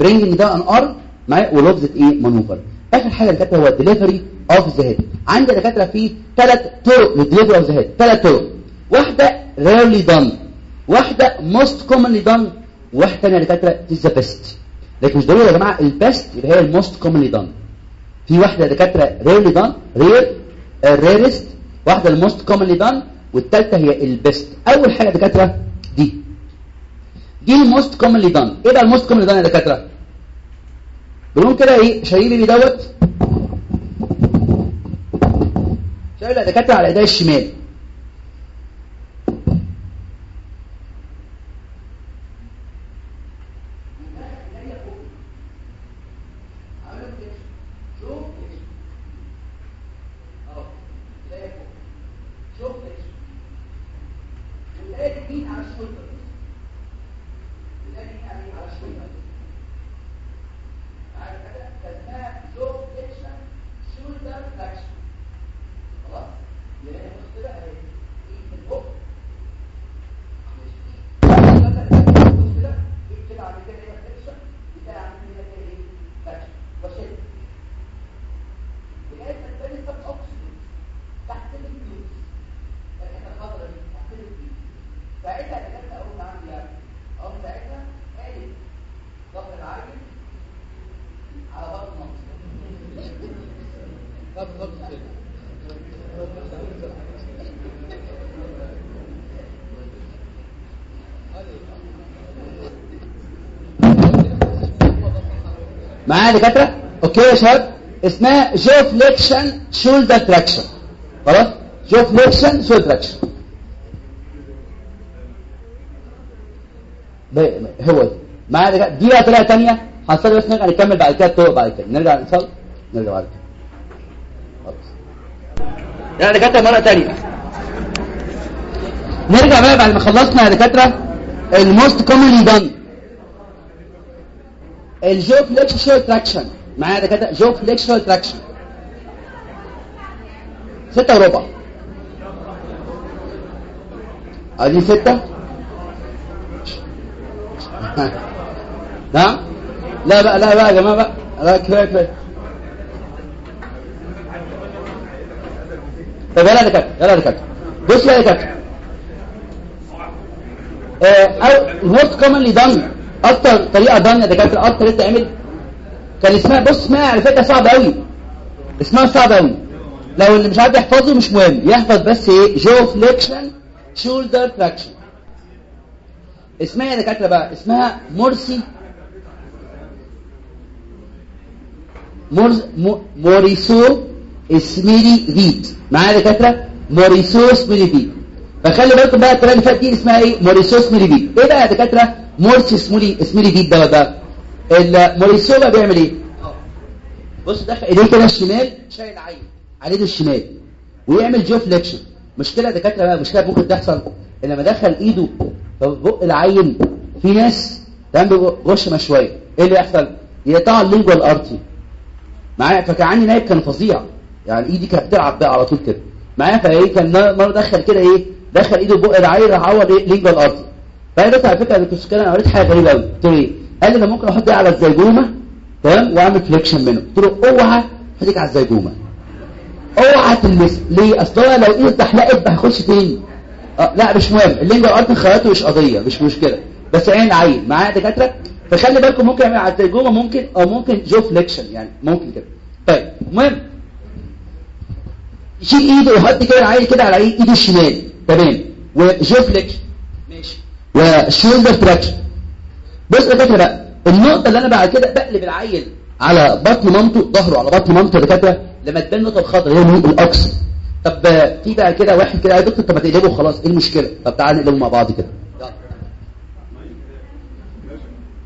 bringing down an arm معايا و Løvset إيه maneuver آخر حاجة دكاتره هو ال delivery of the head عندي دكاترة في ثلاث طرق لل delivery of the head ثلاث طرق. واحدة rarely done. واحدة most commonly done. واحدة ثانية دكاترة is the best. لكن مش ضروري يا جماعة ال best يبقى هي ال most commonly done. في واحدة دكاترة rarely done. Rare rarest واحدة ال most commonly done والثالثه هي ال best أول حاجة دكاترة دي دي ال most commonly done. إيه بقى ال most commonly done يا دكاترة؟ بنقول كده إيه؟ شايلين دوت. شايل يا دكاترة على ايديا الشمال. معايا دكاترة؟ okay يا شباب. اسمها jaw flexion shoulder traction خلاص؟ jaw flexion shoulder traction هو ده معايا دكاتره دي بقى طريقه ثانية هنصلي بس نرجع نكمل بعد كده الطرق بعد كده. نرجع نصلي نرجع بعد كده. يا دكاترة مرة ثانية نرجع بقى بعد ما خلصنا يا دكاترة. ال most commonly done ال jaw flexion shoulder traction معايا يا دكاتره jaw flexion shoulder traction ستة وربع. عايزين ستة؟ نعم. لا بقى لا بقى يا جماعة بقى. لا كفاية كفاية. طب يلا يا دكاترة يلا يا دكاترة. بص يا دكاترة. أو ال most commonly done أكتر طريقة يا دكاتره أكتر تعمل كان اسمها بص اسمها على فكرة صعبة قوي اسمها صعبة قوي لو اللي مش عارف يحفظه مش مهم. يحفظ بس إيه؟ jaw flexion shoulder traction اسمها يا دكاترة بقى؟ اسمها Mauriceau. Mauriceau Mauriceau Smellie Veit معايا يا دكاترة؟ Mauriceau Smellie Veit فخلي بالكم بقى الطريقة اللي فاتت دي اسمها إيه؟ Mauriceau Smellie Veit إيه بقى يا دكاترة؟ Smellie Veit ده بقى. ال Mauriceau بقى بيعمل إيه؟ بص دخل إيديه كده الشمال شايل العيل على إيده الشمال. ويعمل jaw flexion مشكلة دكاترة بقى مشكلة ممكن تحصل. ان لما دخل إيده في بق العيل في ناس تمام بغشم شوية. إيه اللي يحصل؟ يقطع ال lingual artery معايا؟ فكان عندي نايب كان فظيع. يعني إيدي كانت بتلعب بقى على طول كده. معايا؟ فإيه كان مرة دخل كده إيه؟ دخل إيده بق العيل راح إيه؟ lingual artery فانا بس على فكرة أنا كنت أنا قريت حاجة غريبة قوي قلت له إيه قال لي أنا ممكن أحط إيه على ال zygoma تمام؟ وأعمل flexion منه. قلت له أوعى تحطك على الزيجومه أوعى تلمس ليه؟ أصل لو إيده اتزحلقت هيخش في عين آه لا مش مهم. ال lingual artery خياطه مش قضية مش مشكلة. بس عين عين معايا دكاترة؟ فخلي بالكم ممكن يعمل على ال zygoma ممكن أو ممكن jaw flexion يعني ممكن كده. طيب المهم يشيل ايده ويحط كده العيل كده على ايده الشمال. تمام. و jaw flexion ماشي. و shoulder traction بص يا دكاتره بقى النقطة اللي أنا بعد كده بقلب العيل على بطن مامته ظهره على بطن مامته يا دكاترة لما تبان النقطه الخضراء هي ال occiput طب في بقى كده واحد كده يا دكتور طب ما تقلبه خلاص إيه المشكلة؟ طب تعالى نقلبه مع بعض كده.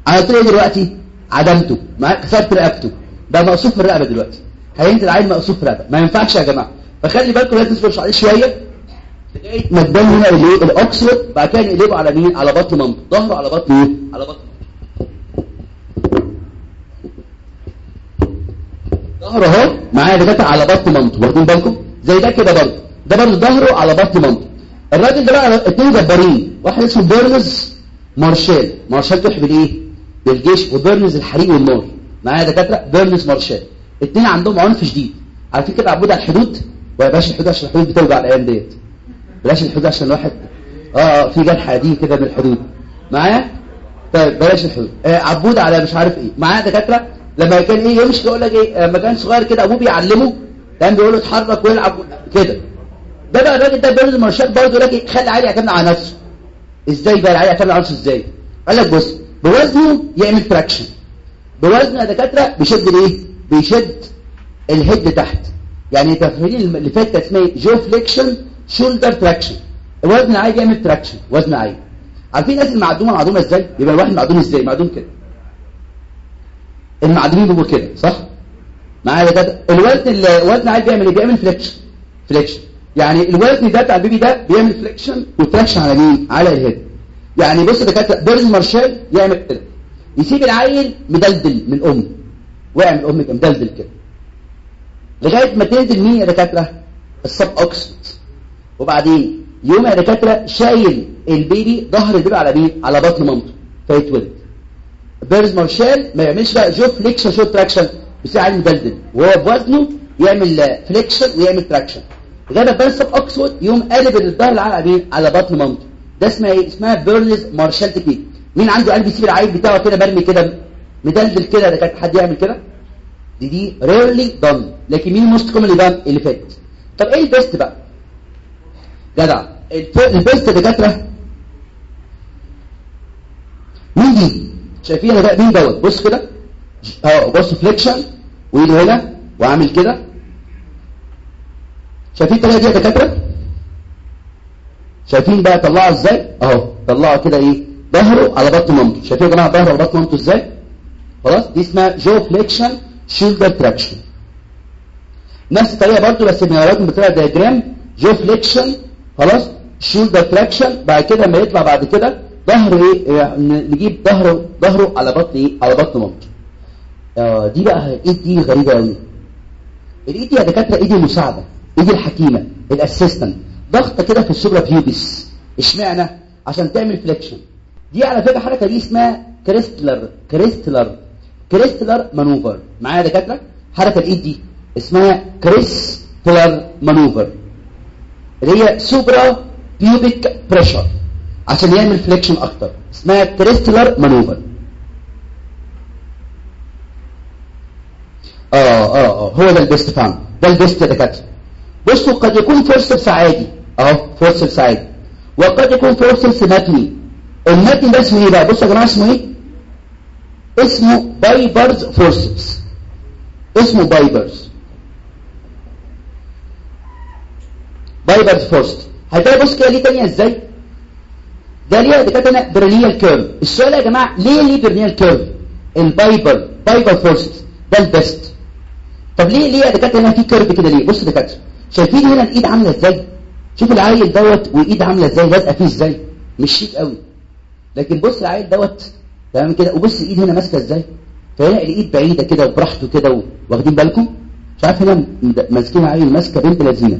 عملت له دلوقتي عدمته كسرت رقبته. ده مقصوف في الرقبة دلوقتي. هينزل عيل مقصوف في الرقبة. ما ينفعش يا جماعة. فخلي بالكم لازم تصبروا عليه شوية ما تبان هنا الايه الاكسر بعد كده نقلبه على مين؟ على بطن مامته. ظهره على بطن إيه على بطن ظهره اهو معايا دكاتره على بطن مامته. واخدين بالكم؟ زي ده كده برضه. ده برضه ظهره على بطن مامته. الراجل ده بقى اتنين جبارين. واحد اسمه بيرنز مارشال. مارشال تحب بالايه بالجيش. وبيرنز الحريق والنار معايا دكاترة؟ بيرنز مارشال. اتنين عندهم عنف شديد. عارفين كده عبود على الحدود. بلاش الحدود عشان الحدود بتوجع الأيام ديت. بلاش الحدود عشان الواحد آه في جرح قديم كده من الحدود. معايا؟ طيب بلاش الحدود. آه عبود على مش عارف إيه. معايا دكاترة؟ لما كان إيه يمشي يقول لك إيه لما كان صغير كده أبوه بيعلمه كان بيقول له اتحرك ويلعب كده. ده بقى الراجل ده Burns Marshall برضه لك خلي عيل يعتمد على نفسه. إزاي بقى العيل يعتمد على نفسه إزاي؟ قال لك بص بوزنه يعمل traction بوزنه يا دكاترة بيشد الإيه؟ بيشد ال head تحت. يعني تفهمين اللي فات اسمها jaw flexion shoulder traction الوزن العالي يعمل traction وزن عالي عارفين الناس المعدومة معدومة إزاي؟ يبقى الواحد معدوم إزاي؟ معدوم كده. المعدومين بيبقوا كده صح؟ معايا كده الوزن الوزن عالي بيعمل إيه؟ بيعمل flexion flexion يعني الوزن ده بتاع ال baby ده بيعمل flexion و traction على مين؟ على ال head. يعني بص ده كده Burns Marshall يعمل كده. يسيب العيل مدلدل من امه وقع من امه مدلدل كده. لغاية ما تنزل مين يا دكاترة؟ ال sub occiput وبعدين يوم يا دكاترة شايل ال baby ظهر ال baby على مين؟ على بطن مامته. فيتولد Burns Marshall ما يعملش بقى jaw flexion shoulder traction بس عيل مدلدل. وهو بوزنه يعمل flexion ويعمل traction ما appears sub occiput يوم قالب الظهر على مين؟ على بطن مامته. ده اسمها إيه؟ اسمها Burns Marshall technique مين عنده قلب يسيب العيل بتاعه كده مرمي كده مدلدل كده ده كان حد يعمل كده؟ دي دي rarely done لكن مين most commonly done اللي فات طب إيه ال best بقى؟ جدع. البيست دكاتره مين دي؟ شايفين ده مين دوت؟ بص كده. آه بص flexion وايده هنا؟ وعامل كده. شايفين الطريقة دي يا دكاترة؟ شايفين بقى طلعه إزاي؟ أهو طلعه كده إيه؟ ظهره على بطن مامته. شايفين يا جماعة ظهره على بطن مامته إزاي؟ خلاص دي اسمها jaw flexion shoulder traction نفس الطريقة برضو بس بنوريكم بطريقه diagram jaw flexion خلاص؟ shoulder traction بعد كده لما يطلع بعد كده ظهر إيه؟ يعني نجيب ظهره ظهره على بطن إيه؟ على بطن مامته آه دي بقى الايد دي غريبة قوي الإيد دي يا دكاترة ايدي المساعدة ايدي الحكيمة ال assistant. ضغطة كده في ال suprapubis اشمعنى؟ عشان تعمل flexion دي على فكرة الحركه دي اسمها Kristeller Kristeller Kristeller maneuver. معايا يا دكاترة؟ حركة الإيد دي. اسمها Kristeller maneuver. اللي هي suprapubic pressure. عشان يعمل flexion أكتر. اسمها Kristeller maneuver. آه آه آه. هو ده ال best فهم ده ال best يا دكاترة. بصوا قد يكون forceps عادي. أهو forceps عادي. وقد يكون forceps متني. المتني ده اسمه إيه بقى؟ بصوا يا جماعة اسمه إيه؟ اسمه Piper's forceps اسمه Piper's Piper's forceps هتلاقي بص كده ليه تانية إزاي؟ ده ليه دكاترة هنا perineal curve السؤال يا جماعة ليه ليه perineal curve ال Piper Piper forceps ده ال best طب ليه ليه يا دكاترة هنا في curve كده ليه؟ بص دكاترة شايفين هنا الإيد عاملة إزاي؟ شوف العيل دوت وإيد عاملة إزاي لازقه فيه إزاي؟ مش شيك قوي. لكن بص العيل دوت تمام كده؟ وبص الإيد هنا ماسكة إزاي؟ فهنا الإيد بعيدة كده وبراحته كده واخدين بالكم؟ مش عارف هنا ماسكين عيل ماسكة بنت لذينة.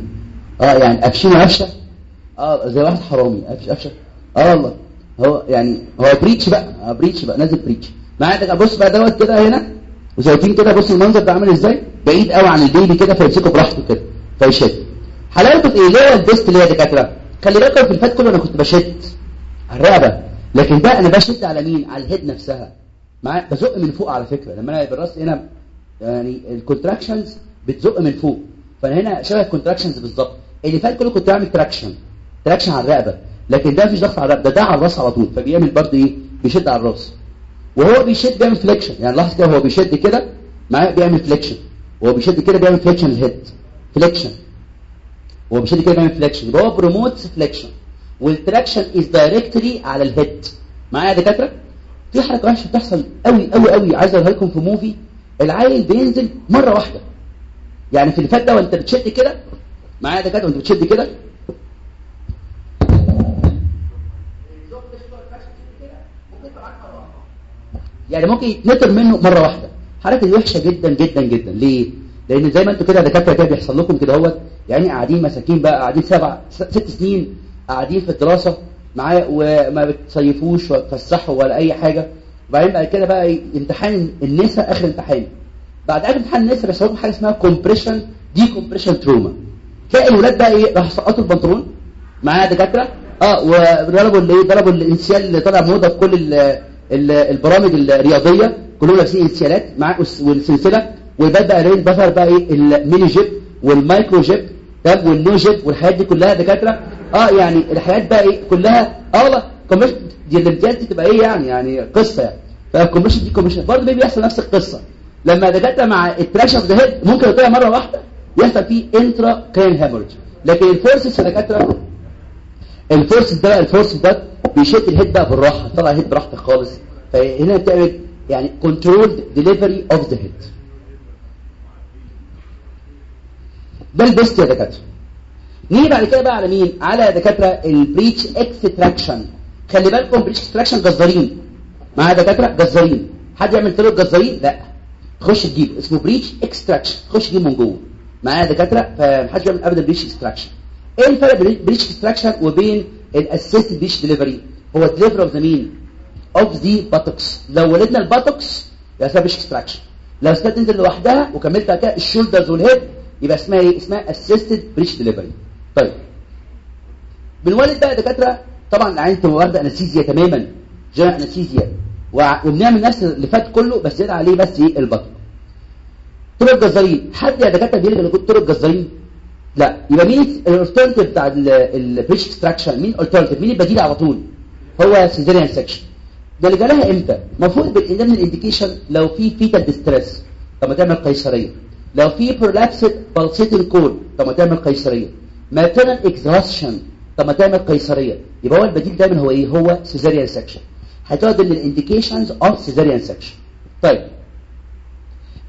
آه يعني قفشينة قفشة. آه زي واحد حرامي قفش قفشة. آه والله. هو يعني هو breech بقى آه breech بقى نازل breech. معايا بص بقى دوت كده هنا. وشايفين كده بص المنظر ده عامل إزاي؟ بعيد قوي عن ال baby كده فيمسكه براحته كده فيشد. حلاوته في إيه؟ ليه ال best اللي هي دكاترة. خلي بالكم في اللي فات كله أنا كنت بشد. على الرقبة. لكن ده أنا بشد على مين؟ على ال head نفسها. معايا؟ بزق من فوق على فكرة. لما أنا بالرأس هنا يعني ال contractions بتزق من فوق. فانا هنا شبه ال contractions بالظبط. اللي فات كله كنت بعمل traction traction على الرقبة. لكن ده مفيش ضغط على الرقبة. ده ده على الرأس على طول. فبيعمل برضه إيه؟ بيشد على الرأس. وهو بيشد بيعمل flexion يعني لاحظ كده هو بيشد كده معايا؟ بيعمل flexion وهو بيشد كده بيعمل flexion ال head flexion وهو بيشد كده بيعمل flexion هو promotes flexion وال traction is directly على ال head معايا يا دكاترة؟ في حركة وحشة بتحصل قوي قوي قوي عايز أقولها لكم في موفي العيل بينزل مرة واحدة. يعني في اللي فات ده وأنت بتشد كده معايا يا دكاترة؟ وأنت بتشد كده. يعني ممكن يتنطر منه مرة واحدة. حركة دي وحشة جدا جدا جدا. ليه؟ لأن زي ما أنتوا كده دكاترة كده بيحصل لكم كده أهوت. يعني قاعدين مساكين بقى قاعدين سبع ست سنين قاعدين في الدراسة معايا وما بتصيفوش ولا تفسحوا ولا أي حاجة. وبعدين بعد كده بقى امتحان النساء آخر امتحان. بعد آخر امتحان النساء لكم حاجة اسمها compression decompression trauma تلاقي الولاد بقى إيه راح سقطوا البنطلون. معايا دكاترة؟ آه وضربوا اللي ضربوا الإنسيال اللي طالع موضة في كل البرامج الرياضية. كلهم لابسين إنسيالات. مع والسلسلة. والباد بقى رين بفر بقى إيه الميني جيب والمايكرو جيب. تمام والنو جيب والحاجات دي كلها دكاترة. آه يعني الحاجات بقى إيه؟ كلها آه والله كوميشن دي الامتياز دي تبقى إيه يعني؟ يعني قصة يعني. فالكوميشن دي كوميشن. برضه بيحصل نفس القصة. لما دكاترة مع التراكشن اوف ذا هيد ممكن يطلع مرة واحدة يحصل فيه intracranial hemorrhage لكن ال forceps يا دكاترة ال forceps ده ال forceps ده بيشد ال head بقى بالراحة. طلع ال head براحتك خالص. فهنا بتعمل يعني controlled delivery of the head ده ال best يا دكاتره نيجي بعد كده بقى على مين على دكاتره ال breech extraction خلي بالكم breech extraction جزارين معايا دكاتره جزارين حد يعمل طرق جزارين لا خش تجيب اسمه breech extraction خش تجيب من جوه معايا دكاتره فمحدش بيعمل ابدا breech extraction إيه الفرق بين breech extraction وبين ال assisted breech delivery هو delivery of the مين of the buttocks لو ولدنا ال buttocks يبقى اسمها breech extraction لو استنى تنزل لوحدها وكملت كده ال shoulders وال head يبقى اسمها إيه؟ اسمها assisted breech delivery طيب. بنولد بقى دكاترة طبعا تبقى واخده anesthesia تماما. general anesthesia. وبنعمل نفس اللي فات كله بس زيادة عليه بس إيه؟ البطن. طرق الجزارين. حد يا دكاترة بيلغي طرق الجزارين؟ لا. يبقى مين ال alternative بتاع ال breech extraction مين ال alternative؟ مين البديل على طول؟ هو cesarean section ده اللي جالها إمتى؟ المفروض بالضمن ال indication لو في fetal distress طب ما تعمل قيصرية. لو في prolapsed pulsating cord طب ما تعمل قيصرية. maternal exhaustion طب ما تعمل قيصرية. يبقى هو البديل دايما هو إيه؟ هو cesarean section هتقعد من ال indications of cesarean section طيب.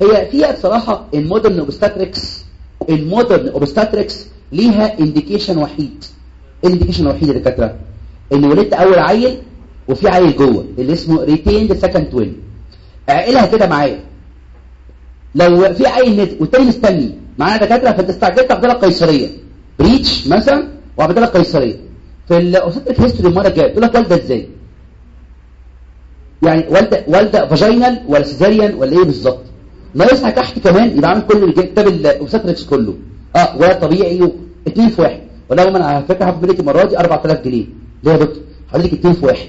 هي فيها بصراحة ال modern obstetrics ال modern obstetrics ليها indication وحيد. ال indication الوحيد يا دكاترة؟ إن ولدت أول عيل وفي عيل جوه اللي اسمه retained second twin اعقلها كده معايا. لو في عيل نزل والتاني مستني. معانا دكاترة فانت استعجلت عملت لك قيصريه breech مثلا وعملت لك قيصريه في ال obstetric history المرة الجاية تقول لك والدة إزاي؟ يعني والده والدة vaginal ولا cesarean ولا إيه بالظبط؟ ناقص تحت كمان يبقى عامل كل كتاب ال obstetrics كله. آه ولا طبيعي اثنين في واحد. ولا أنا على فكرة هاخد منك المرة دي 4000 جنيه. ليه يا دكتور؟ حضرتك اثنين في واحد.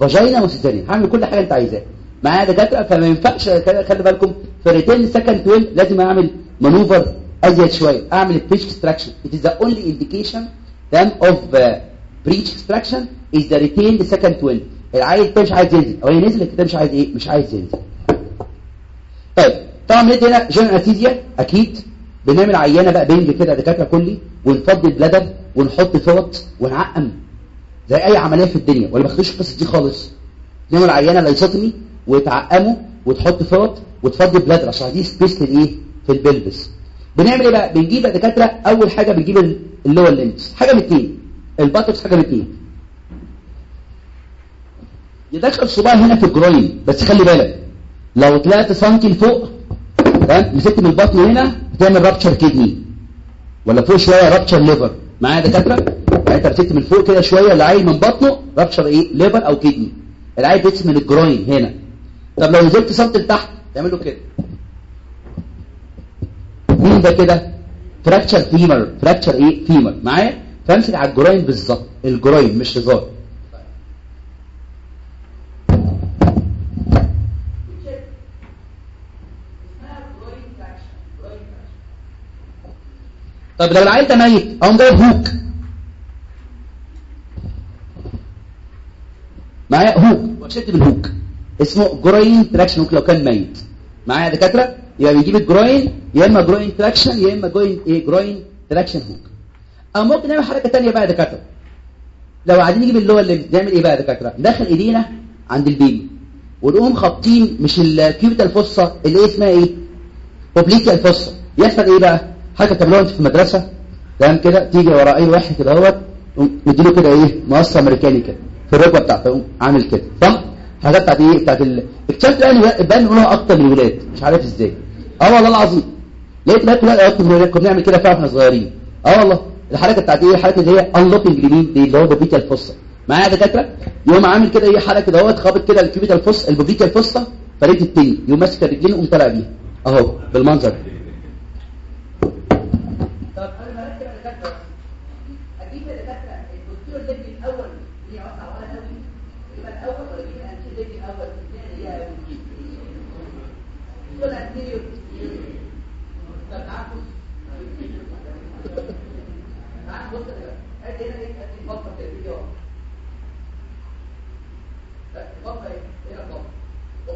vaginal و cesarean هعمل كل حاجة أنت عايزاها معايا دكاترة فما ينفعش خلي بالكم في retained second twin لازم أعمل maneuver أزيد شوية أعمل breech extraction it is the only indication then of uh, breech extraction is the second twin العيل التاني مش عايز ينزل. أو هي نزل التاني مش عايز إيه؟ مش عايز ينزل. طيب طبعا بندي هنا general anesthesia أكيد بنعمل عيانه بقى بنج كده دكاترة كلي ونفضي ال bladder ونحط فوط ونعقم. زي أي عملية في الدنيا. ولا ما بخدوش القصة دي خالص. نعمل عيانه lithotomy وتعقمه وتحط فوط وتفضي ال bladder عشان دي space لل إيه في ال pelvis. بنعمل إيه بقى؟ بنجيب يا دكاترة أول حاجة بنجيب اللي هو ال legs حاجة من اتنين. ال buttocks حاجة من اتنين. يدخل صباع هنا في ال groin بس خلي بالك لو طلعت سنتي لفوق تمام؟ مسكت من البطن هنا بتعمل rupture kidney ولا فوق شوية rupture liver معايا دكاترة؟ يعني انت مسكت من فوق كده شوية العيل من بطنه rupture إيه؟ liver أو kidney العيل بيتمسك من ال groin هنا. طب لو نزلت سنتي لتحت تعمل له كده. مين ده كده؟ fracture femur fracture إيه؟ femur معايا؟ فامسك على ال groin بالظبط. ال groin مش هزار. طب لو العيل ده ميت أقوم جايب hook. معايا؟ hook. وأشد بال hook. اسمه groin traction hook لو كان ميت. معايا يا دكاترة؟ يبقى بيجيب ال groin يا إما groin traction يا إما groin إيه؟ groin traction hook أو ممكن نعمل حركة ثانية بقى يا دكاترة. لو عايزين نجيب اللي هو اللي نعمل إيه بقى يا دكاترة؟ ندخل إيدينا عند ال baby. ونقوم خابطين مش ال cubital fossa اللي إيه اسمها إيه؟ اوبليكيا الفوسا يحصل إيه بقى؟ حاجة تعملوها انت في المدرسة. تمام كده؟ تيجي ورا أي واحد كده أهوت نديله كده إيه؟ مقص أمريكاني كده. في الركبة بتاعته عامل كده. صح؟ حاجات بتاعت إيه؟ بتاعت ال... اكتشفت يعني بان نقولها أكتر من الولاد مش عارف إزاي. آه والله العظيم. لقيت بقى ولاد أكتر من الولاد كنا بنعمل كده فعلا وإحنا صغيرين. آه والله. الحركة بتاعت إيه؟ الحركة اللي هي انلوكينج لمين دي اللي هو بوبيتا الفصه معايا دكاترة؟ يقوم عامل كده إيه؟ حركة دوت خابط كده الكيوبيتا الفص البوبيتا الفصه فريد التاني يقوم ماسك الرجلين ويقوم طالع بيها. أهو بالمنظر ده.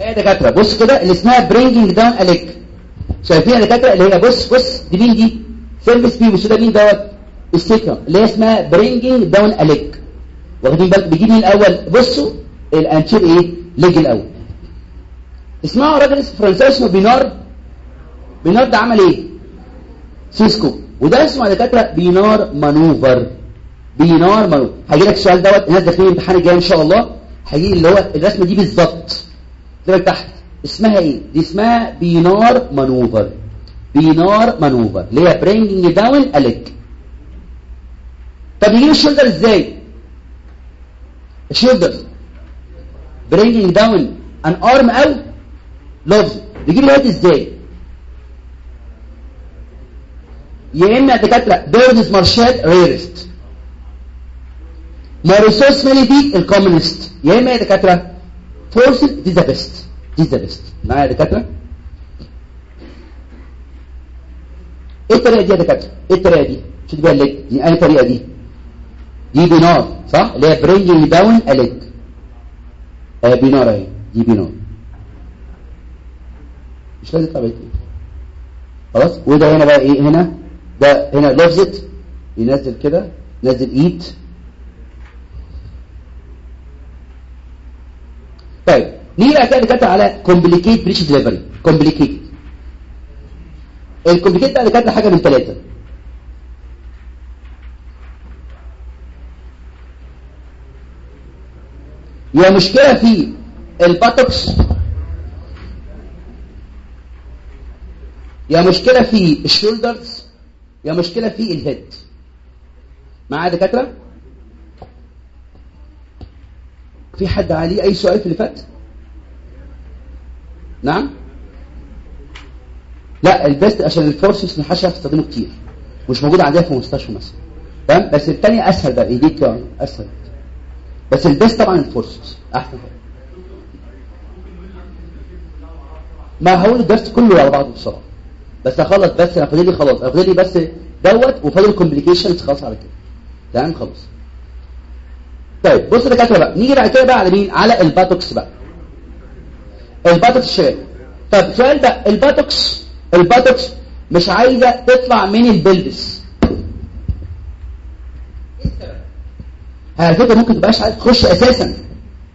يا دكاترة. بص كده اللي اسمها bringing down a leg شايفين يا دكاترة؟ اللي هي بص بص دي مين دي؟ symphysis pubis ده مين دوت؟ ال sacrum اللي هي اسمها bringing down a leg واخدين بالك بيجيب مين الأول؟ بصوا ال anterior إيه؟ leg الأول. اسمعوا راجل فرنساوي اسمه بينار. بينار ده عمل إيه؟ سيسكو. وده اسمه يا دكاترة بينار maneuver. بينار maneuver هيجي لك السؤال دوت الناس داخلين الامتحان الجاي إن شاء الله هيجي اللي هو الرسمة دي بالظبط. ده تحت. اسمها إيه؟ دي اسمها Pinard maneuver. Pinard maneuver. اللي هي bringing down a leg. طب يجيب ال shoulder إزاي؟ ال shoulder. bringing down an arm أو Lovset بيجيب ال head إزاي؟ يا إما دكاترة Burns Marshall ريرست ما ريسورس ماني دي الكومونست يا اما يا دكاتره فورس دي ذا بيست دي ذا بيست معايا يا دكاتره إيه الطريقة دي يا دكاتره إيه الطريقة دي شد بقى الليج دي اي طريقه دي دي بينار صح اللي هي برينجينج داون الليج آه بينار اهي دي بينار مش لازم تبقى خلاص وده هنا بقى إيه هنا ده هنا Lovset ينزل كده نزل ايد طيب نيجي بقى كده دكاتره على complicated breech delivery complicated ال complicated بقى دكاتره حاجة من ثلاثة يا مشكلة في ال buttocks يا مشكلة في ال shoulders يا مشكلة في ال head معايا دكاتره في حد عليه أي سؤال في اللي فات؟ نعم؟ لا ال best عشان ال forceps ما حدش يستخدمه كتير. مش موجود عندنا في المستشفى مثلا تمام؟ بس الثانية أسهل بقى ايديك أسهل. بس ال best طبعا ال forceps أحسن حاجة. ما هقول الدرس كله على بعضه بسرعة. بس أخلص بس أنا فاضل لي خلاص. أنا فاضل لي بس دوت وفاضل complications خلاص على كده. تمام؟ خلاص. طيب بص دكاتره بقى. نيجي بعد كده بقى على مين على ال buttocks بقى. ال buttocks شباب طب سؤال بقى ال buttocks ال buttocks مش عايزة تطلع من ال pelvis. على فكرة ممكن تبقاش عايز تخش أساسا.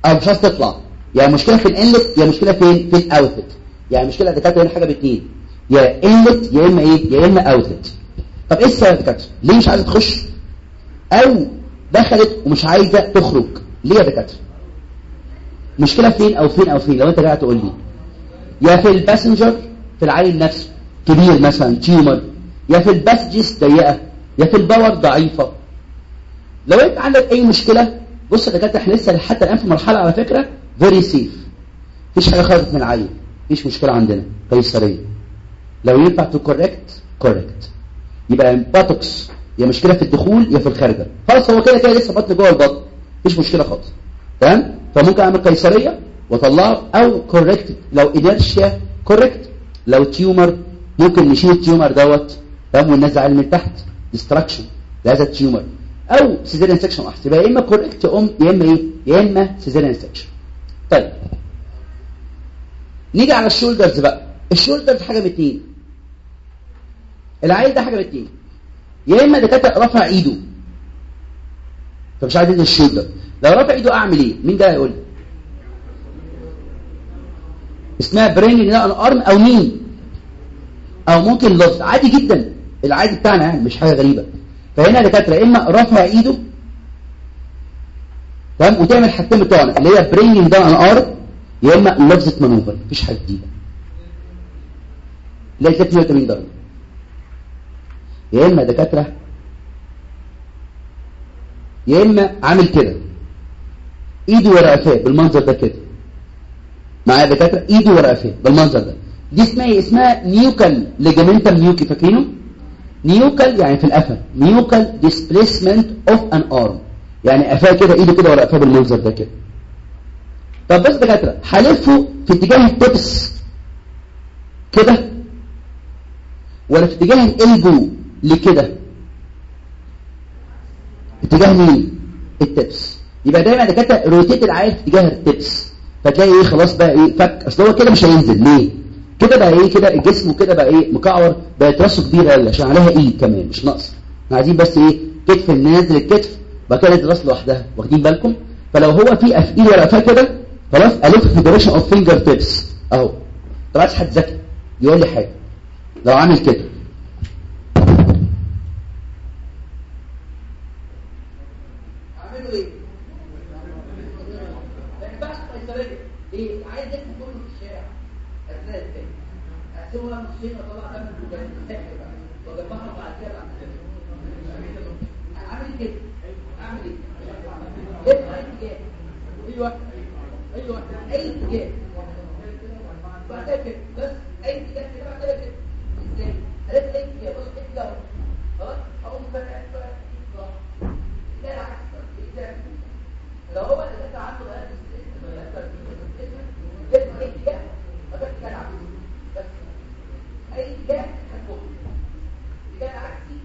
أو مش عايز تطلع. يعني مشكلة في ال inlet يا مشكلة فين؟ في ال outlet. يعني مشكلة دكاترة هنا حاجة باثنين يا inlet يا إما إيه؟ يا إما outlet. طب إيه السبب دكاترة؟ ليه مش عايزة تخش؟ أو دخلت ومش عايزة تخرج. ليه يا دكاترة؟ مشكلة فين أو فين أو فين؟ لو أنت قاعد تقول لي. يا في ال passenger في العيل نفسه كبير مثلا tumor. يا في ال passages ضيقة. يا في ال power ضعيفة. لو أنت عندك أي مشكلة بص يا دكاترة إحنا لسه حتى الآن في مرحلة على فكرة very safe مفيش حاجة خرجت من العيل مفيش مشكلة عندنا. قيصريه لو ينفع ت correct correct يبقى buttocks يا مشكلة في الدخول يا في الخارجه خلاص هو كده كده لسه بطن جوه البطن. مفيش مشكلة خالص. تمام؟ فممكن أعمل قيصرية وأطلعه أو correct لو inertia correct لو tumor ممكن نشيل ال tumor دوت. تمام؟ وننزع من تحت. destruction لهذا ال tumor أو cesarean section احسن يبقى يا إما correct أم يا إما إيه؟ يا إما cesarean section طيب. نيجي على ال shoulders بقى. ال shoulders حاجة من اتنين. العيل ده حاجة من اتنين. يا إما دكاتره رفع إيده. فمش عايز ينزل ال shoulder لو رفع إيده أعمل إيه؟ مين ده هيقول اسمها bring an arm أو مين أو ممكن Lovset. عادي جدا. العادي بتاعنا يعني مش حاجة غريبة. فهنا دكاترة إما رفع إيده تمام؟ وتعمل حاجتين بتوعنا اللي هي bring down arm يا إما Lovset maneuver مفيش حاجة جديدة. لا 83 درجة. يا إما دكاترة يا إما عامل كده. ايده ورا قفاه بالمنظر ده كده. معايا دكاترة؟ ايده ورا قفاه بالمنظر ده. دي اسمها إيه؟ اسمها nuchal ligamentum nuchae فاكرينه؟ nuchal يعني في القفا nuchal displacement of an arm يعني قفاه كده إيده كده ورا قفاه بالمنظر ده كده. طب بس دكاترة هلفه في اتجاه ال tips كده ولا في اتجاه ال elbow؟ لكده. اتجاه مين؟ ال tips. يبقى دايما دكاتره rotate العيل في اتجاه ال tips. فتلاقي إيه؟ خلاص بقى إيه؟ فك. أصل هو كده مش هينزل. ليه؟ كده بقى إيه؟ كده الجسم كده بقى إيه؟ مكعور. بقت راسه كبيرة قوي عشان عليها إيد كمان مش ناقصه إحنا عايزين بس إيه؟ كتف نازل الكتف بعد كده الراس لوحدها. واخدين بالكم؟ فلو هو في ايد ورا قفاه كده خلاص ألف في direction of finger tips أهو. طب عايز حد ذكي؟ يقول لي حاجة. لو عامل كده. أي اتجاه بعد كده بس أي اتجاه كده بعد كده إزاي ثلاث أي اتجاه بص إيه ده خلاص اقوم بقى لا العكس لو هو اللي دخل عنده بقى الستريس بقى الستريس اي اتجاه بس كده العكس بس اي اتجاه هتقوم اتجاه عكسي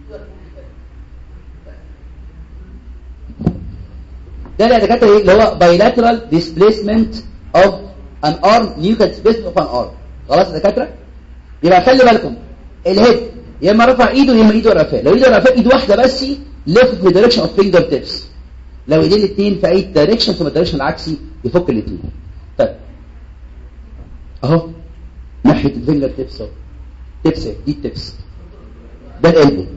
ده اللي دكاتره إيه اللي هو bilateral displacement of an arm nuchal displacement of an arm. خلاص يا دكاترة؟ يبقى خلي بالكم ال head يا إما رفع إيده يا إما إيده رافعه لو إيده رافعه إيد واحدة بس لف في direction of finger tips لو إيدين الاثنين في أي direction في ال direction العكسي يفك الاثنين طيب. أهو. ناحية ال finger tips اهو tips دي ال tips ده ال elbow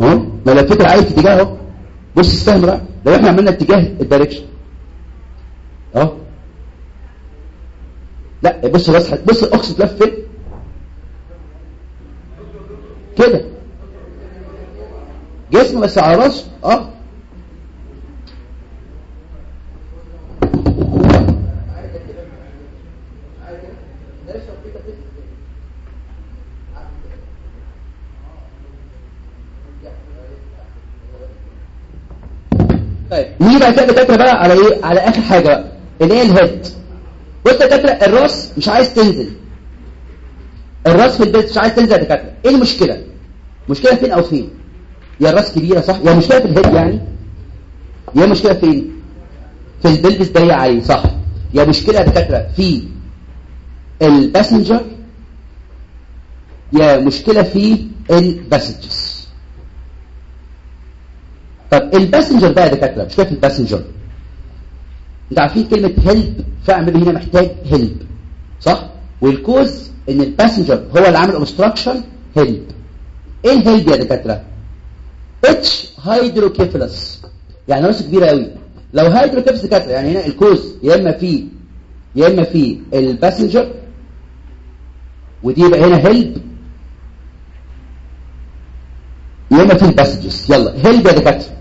أهو. ما لفيت العيل في أهو. بص السهم بقى لو إحنا عملنا اتجاه ال direction. اهو. لا بص بس بص ال axis اتلف كده. جسم بس على راسه. آه. طيب. نيجي بقى كده دكاتره بقى على إيه؟ على آخر حاجة بقى. اللي هي ال head. بص يا دكاتره الراس مش عايز تنزل. الراس في البيت مش عايز تنزل يا دكاترة. إيه المشكلة؟ مشكلة فين أو فين؟ يا الراس كبيرة صح؟ يا مشكلة في ال head يعني؟ يا مشكلة فين؟ في ال pelvis ضيق عليه صح. يا مشكلة يا دكاترة في ال passenger. يا مشكلة في ال passengers. طب ال passenger بقى يا دكاترة مشكله في ال passenger. انت عارفين كلمة help فاعمل هنا محتاج help صح؟ وال cause إن ال passenger هو اللي عامل obstruction help إيه ال help يا دكاترة؟ H hydrocephalus يعني راس كبيرة قوي لو hydrocephalus دكاترة يعني هنا ال cause يا إما في يا إما في ال passenger ودي يبقى هنا help يا إما في ال passengers. يلا help يا دكاترة.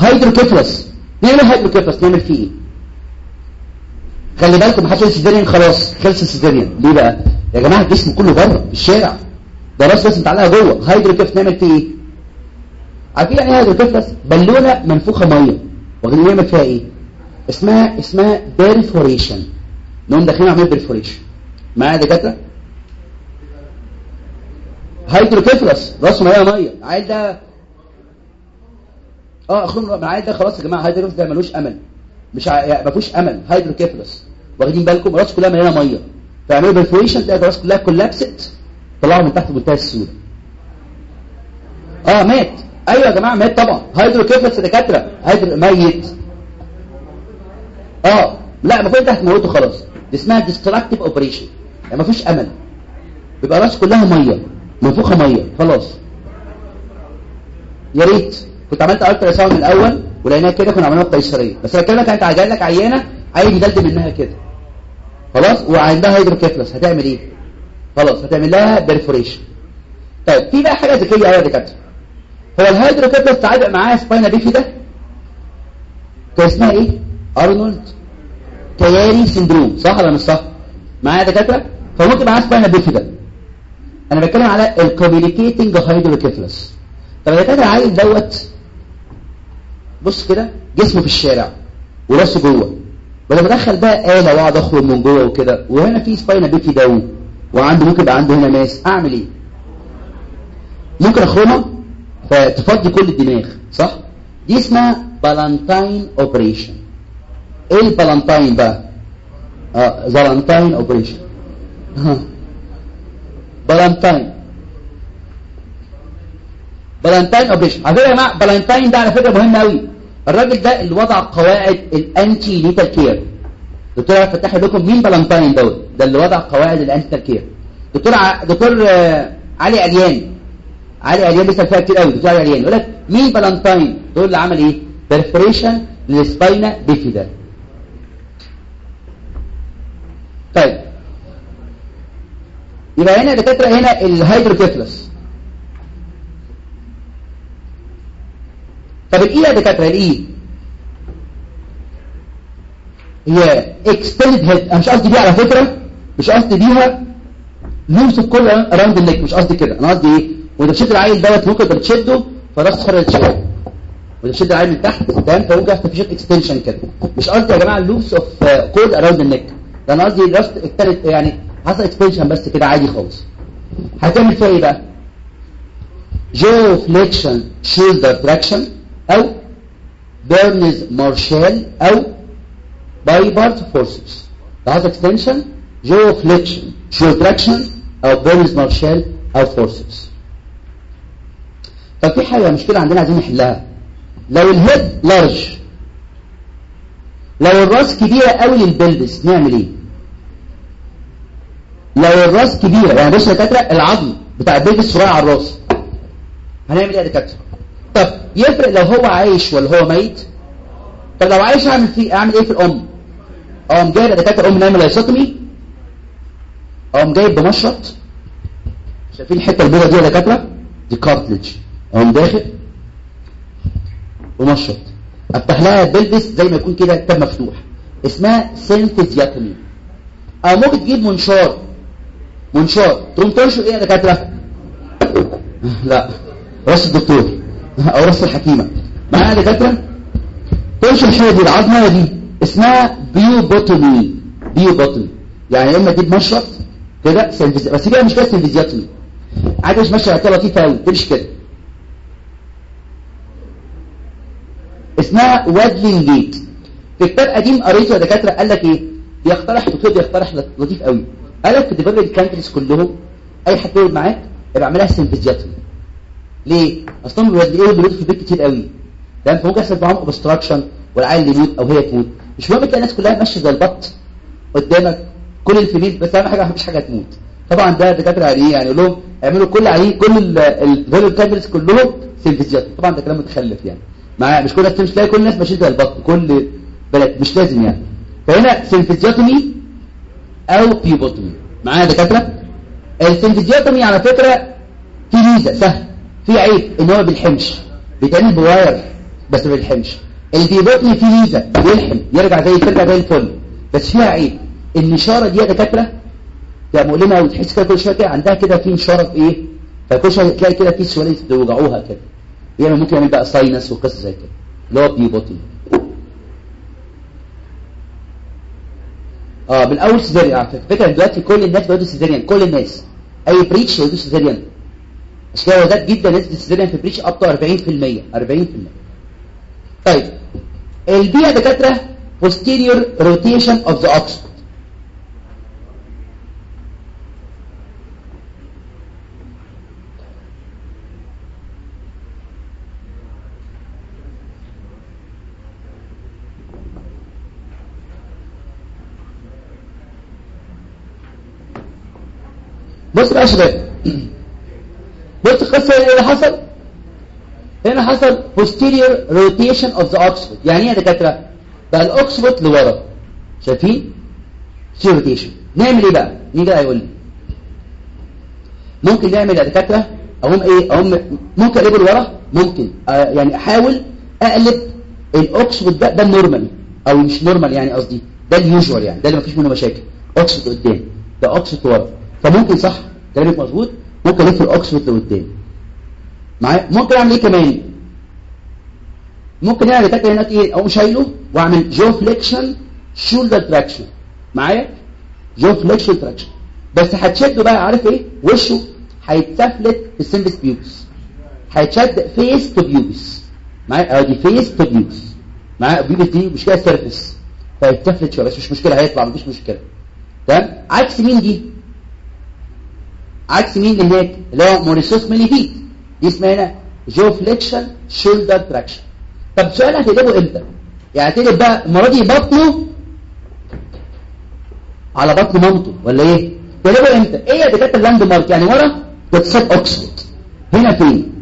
hydrocephalus نعمل hydrocephalus نعمل فيه إيه؟ خلي بالكم حصل ال cesarean خلاص خلص ال cesarean ليه بقى؟ يا جماعة الجسم كله بره في الشارع. ده راس بس متعلقة جوه. hydrocephalus نعمل فيه إيه؟ عارفين يعني إيه hydrocephalus بالونه منفوخة مية. واخدين نعمل فيها إيه؟ اسمها اسمها perforation نقوم داخلين عاملين perforation معايا يا دكاترة؟ hydrocephalus راسه مية مية. عيل ده آه اخرهم العيل ده خلاص يا جماعة hydrocephalus ده ملوش أمل. مش ع... يعني ما فيهوش أمل. hydrocephalus واخدين بالكم؟ راسه كلها مليانة مية. فيعملوا perforation تلاقي الرأس كلها collapsed طلعوا من تحت بمنتهى السهولة. آه مات. أيوه يا جماعة مات طبعا. hydrocephalus دكاترة. hydro ميت. آه لا المفروض تحت موته خلاص. دي اسمها destructive operation يعني ما فيش أمل. بيبقى راس كلها مية. منفوخه مية. خلاص. يا ريت. كنت عملت ultrasound الأول ولقيناها كده كنا عملناها قيصريه بس لو كانت جاية لك عيانة عايز يدلدل منها كده. خلاص؟ وعندها hydrocephalus هتعمل إيه؟ خلاص هتعمل لها perforation طيب في بقى حاجة ذكية قوي يا دكاترة. هو ال hydrocephalus تعالى معاه spina bifida كان اسمها إيه؟ Arnold Chiari syndrome صح ولا مش صح؟ معايا يا دكاترة؟ فممكن معاه spina bifida أنا بتكلم على ال communicating hydrocephalus طب يا دكاترة عايز دوت بص كده جسمه في الشارع وراسه جوه. بدل ما ادخل بقى آلة واقعد أخرج من جوه وكده وهنا في spina bifida وعنده ممكن يبقى عنده هنا mass أعمل إيه؟ ممكن اخرمها فتفضي كل الدماغ صح؟ دي اسمها Ballantyne operation إيه ال Ballantyne بقى؟ آه Ballantyne operation Ballantyne Ballantyne operation على فكره يا جماعة Ballantyne ده على فكره مهم قوي الراجل ده اللي وضع قواعد ال antenatal care دكتور فتح لكم مين Ballantyne دوت ده اللي وضع قواعد ال antenatal care دكتور ع... دكتور علي عليان علي عليان لسه فيها كتير قوي دكتور علي عليان يقول لك مين Ballantyne دول اللي عمل إيه perforation لل spina bifida طيب يبقى هنا دكاتره هنا ال hydrocephalus طب ال E يا دكاتره ال E هي extended head أنا مش قصدي بيها على فكرة مش قصدي بيها loose coil around ال neck مش قصدي كده. أنا قصدي إيه؟ وانت بتشد العيل دوت ممكن انت بتشده فراس خرجت شوية وانت بتشد العيل من تحت تمام فممكن يحصل فيه extension كده. مش قصدي يا جماعة ال loose of cord around ال neck ده أنا قصدي الراس التالت يعني حصل extension بس كده عادي خالص. هتعمل فيها إيه بقى؟ jaw flexion shoulder traction أو Burns Marshall أو Piper forceps ده extension jaw flexion shoulder traction أو Burns Marshall أو forceps طب في حاجة مشكلة عندنا عايزين نحلها لو ال head large لو الراس كبيرة قوي لل pelvis نعمل إيه؟ لو الراس كبيرة يعني بص يا دكاترة العظم بتاع ال pelvis صغير على الراس. هنعمل إيه يا دكاترة؟ طب يفرق لو هو عايش ولا هو ميت؟ طب لو عايش اعمل فيه اعمل إيه في الأم؟ أقوم جايب دكاتره أم نعمل episiotomy أقوم جايب بمشرط؟ شايفين الحتة البيضاء دي يا دكاترة؟ دي cartilage أقوم داخل ومشرط. أفتح لها pelvis زي ما يكون كده كتاب مفتوح. اسمها symphysiotomy أو ممكن تجيب منشار. منشار. تقوم تنشر إيه يا دكاترة؟ لا راس الدكتور. أو راس الحكيمه معايا يا دكاتره تنشر الحاجة دي العظمة دي اسمها pubiotomy. pubiotomy. يعني إما تجيب مشرط كده symphysis بس كده مش كده symphysiotomy عادي مش على لطيفه قوي تمشي كده. اسمها waddling gait. في كتاب قديم قريته يا دكاترة قال لك إيه؟ بيقترح الدكتور بيقترح لطيف قوي. قال لك في ال developing countries كلهم أي حد يقعد معاك يبقى اعملها symphysiotomy ليه؟ أصلا بيلاقوا بيموتوا في البيت كتير قوي. ده فممكن يحصل معاهم obstruction والعيل يموت أو هي تموت. مش مهم تلاقي الناس كلها ماشية زي البط قدامك. كل ال female بس أهم حاجة مفيش حاجة تموت. طبعا ده دكاترة إيه يعني يقول لهم اعملوا كل عليه كل ال developing countries كلهم symphysiotomy طبعا ده كلام متخلف يعني. مع مش كل الناس مش تلاقي كل الناس ماشية زي البط. كل بلد مش لازم يعني. فهنا symphysiotomy أو pubiotomy معايا دكاترة؟ ال symphysiotomy على فكرة في ميزه سهل. في عيب ان هو ما بيلحمش بيتعمل ب wire بس ما بيلحمش ال pubiotomy في ميزة بيلحم يرجع زي ترجع زي الفل. بس فيها عيب النشارة دي يا دكاتره يعني مؤلمة وتحس كده كل شوية كده عندها كده في نشارة في إيه؟ فكل شوية تلاقي كده في سوالف بيوجعوها كده. يعني ممكن يعمل بقى sinus وقصة زي كده. اللي هو pubiotomy آه من اول cesarean على فكرة. دلوقتي كل الناس بيودوا cesarean كل الناس. أي breech يودوا cesarean كده زاد جدا نسبة ال cesarean في breech up to 40% 40% طيب ال B يا دكاترة posterior rotation of the occiput بص بقى يا شباب. بص القصة إيه اللي حصل؟ هنا حصل؟ Posterior rotation of the occiput. يعني إيه يا دكاترة؟ بقى ال occiput لورا. شايفين؟ في rotation نعمل إيه بقى؟ مين بقى يقول لي؟ ممكن نعمل يا دكاترة أقوم إيه؟ أقوم ممكن اقلبه لورا؟ ممكن. آه يعني أحاول أقلب ال occiput ده ده ال normal. أو مش normal يعني قصدي. ده ال usual يعني. ده اللي مفيش منه مشاكل. occiput قدام. ده occiput ورا. فممكن صح؟ كلامك مظبوط؟ ممكن الف ال occiput لقدام معايا؟ ممكن اعمل إيه كمان؟ ممكن اعمل تاكل هنا إيه؟ أقوم شايله وأعمل jaw flexion shoulder traction معايا؟ jaw flexion traction بس هتشده بقى عارف إيه؟ وشه هيتسفلت في ال symphysis pubis هيتشد face to pubis معايا؟ آه دي face to pubis معايا؟ pubis دي مش كده surface فيتسفلت شوية بس مش مشكلة هيطلع مفيش مشكلة. تمام؟ عكس مين دي؟ عكس مين اللي هناك اللي هو Mauriceau Smellie Veit دي اسمها هنا jaw flexion shoulder traction طب السؤال هتقلبه إمتى؟ يعني هتقلب بقى المرة دي بطنه على بطن مامته ولا إيه؟ تقلبه إمتى؟ إيه يا دكاترة ال landmark يعني ورا بتصاب اوكسفورد هنا فين؟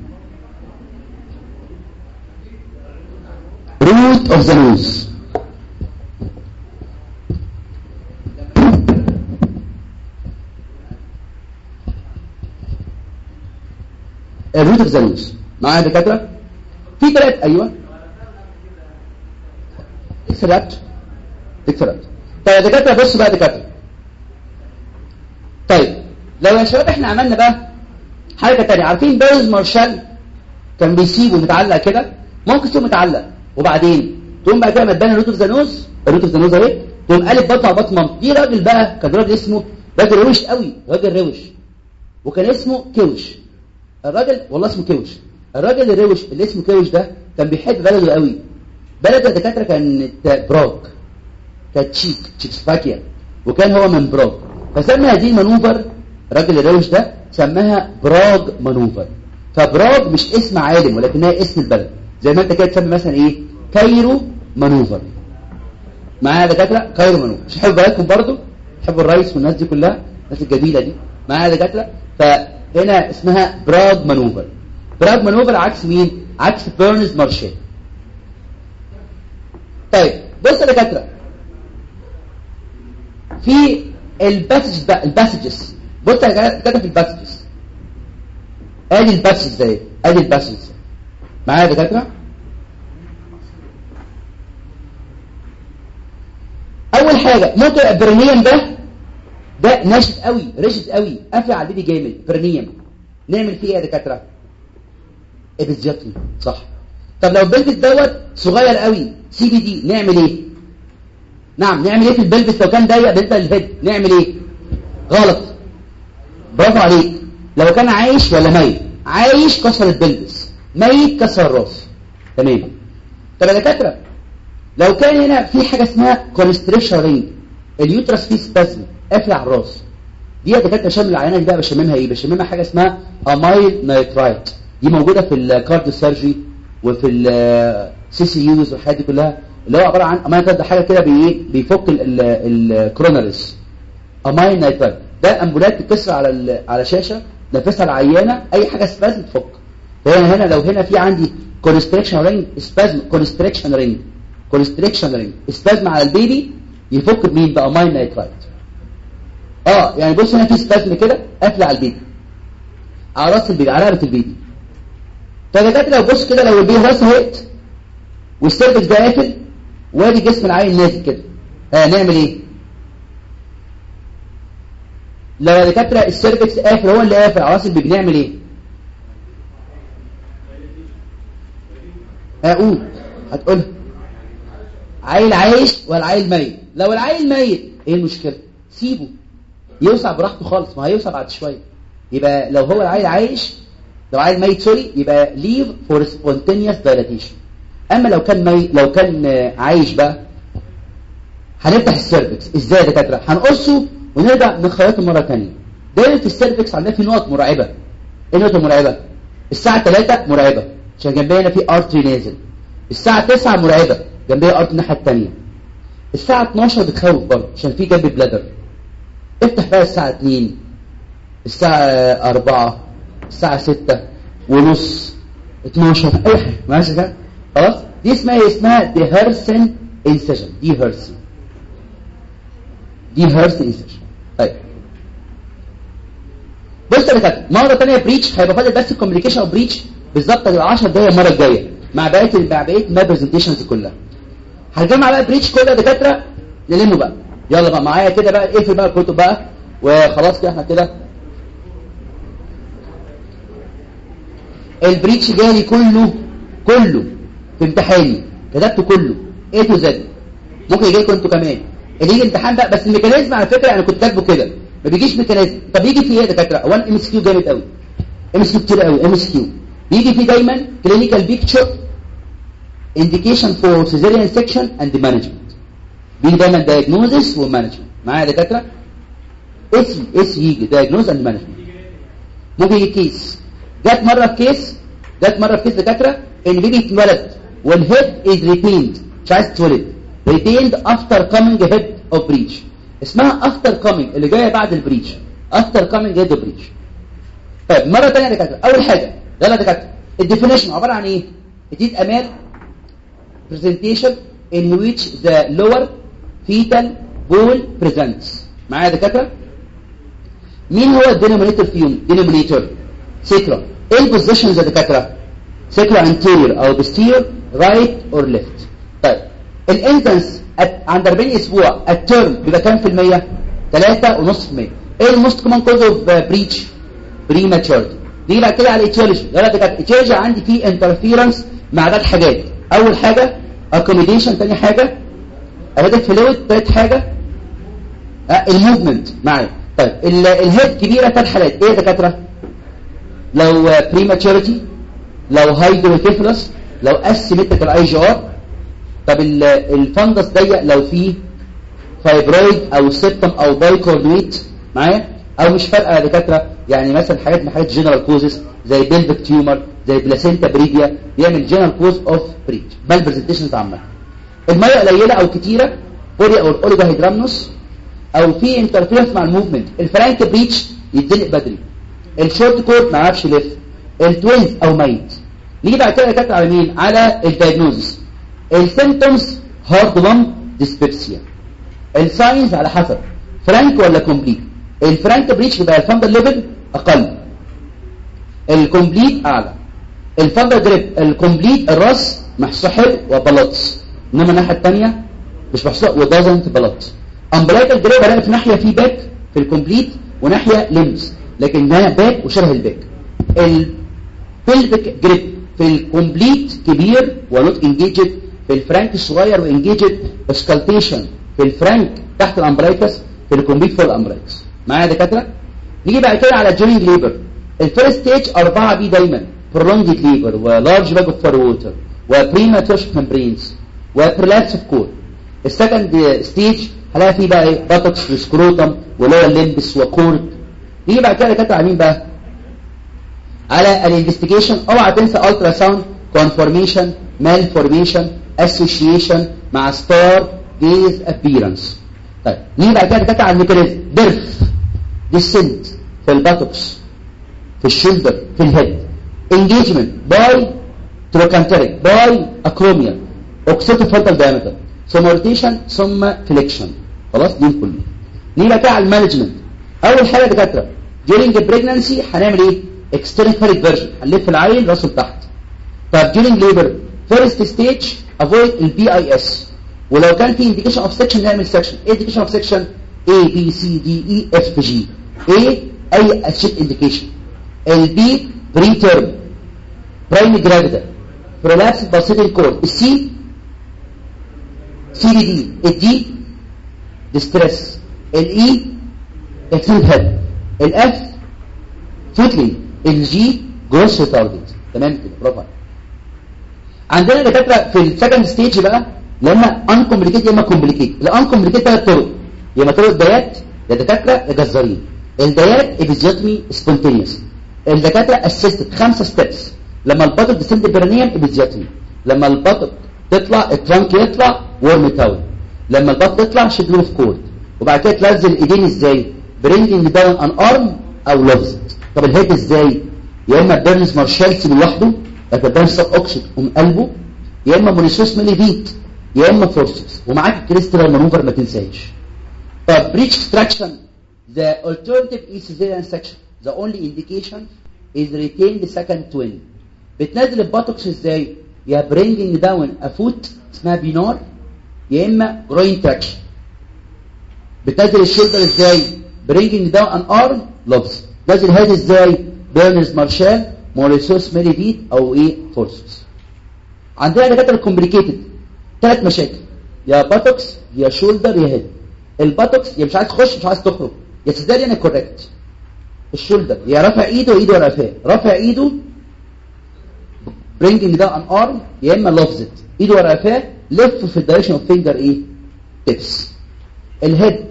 روت اوف ذا نوز الروت اوف ذا نوز معايا يا دكاتره في ثلاث أيوه. اكسرابت اكسرابت طيب يا دكاتره بصوا بقى يا دكاتره طيب لو يا شباب إحنا عملنا بقى حاجة ثانية عارفين Burns Marshall كان بيسيبه متعلق كده؟ ممكن تسيبه متعلق. وبعدين تقوم بقى كده مداني ال root of the nose ال root of the nose اهي تقوم قالب بطن على بطن مامته دي راجل بقى كان راجل اسمه راجل روش قوي راجل روش. وكان اسمه كوش. الراجل والله اسمه كوش الراجل الروش اللي اسمه كوش ده كان بيحب بلده قوي. بلده الدكاتره كانت براغ كانت تشيك تشيكسلوفاكيا وكان هو من براغ فسمى هذه ال maneuver الراجل الروش ده سماها Prague maneuver. فبراغ مش اسم عالم ولكنها اسم البلد. زي ما انت كده تسمي مثلا إيه؟ Cairo maneuver. معايا دكاترة؟ Cairo maneuver. مش حابب بلدكم برضو تحبوا الرئيس والناس دي كلها؟ الناس الجميلة دي. معايا دكاترة؟ فهنا اسمها Prague maneuver Prague maneuver عكس مين؟ عكس Burns Marshall طيب بص يا دكاترة. في ال passage بقى ال passages بص يا دكاترة في ال passages أدي ال passage زي أدي الباسج معايا يا دكاترة؟ أول حاجة ممكن ال perineum ده ده ناشف قوي rigid قوي. قافل على البيبي جامد perineum. نعمل فيه إيه يا دكاترة؟ episiotomy صح. طب لو ال pelvis دوت صغير قوي CPD نعمل إيه؟ نعم نعمل إيه في ال pelvis؟ لو كان ضيق بالنسبة لل head نعمل إيه؟ غلط. برافو عليك. لو كان عايش ولا ميت؟ عايش كسر ال pelvis. ميت كسر الراس. تمام. طب يا دكاترة لو كان هنا في حاجة اسمها constriction ring ال uterus فيه spasm قافل على الراس دي شمم العيانة دي بقى بشممها إيه بشممها حاجة اسمها amyl nitrite دي موجودة في ال cardio surgery وفي ال CCUs والحاجات دي كلها. اللي هو عبارة عن amyl ده حاجة كده بي بيفك ال coronaries amyl nitrite ده أمبولات بتكسر على على شاشة تشممها العيانة أي حاجة spasm تفك. فهنا هنا لو هنا في عندي constriction ring spasm constriction ring constriction ring spasm على البيبي يفك بمين بقى؟ nitrite آه يعني بص هنا في spasm كده قافلة على البيبي على راس البيبي على رقبه البيبي طب يا لو بص كده لو البيبي راسه هيت وال cervix ده قافل وادي جسم العيل نازل كده. آه نعمل إيه؟ لو يا دكاترة ال cervix قافل هو اللي قافل على راس البيبي نعمل إيه؟ أقول هتقولها. عيل عايش ولا عيل ميت؟ لو العيل ميت إيه المشكلة؟ سيبه. يوسع براحته خالص ما هيوسع بعد شوية يبقى لو هو العيل عايش لو عيل ميت sorry يبقى leave for spontaneous dilatation أما لو كان ميت لو كان عايش بقى هنفتح ال cervix. إزاي يا دكاترة؟ هنقصه ونرجع نخيطه مرة ثانية في ال cervix عندنا في نقط مرعبة. إيه النقط المرعبة؟ الساعة 3 مرعبة. عشان جنبنا هنا في artery نازل. الساعة 9 مرعبة. جنبها artery الناحية الثانية الساعة 12 بتخوف برضه عشان في جنب bladder. افتح بقى الساعة 2 الساعة 4 الساعة 6 ونص 12 أي حاجة ماشي كده؟ خلاص؟ دي اسمها إيه؟ اسمها Dührssen incision Dührssen Dührssen incision طيب. بص يا دكاترة مرة ثانية breech هيبقى فاضل بس ال complication breech بالظبط هتبقى 10 دقايق المرة الجاية مع بقية مع بقية malpresentations كلها. هنجمع بقى breech كل دكاترة نلمه بقى. يلا بقى معايا كده بقى اقفل بقى الكتب بقى وخلاص كده إحنا كده. ال breech جالي كله كله في امتحاني كتبته كله A to Z ممكن يجي لكم أنتوا كمان. اللي يجي امتحان بقى بس ال mechanism على فكرة أنا كنت كاتبه كده. ما بيجيش mechanism. طب يجي فيه إيه يا دكاترة؟ اولا MCQ جامد قوي. MCQ كتير قوي MCQ بيجي فيه دايما clinical picture indication for cesarean section and management. بيجي دايما diagnosis و management معايا يا دكاتره اسم اسم يجي diagnosis and management. ممكن يجي case جت مره في case جت مره في كيس دكاتره ان baby اتولد وال head is retained مش عايز تولد retained after coming head of breech اسمها after coming اللي جاية بعد ال breech after coming head of breech طيب مرة ثانية يا دكاترة. أول حاجة يلا يا دكاتره ال definition عبارة عن إيه؟ it is a mal presentation in which the lower fetal pole presents. معايا يا دكاتره مين هو ال denominator فيهم denominator sacrum إيه ال positions يا دكاتره sacro anterior أو posterior right or left. طيب. ال incidence عند 40 أسبوع ال term بيبقى كام في المية؟ 3.5% إيه ال most common cause of breech prematurity دي بقى كده على ال etiology يلا دكاتره ال etiology عندي فيه interference مع ثلاث حاجات. أول حاجة accommodation تاني حاجة ارادة fluid تالت حاجة؟ آه ال movement معايا. طيب ال head كبيرة ثلاث حالات إيه يا دكاترة؟ لو prematurity لو hydrocephalus لو asymmetrical IUGR طب ال- fundus ضيق لو فيه fibroid أو septum أو bicornuate معايا؟ أو مش فارقة يا دكاترة. يعني مثلا حاجات من حاجات general causes زي pelvic tumor زي placenta previa بيعمل general cause of breech malpresentations عامة. المية قليلة أو كتيرة poly أو ال oligohydramnios. أو في interference مع ال movement. ال frank breech يتزنق بدري. ال short cord ما عرفش يلف ال twins أو ميت. نيجي بعد كده دكاتره على مين؟ على ال diagnosis ال symptoms hard lump dyspepsia ال signs على حسب. فرانك ولا complete ال frank breech بيبقى ال fundal level أقل. ال complete أعلى. ال fundal grip ال complete الراس محسوس حلو و ballots. إنما الناحية الثانية مش محسوس و doesn't ballot umbilical grip هلاقي في ناحية في back في ال complete وناحية limbs لكن هنا back وشبه ال back ال pelvic grip في ال complete كبير و not engaged في الفرانك الصغير و engaged auscultation في الفرانك تحت ال umbilicus في ال complete فوق ال umbilicus معايا يا دكاترة؟ نيجي بعد كده على during labor ال first stage 4 P دايما prolonged labor و large bag of water و premature membranes و prolapse of cord ال second stage هلاقي فيه بقى إيه؟ buttocks و scrotum و lower limbs و cord. نيجي بعد كده دكاتره على مين بقى. على ال investigation اوعى تنسى ultrasound confirmation malformation association مع star gaze appearance طيب نيجي بعد كده دكاتره على الميكانيزم بيرث ديسنت في الباتوكس في الشولدر في الهيد engagement bitrochanteric biacromial occipitofrontal diameter ثم rotation ثم flexion خلاص دي كلها نيجي بقى على ال management اول حاجة يا دكاتره during pregnancy هنعمل إيه external version هنلف العين راسه لتحت طب during labor first stage avoid اي اس ولو كان في indication of section نعمل section إيه indication of section A B C D E F G A اي acute indication البي preterm prime gravida prolapse basal cord السي سي دي دي الدي ديستريس الاي اكسنت هيد الاف فوتلي الجي جروس ريتاردد تمام؟ كده برافو عندنا دكاترة في السكند ستيج بقى اما ان كومبليكيت يا إما كومبليكيت الان كومبليكيت ثلاث طرق. يا إما طرق ديات يا دكاترة يا جزارين. الديات ابيزيوتمي سبونتينيوس الدكاترة اسيستد خمسة ستيبس لما البطل ديسنت برانيوم ابيزيوتمي لما البطل تطلع الترانك يطلع ورم تاون. لما البطل تطلع شدله في كورد وبعد كده تنزل الايدين إزاي؟ bringing down an arm أو Lovset's طب ال head إزاي؟ يا إما Burns Marshall لوحده لكن Burns sub occiput من قلبه يا إما Mauriceau Smellie Veit يا إما forceps ومعاك ال Kristeller maneuver ما تنساش طب breech extraction the alternative is cesarean section. The only indication is retained second twin. بتنزل ال buttocks إزاي؟ يا bringing down a foot اسمها Pinard يا إما groin traction بتنزل ال shoulder إزاي؟ bringing down an arm Løvset نزل head إزاي؟ Burns Marshall Mauriceau Smellie Veit أو إيه؟ forceps عندنا دكاترة complicated ثلاث مشاكل. يا buttocks يا shoulder يا head ال buttocks يا مش عايز تخش مش عايز تخرج. يا cesarean يا correct ال shoulder يا رافع إيده وايده رافعه رافع إيده bringing down an arm يا إما لفظت ايده ورا قفاه لف في ال direction of finger إيه؟ tips ال head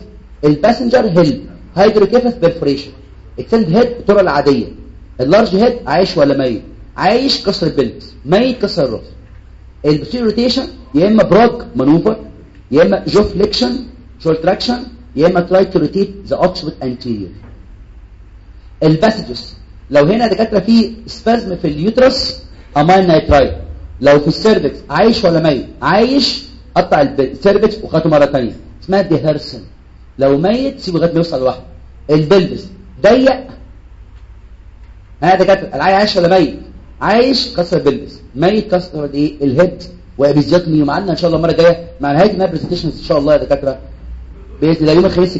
ال passenger هي ال hydrocephalus perforation extended head بالطرق العادية. ال large head عايش ولا ميت؟ عايش كسر ال pelvis ميت كسر الراس ال posterior rotation يا إما Prague maneuver يا إما jaw flexion shoulder traction يا إما try to rotate the occiput anterior ال passages لو هنا دكاترة في spasm في ال uterus amyl nitrite لو في ال cervix عايش ولا ميت؟ عايش قطع ال cervix وخيطه مرة ثانية اسمها Dührssen لو ميت سيبه لغاية ما يوصل لوحده. ال pelvis ضيق. ها دكاتره العيل عايش ولا ميت؟ عايش كسر ال pelvis. ميت كسر إيه؟ ال head. و episiotomy ومعانا إن شاء الله المرة الجاية مع نهاية malpresentations إن شاء الله يا دكاترة. بإذن الله يوم الخميس